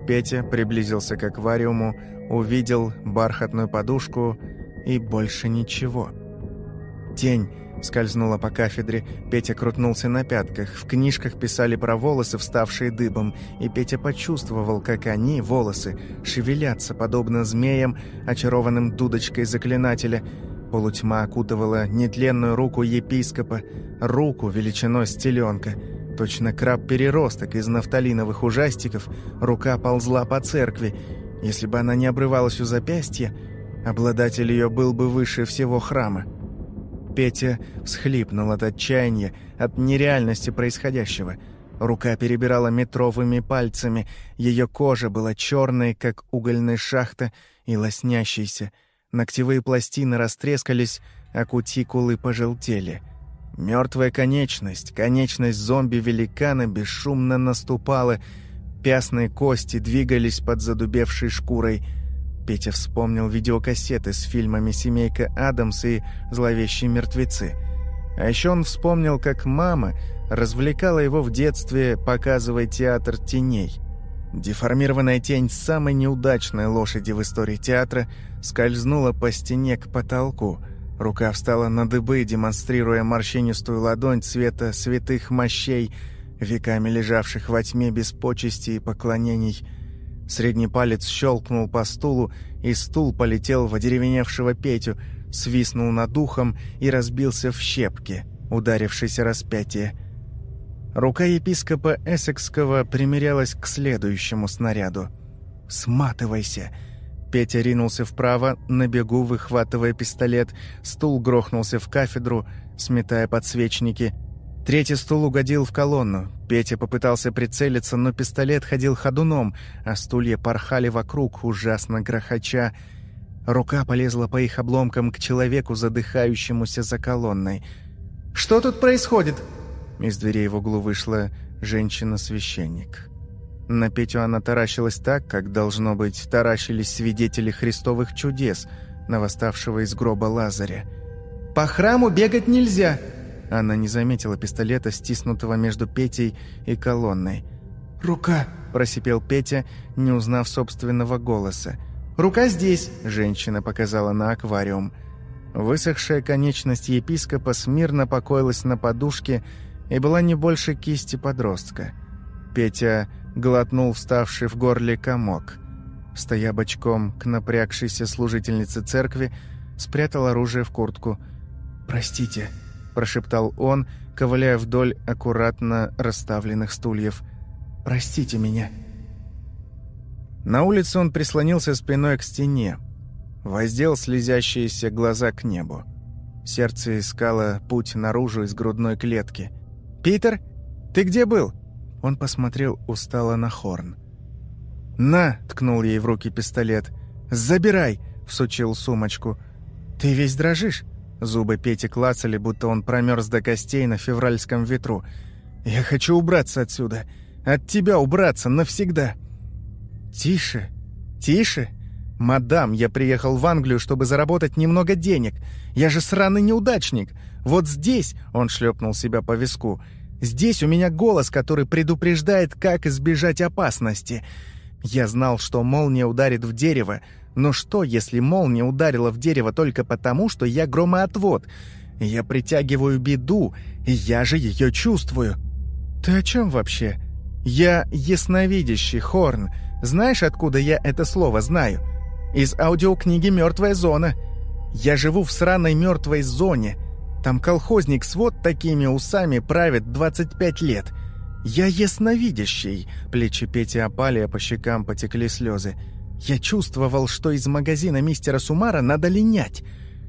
Петя приблизился к аквариуму, увидел бархатную подушку и больше ничего. Тень Скользнула по кафедре, Петя крутнулся на пятках. В книжках писали про волосы, вставшие дыбом, и Петя почувствовал, как они, волосы, шевелятся, подобно змеям, очарованным дудочкой заклинателя. Полутьма окутывала нетленную руку епископа, руку величиной стеленка. Точно краб-переросток из нафталиновых ужастиков, рука ползла по церкви. Если бы она не обрывалась у запястья, обладатель ее был бы выше всего храма. Петя всхлипнул от отчаяния, от нереальности происходящего. Рука перебирала метровыми пальцами, ее кожа была черной, как угольная шахта, и лоснящейся. Ногтевые пластины растрескались, а кутикулы пожелтели. Мертвая конечность, конечность зомби-великана бесшумно наступала, пясные кости двигались под задубевшей шкурой — Петя вспомнил видеокассеты с фильмами «Семейка Адамс» и «Зловещие мертвецы». А еще он вспомнил, как мама развлекала его в детстве, показывая театр теней. Деформированная тень самой неудачной лошади в истории театра скользнула по стене к потолку. Рука встала на дыбы, демонстрируя морщинистую ладонь цвета святых мощей, веками лежавших во тьме без почести и поклонений – Средний палец щелкнул по стулу, и стул полетел в одеревеневшего Петю, свистнул над ухом и разбился в щепки, ударившись распятие. Рука епископа Эссекского примерялась к следующему снаряду. «Сматывайся!» Петя ринулся вправо, на бегу выхватывая пистолет, стул грохнулся в кафедру, сметая подсвечники — Третий стул угодил в колонну. Петя попытался прицелиться, но пистолет ходил ходуном, а стулья порхали вокруг, ужасно грохоча. Рука полезла по их обломкам к человеку, задыхающемуся за колонной. «Что тут происходит?» Из дверей в углу вышла женщина-священник. На Петю она таращилась так, как, должно быть, таращились свидетели христовых чудес на восставшего из гроба Лазаря. «По храму бегать нельзя!» Она не заметила пистолета, стиснутого между Петей и колонной. «Рука!» – просипел Петя, не узнав собственного голоса. «Рука здесь!» – женщина показала на аквариум. Высохшая конечность епископа смирно покоилась на подушке и была не больше кисти подростка. Петя глотнул вставший в горле комок. Стоя бочком к напрягшейся служительнице церкви, спрятал оружие в куртку. «Простите», — прошептал он, ковыляя вдоль аккуратно расставленных стульев. «Простите меня». На улице он прислонился спиной к стене, воздел слезящиеся глаза к небу. Сердце искало путь наружу из грудной клетки. «Питер, ты где был?» Он посмотрел устало на Хорн. «На!» — ткнул ей в руки пистолет. «Забирай!» — всучил сумочку. «Ты весь дрожишь?» Зубы Пети клацали, будто он промерз до костей на февральском ветру. «Я хочу убраться отсюда. От тебя убраться навсегда». «Тише, тише. Мадам, я приехал в Англию, чтобы заработать немного денег. Я же сраный неудачник. Вот здесь...» — он шлепнул себя по виску. «Здесь у меня голос, который предупреждает, как избежать опасности. Я знал, что молния ударит в дерево, но что, если молния ударила в дерево только потому, что я громоотвод? Я притягиваю беду, и я же ее чувствую. Ты о чем вообще? Я ясновидящий, Хорн. Знаешь, откуда я это слово знаю? Из аудиокниги «Мертвая зона». Я живу в сраной мертвой зоне. Там колхозник с вот такими усами правит 25 лет. Я ясновидящий. Плечи Пети опали, а по щекам потекли слезы. Я чувствовал, что из магазина мистера Сумара надо линять.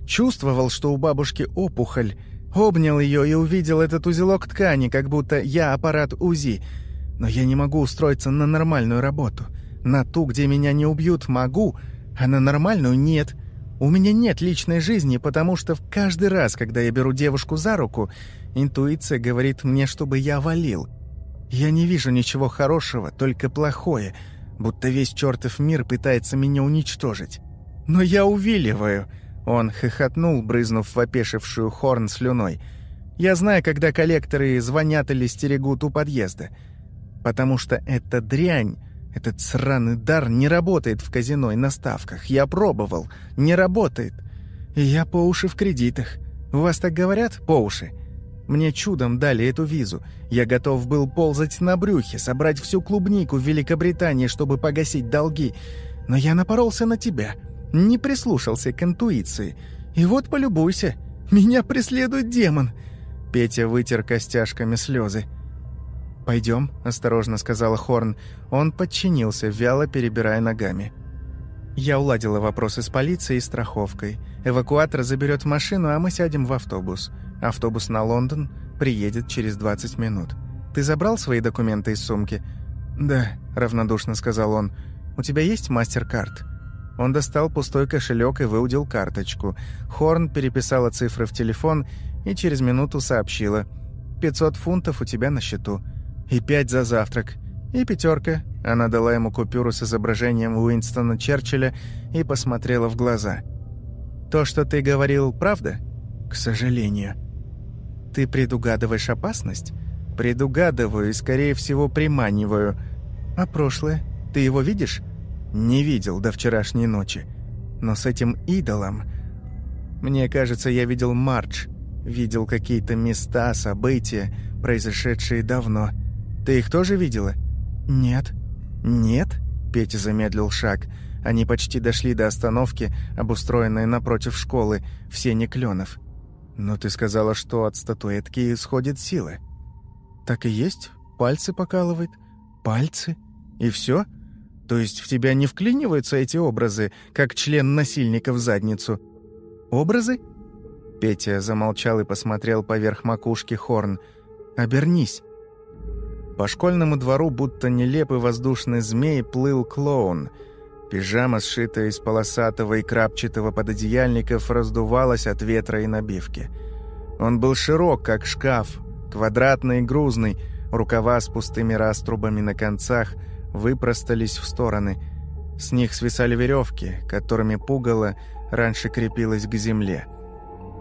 Чувствовал, что у бабушки опухоль. Обнял ее и увидел этот узелок ткани, как будто я аппарат УЗИ. Но я не могу устроиться на нормальную работу. На ту, где меня не убьют, могу, а на нормальную нет. У меня нет личной жизни, потому что в каждый раз, когда я беру девушку за руку, интуиция говорит мне, чтобы я валил. Я не вижу ничего хорошего, только плохое — будто весь чертов мир пытается меня уничтожить. Но я увиливаю. Он хохотнул, брызнув в опешившую хорн слюной. Я знаю, когда коллекторы звонят или стерегут у подъезда. Потому что эта дрянь, этот сраный дар не работает в казино и на ставках. Я пробовал. Не работает. И я по уши в кредитах. У вас так говорят? По уши. Мне чудом дали эту визу. Я готов был ползать на брюхе, собрать всю клубнику в Великобритании, чтобы погасить долги. Но я напоролся на тебя. Не прислушался к интуиции. И вот полюбуйся. Меня преследует демон. Петя вытер костяшками слезы. «Пойдем», — осторожно сказала Хорн. Он подчинился, вяло перебирая ногами. Я уладила вопросы с полицией и страховкой. Эвакуатор заберет машину, а мы сядем в автобус. Автобус на Лондон приедет через 20 минут. Ты забрал свои документы из сумки?» «Да», — равнодушно сказал он. «У тебя есть мастер-карт?» Он достал пустой кошелек и выудил карточку. Хорн переписала цифры в телефон и через минуту сообщила. «500 фунтов у тебя на счету. И пять за завтрак. И пятерка». Она дала ему купюру с изображением Уинстона Черчилля и посмотрела в глаза. «То, что ты говорил, правда?» «К сожалению». «Ты предугадываешь опасность?» «Предугадываю и, скорее всего, приманиваю. А прошлое? Ты его видишь?» Не видел до вчерашней ночи. Но с этим идолом... Мне кажется, я видел Мардж. Видел какие-то места, события, произошедшие давно. Ты их тоже видела? Нет. Нет? Петя замедлил шаг. Они почти дошли до остановки, обустроенной напротив школы, в сене кленов. «Но ты сказала, что от статуэтки исходит сила». «Так и есть. Пальцы покалывает. Пальцы? И все?» То есть в тебя не вклиниваются эти образы, как член насильника в задницу? Образы? Петя замолчал и посмотрел поверх макушки Хорн. «Обернись». По школьному двору, будто нелепый воздушный змей, плыл клоун. Пижама, сшитая из полосатого и крапчатого пододеяльников, раздувалась от ветра и набивки. Он был широк, как шкаф, квадратный и грузный, рукава с пустыми раструбами на концах — выпростались в стороны. С них свисали веревки, которыми пугало раньше крепилось к земле.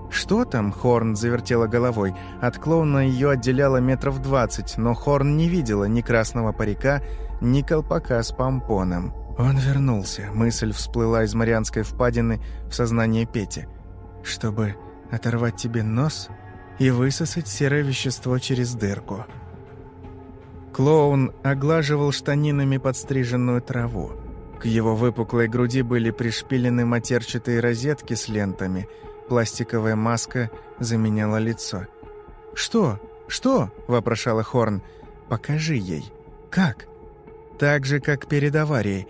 «Что там?» — Хорн завертела головой. От клоуна ее отделяло метров двадцать, но Хорн не видела ни красного парика, ни колпака с помпоном. Он вернулся. Мысль всплыла из Марианской впадины в сознание Пети. «Чтобы оторвать тебе нос и высосать серое вещество через дырку». Клоун оглаживал штанинами подстриженную траву. К его выпуклой груди были пришпилены матерчатые розетки с лентами. Пластиковая маска заменяла лицо. «Что? Что?» – вопрошала Хорн. «Покажи ей». «Как?» «Так же, как перед аварией».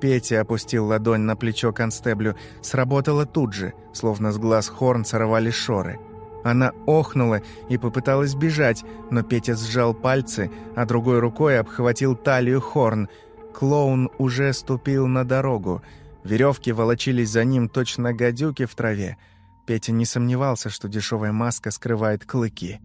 Петя опустил ладонь на плечо констеблю. Сработало тут же, словно с глаз Хорн сорвали шоры. Она охнула и попыталась бежать, но Петя сжал пальцы, а другой рукой обхватил талию Хорн. Клоун уже ступил на дорогу. Веревки волочились за ним точно гадюки в траве. Петя не сомневался, что дешевая маска скрывает клыки.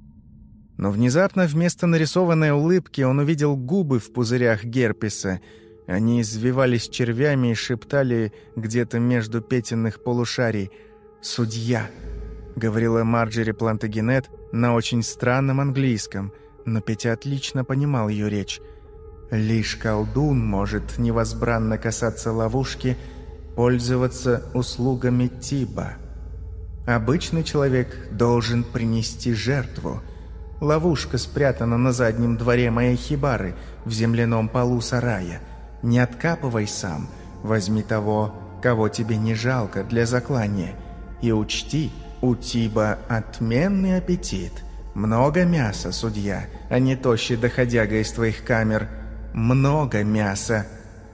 Но внезапно вместо нарисованной улыбки он увидел губы в пузырях герпеса. Они извивались червями и шептали где-то между петенных полушарий «Судья». — говорила Марджери Плантагенет на очень странном английском, но Петя отлично понимал ее речь. «Лишь колдун может невозбранно касаться ловушки, пользоваться услугами Тиба. Обычный человек должен принести жертву. Ловушка спрятана на заднем дворе моей хибары, в земляном полу сарая. Не откапывай сам, возьми того, кого тебе не жалко для заклания, и учти — «У Тиба отменный аппетит. Много мяса, судья, а не тощий доходяга из твоих камер. Много мяса».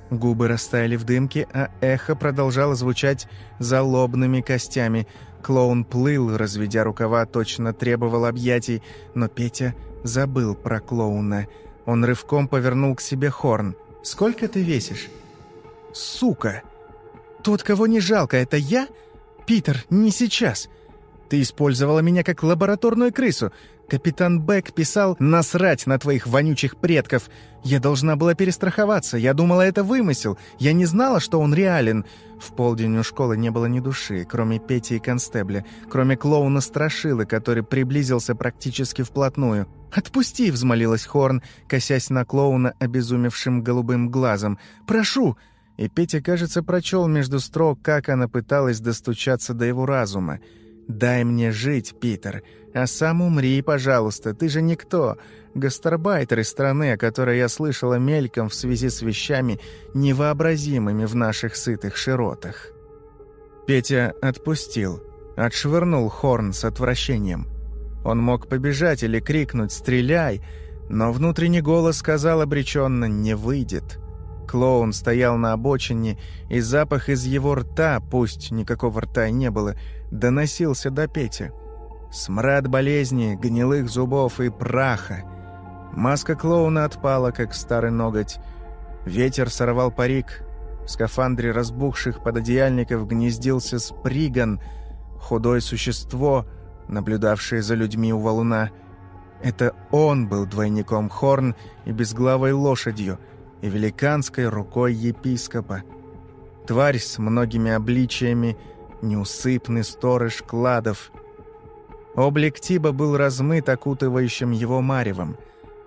Губы растаяли в дымке, а эхо продолжало звучать залобными костями. Клоун плыл, разведя рукава, точно требовал объятий, но Петя забыл про клоуна. Он рывком повернул к себе хорн. «Сколько ты весишь?» «Сука! Тот, кого не жалко, это я? Питер, не сейчас!» Ты использовала меня как лабораторную крысу. Капитан Бэк писал «насрать на твоих вонючих предков». Я должна была перестраховаться. Я думала, это вымысел. Я не знала, что он реален. В полдень у школы не было ни души, кроме Пети и Констебля, кроме клоуна Страшилы, который приблизился практически вплотную. «Отпусти!» — взмолилась Хорн, косясь на клоуна обезумевшим голубым глазом. «Прошу!» И Петя, кажется, прочел между строк, как она пыталась достучаться до его разума. «Дай мне жить, Питер, а сам умри, пожалуйста, ты же никто. Гастарбайтер из страны, о которой я слышала мельком в связи с вещами, невообразимыми в наших сытых широтах». Петя отпустил, отшвырнул Хорн с отвращением. Он мог побежать или крикнуть «Стреляй!», но внутренний голос сказал обреченно «Не выйдет». Клоун стоял на обочине, и запах из его рта, пусть никакого рта и не было, доносился до Пети. Смрад болезни, гнилых зубов и праха. Маска клоуна отпала, как старый ноготь. Ветер сорвал парик. В скафандре разбухших пододеяльников гнездился сприган, худое существо, наблюдавшее за людьми у валуна. Это он был двойником Хорн и безглавой лошадью, и великанской рукой епископа. Тварь с многими обличиями, неусыпный сторож кладов. Облик Тиба был размыт окутывающим его маревом.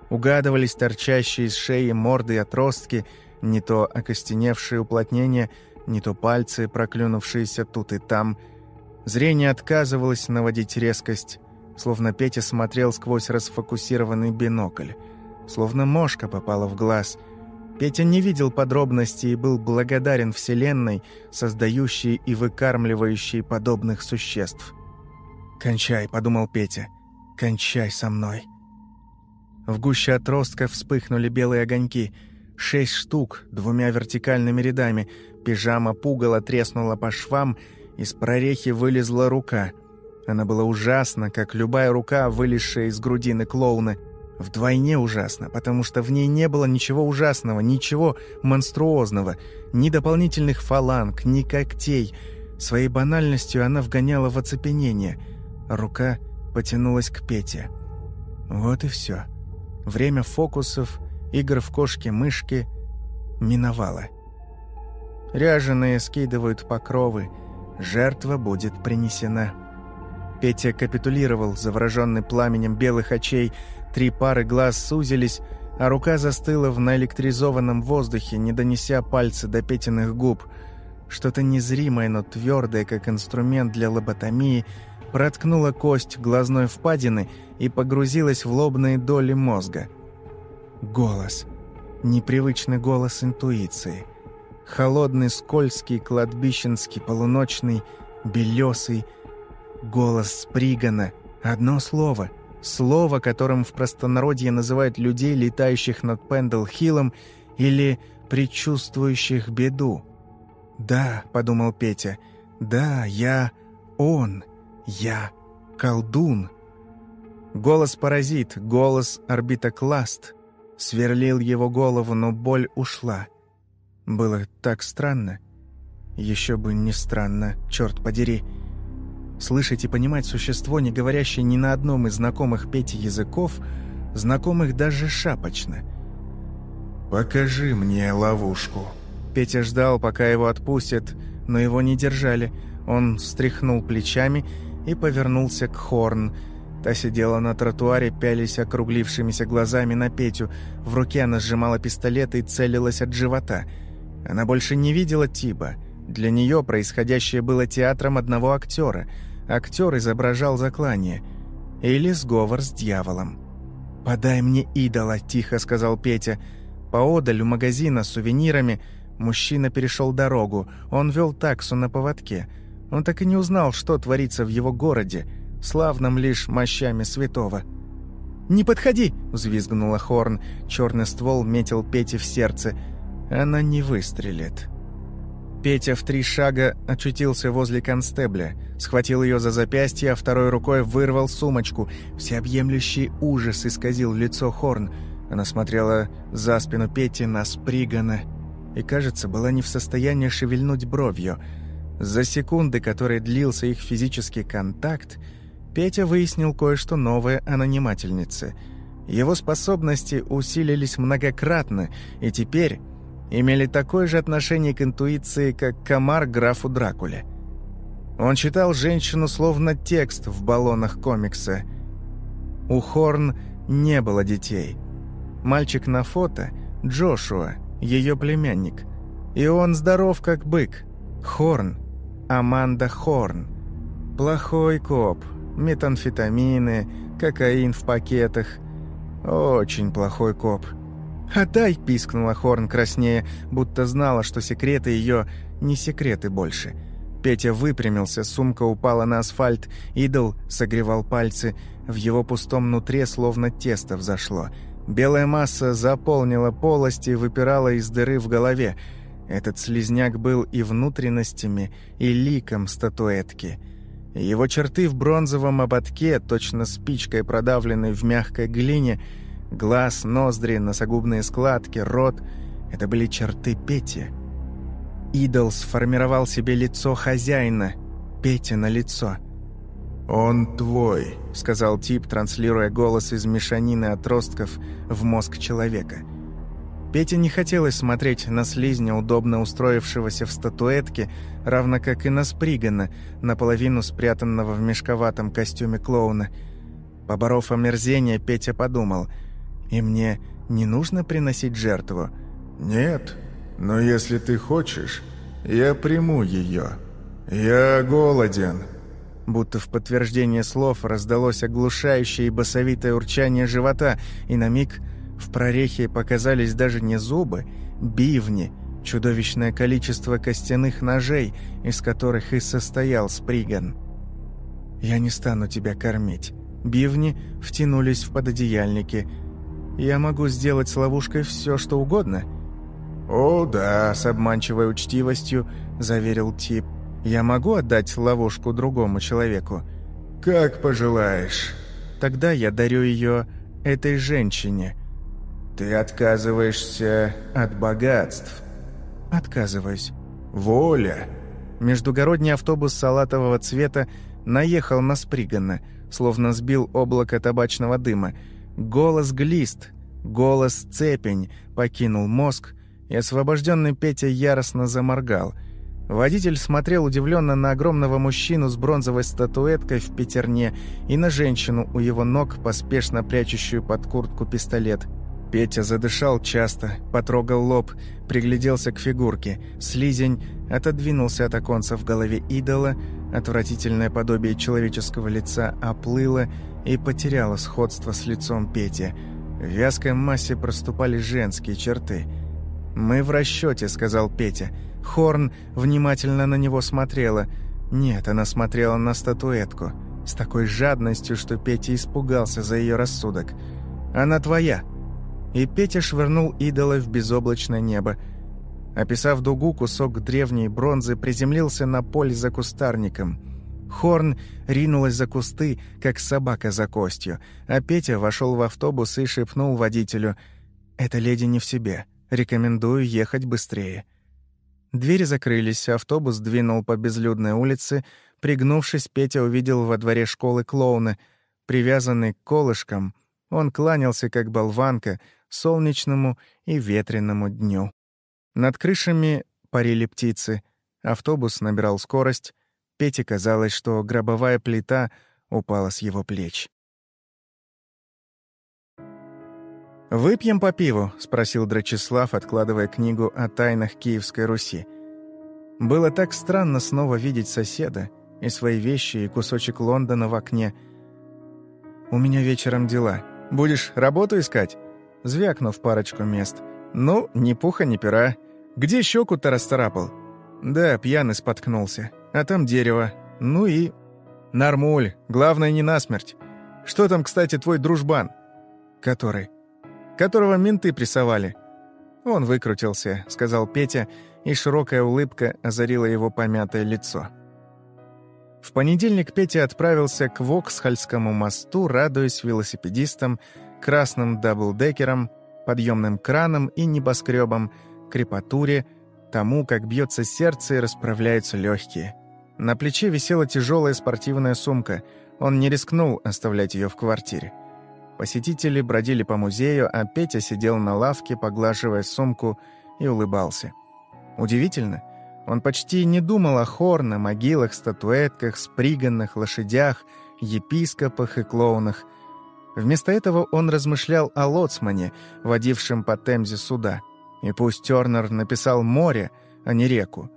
Угадывались торчащие из шеи морды и отростки, не то окостеневшие уплотнения, не то пальцы, проклюнувшиеся тут и там. Зрение отказывалось наводить резкость, словно Петя смотрел сквозь расфокусированный бинокль. Словно мошка попала в глаз — Петя не видел подробностей и был благодарен Вселенной, создающей и выкармливающей подобных существ. «Кончай», — подумал Петя, — «кончай со мной». В гуще отростков вспыхнули белые огоньки. Шесть штук, двумя вертикальными рядами. Пижама пугала треснула по швам, из прорехи вылезла рука. Она была ужасна, как любая рука, вылезшая из грудины клоуна — Вдвойне ужасно, потому что в ней не было ничего ужасного, ничего монструозного, ни дополнительных фаланг, ни когтей. Своей банальностью она вгоняла в оцепенение. Рука потянулась к Пете. Вот и все. Время фокусов, игр в кошки-мышки миновало. Ряженые скидывают покровы. Жертва будет принесена. Петя капитулировал, завороженный пламенем белых очей, Три пары глаз сузились, а рука застыла в наэлектризованном воздухе, не донеся пальцы до петиных губ. Что-то незримое, но твердое, как инструмент для лоботомии, проткнуло кость глазной впадины и погрузилось в лобные доли мозга. Голос. Непривычный голос интуиции. Холодный, скользкий, кладбищенский, полуночный, белесый. Голос Спригана. Одно слово — Слово, которым в простонародье называют людей, летающих над Пендл-Хиллом или предчувствующих беду. «Да», — подумал Петя, — «да, я он, я колдун». Голос-паразит, голос орбитокласт. Сверлил его голову, но боль ушла. Было так странно. Еще бы не странно, черт подери. Слышать и понимать существо, не говорящее ни на одном из знакомых Пети языков, знакомых даже шапочно. «Покажи мне ловушку». Петя ждал, пока его отпустят, но его не держали. Он встряхнул плечами и повернулся к Хорн. Та сидела на тротуаре, пялись округлившимися глазами на Петю. В руке она сжимала пистолет и целилась от живота. Она больше не видела Тиба. Для нее происходящее было театром одного актера — Актер изображал заклание. Или сговор с дьяволом. «Подай мне идола», — тихо сказал Петя. Поодаль у магазина с сувенирами мужчина перешел дорогу. Он вел таксу на поводке. Он так и не узнал, что творится в его городе, славном лишь мощами святого. «Не подходи!» — взвизгнула Хорн. Черный ствол метил Пете в сердце. «Она не выстрелит». Петя в три шага очутился возле констебля, схватил ее за запястье, а второй рукой вырвал сумочку. Всеобъемлющий ужас исказил лицо Хорн. Она смотрела за спину Пети на Спригана и, кажется, была не в состоянии шевельнуть бровью. За секунды, которые длился их физический контакт, Петя выяснил кое-что новое о нанимательнице. Его способности усилились многократно, и теперь имели такое же отношение к интуиции, как комар графу Дракуле. Он читал женщину словно текст в баллонах комикса. У Хорн не было детей. Мальчик на фото — Джошуа, ее племянник. И он здоров, как бык. Хорн. Аманда Хорн. Плохой коп. Метамфетамины, кокаин в пакетах. Очень плохой коп. «Отдай!» – пискнула Хорн краснее, будто знала, что секреты ее не секреты больше. Петя выпрямился, сумка упала на асфальт, идол согревал пальцы, в его пустом нутре словно тесто взошло. Белая масса заполнила полость и выпирала из дыры в голове. Этот слизняк был и внутренностями, и ликом статуэтки. Его черты в бронзовом ободке, точно спичкой продавленной в мягкой глине, глаз, ноздри, носогубные складки, рот — это были черты Пети. Идол сформировал себе лицо хозяина, Петя на лицо — «Он твой», — сказал тип, транслируя голос из мешанины отростков в мозг человека. Пете не хотелось смотреть на слизня, удобно устроившегося в статуэтке, равно как и на Спригана, наполовину спрятанного в мешковатом костюме клоуна. Поборов омерзение, Петя подумал, «И мне не нужно приносить жертву?» «Нет, но если ты хочешь, я приму ее. Я голоден». Будто в подтверждение слов раздалось оглушающее и басовитое урчание живота, и на миг в прорехе показались даже не зубы, бивни, чудовищное количество костяных ножей, из которых и состоял Сприган. «Я не стану тебя кормить». Бивни втянулись в пододеяльники. «Я могу сделать с ловушкой все, что угодно». «О, да», — с обманчивой учтивостью заверил Тип. Я могу отдать ловушку другому человеку? Как пожелаешь. Тогда я дарю ее этой женщине. Ты отказываешься от богатств? Отказываюсь. Воля. Междугородний автобус салатового цвета наехал на Спригана, словно сбил облако табачного дыма. Голос глист, голос цепень покинул мозг, и освобожденный Петя яростно заморгал — Водитель смотрел удивленно на огромного мужчину с бронзовой статуэткой в пятерне и на женщину у его ног, поспешно прячущую под куртку пистолет. Петя задышал часто, потрогал лоб, пригляделся к фигурке. Слизень отодвинулся от оконца в голове идола, отвратительное подобие человеческого лица оплыло и потеряло сходство с лицом Пети. В вязкой массе проступали женские черты. «Мы в расчете», — сказал Петя. Хорн внимательно на него смотрела. Нет, она смотрела на статуэтку. С такой жадностью, что Петя испугался за ее рассудок. «Она твоя!» И Петя швырнул идола в безоблачное небо. Описав дугу, кусок древней бронзы приземлился на поле за кустарником. Хорн ринулась за кусты, как собака за костью, а Петя вошел в автобус и шепнул водителю «Эта леди не в себе. Рекомендую ехать быстрее». Двери закрылись, автобус двинул по безлюдной улице. Пригнувшись, Петя увидел во дворе школы клоуна. Привязанный к колышкам, он кланялся, как болванка, солнечному и ветреному дню. Над крышами парили птицы. Автобус набирал скорость. Пете казалось, что гробовая плита упала с его плеч. «Выпьем по пиву?» — спросил Драчеслав, откладывая книгу о тайнах Киевской Руси. Было так странно снова видеть соседа и свои вещи, и кусочек Лондона в окне. «У меня вечером дела. Будешь работу искать?» Звякнув парочку мест. «Ну, ни пуха, ни пера. Где щеку-то расцарапал?» «Да, пьяный споткнулся. А там дерево. Ну и...» «Нормуль. Главное, не насмерть. Что там, кстати, твой дружбан?» «Который?» которого менты прессовали». «Он выкрутился», — сказал Петя, и широкая улыбка озарила его помятое лицо. В понедельник Петя отправился к Воксхальскому мосту, радуясь велосипедистам, красным даблдекерам, подъемным кранам и небоскребам, крепатуре, тому, как бьется сердце и расправляются легкие. На плече висела тяжелая спортивная сумка. Он не рискнул оставлять ее в квартире. Посетители бродили по музею, а Петя сидел на лавке, поглаживая сумку, и улыбался. Удивительно, он почти не думал о хорне, могилах, статуэтках, сприганных лошадях, епископах и клоунах. Вместо этого он размышлял о лоцмане, водившем по Темзе суда. И пусть Тернер написал море, а не реку.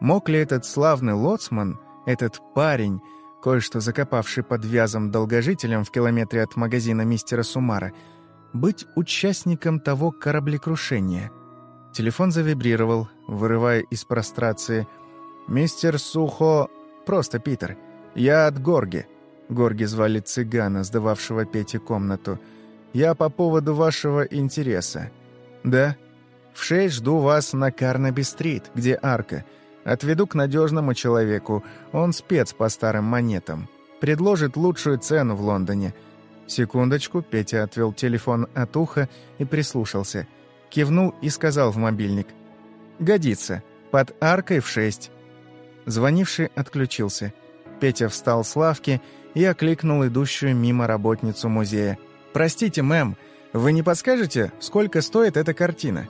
Мог ли этот славный лоцман, этот парень, кое-что закопавший под вязом долгожителем в километре от магазина мистера Сумара, быть участником того кораблекрушения. Телефон завибрировал, вырывая из прострации. «Мистер Сухо...» «Просто Питер. Я от Горги». Горги звали цыгана, сдававшего Пете комнату. Я по поводу вашего интереса. Да? В шесть жду вас на Карнаби-стрит, где арка. Отведу к надежному человеку. Он спец по старым монетам. Предложит лучшую цену в Лондоне. Секундочку, Петя отвел телефон от уха и прислушался. Кивнул и сказал в мобильник. «Годится. Под аркой в шесть». Звонивший отключился. Петя встал с лавки и окликнул идущую мимо работницу музея. «Простите, мэм, вы не подскажете, сколько стоит эта картина?»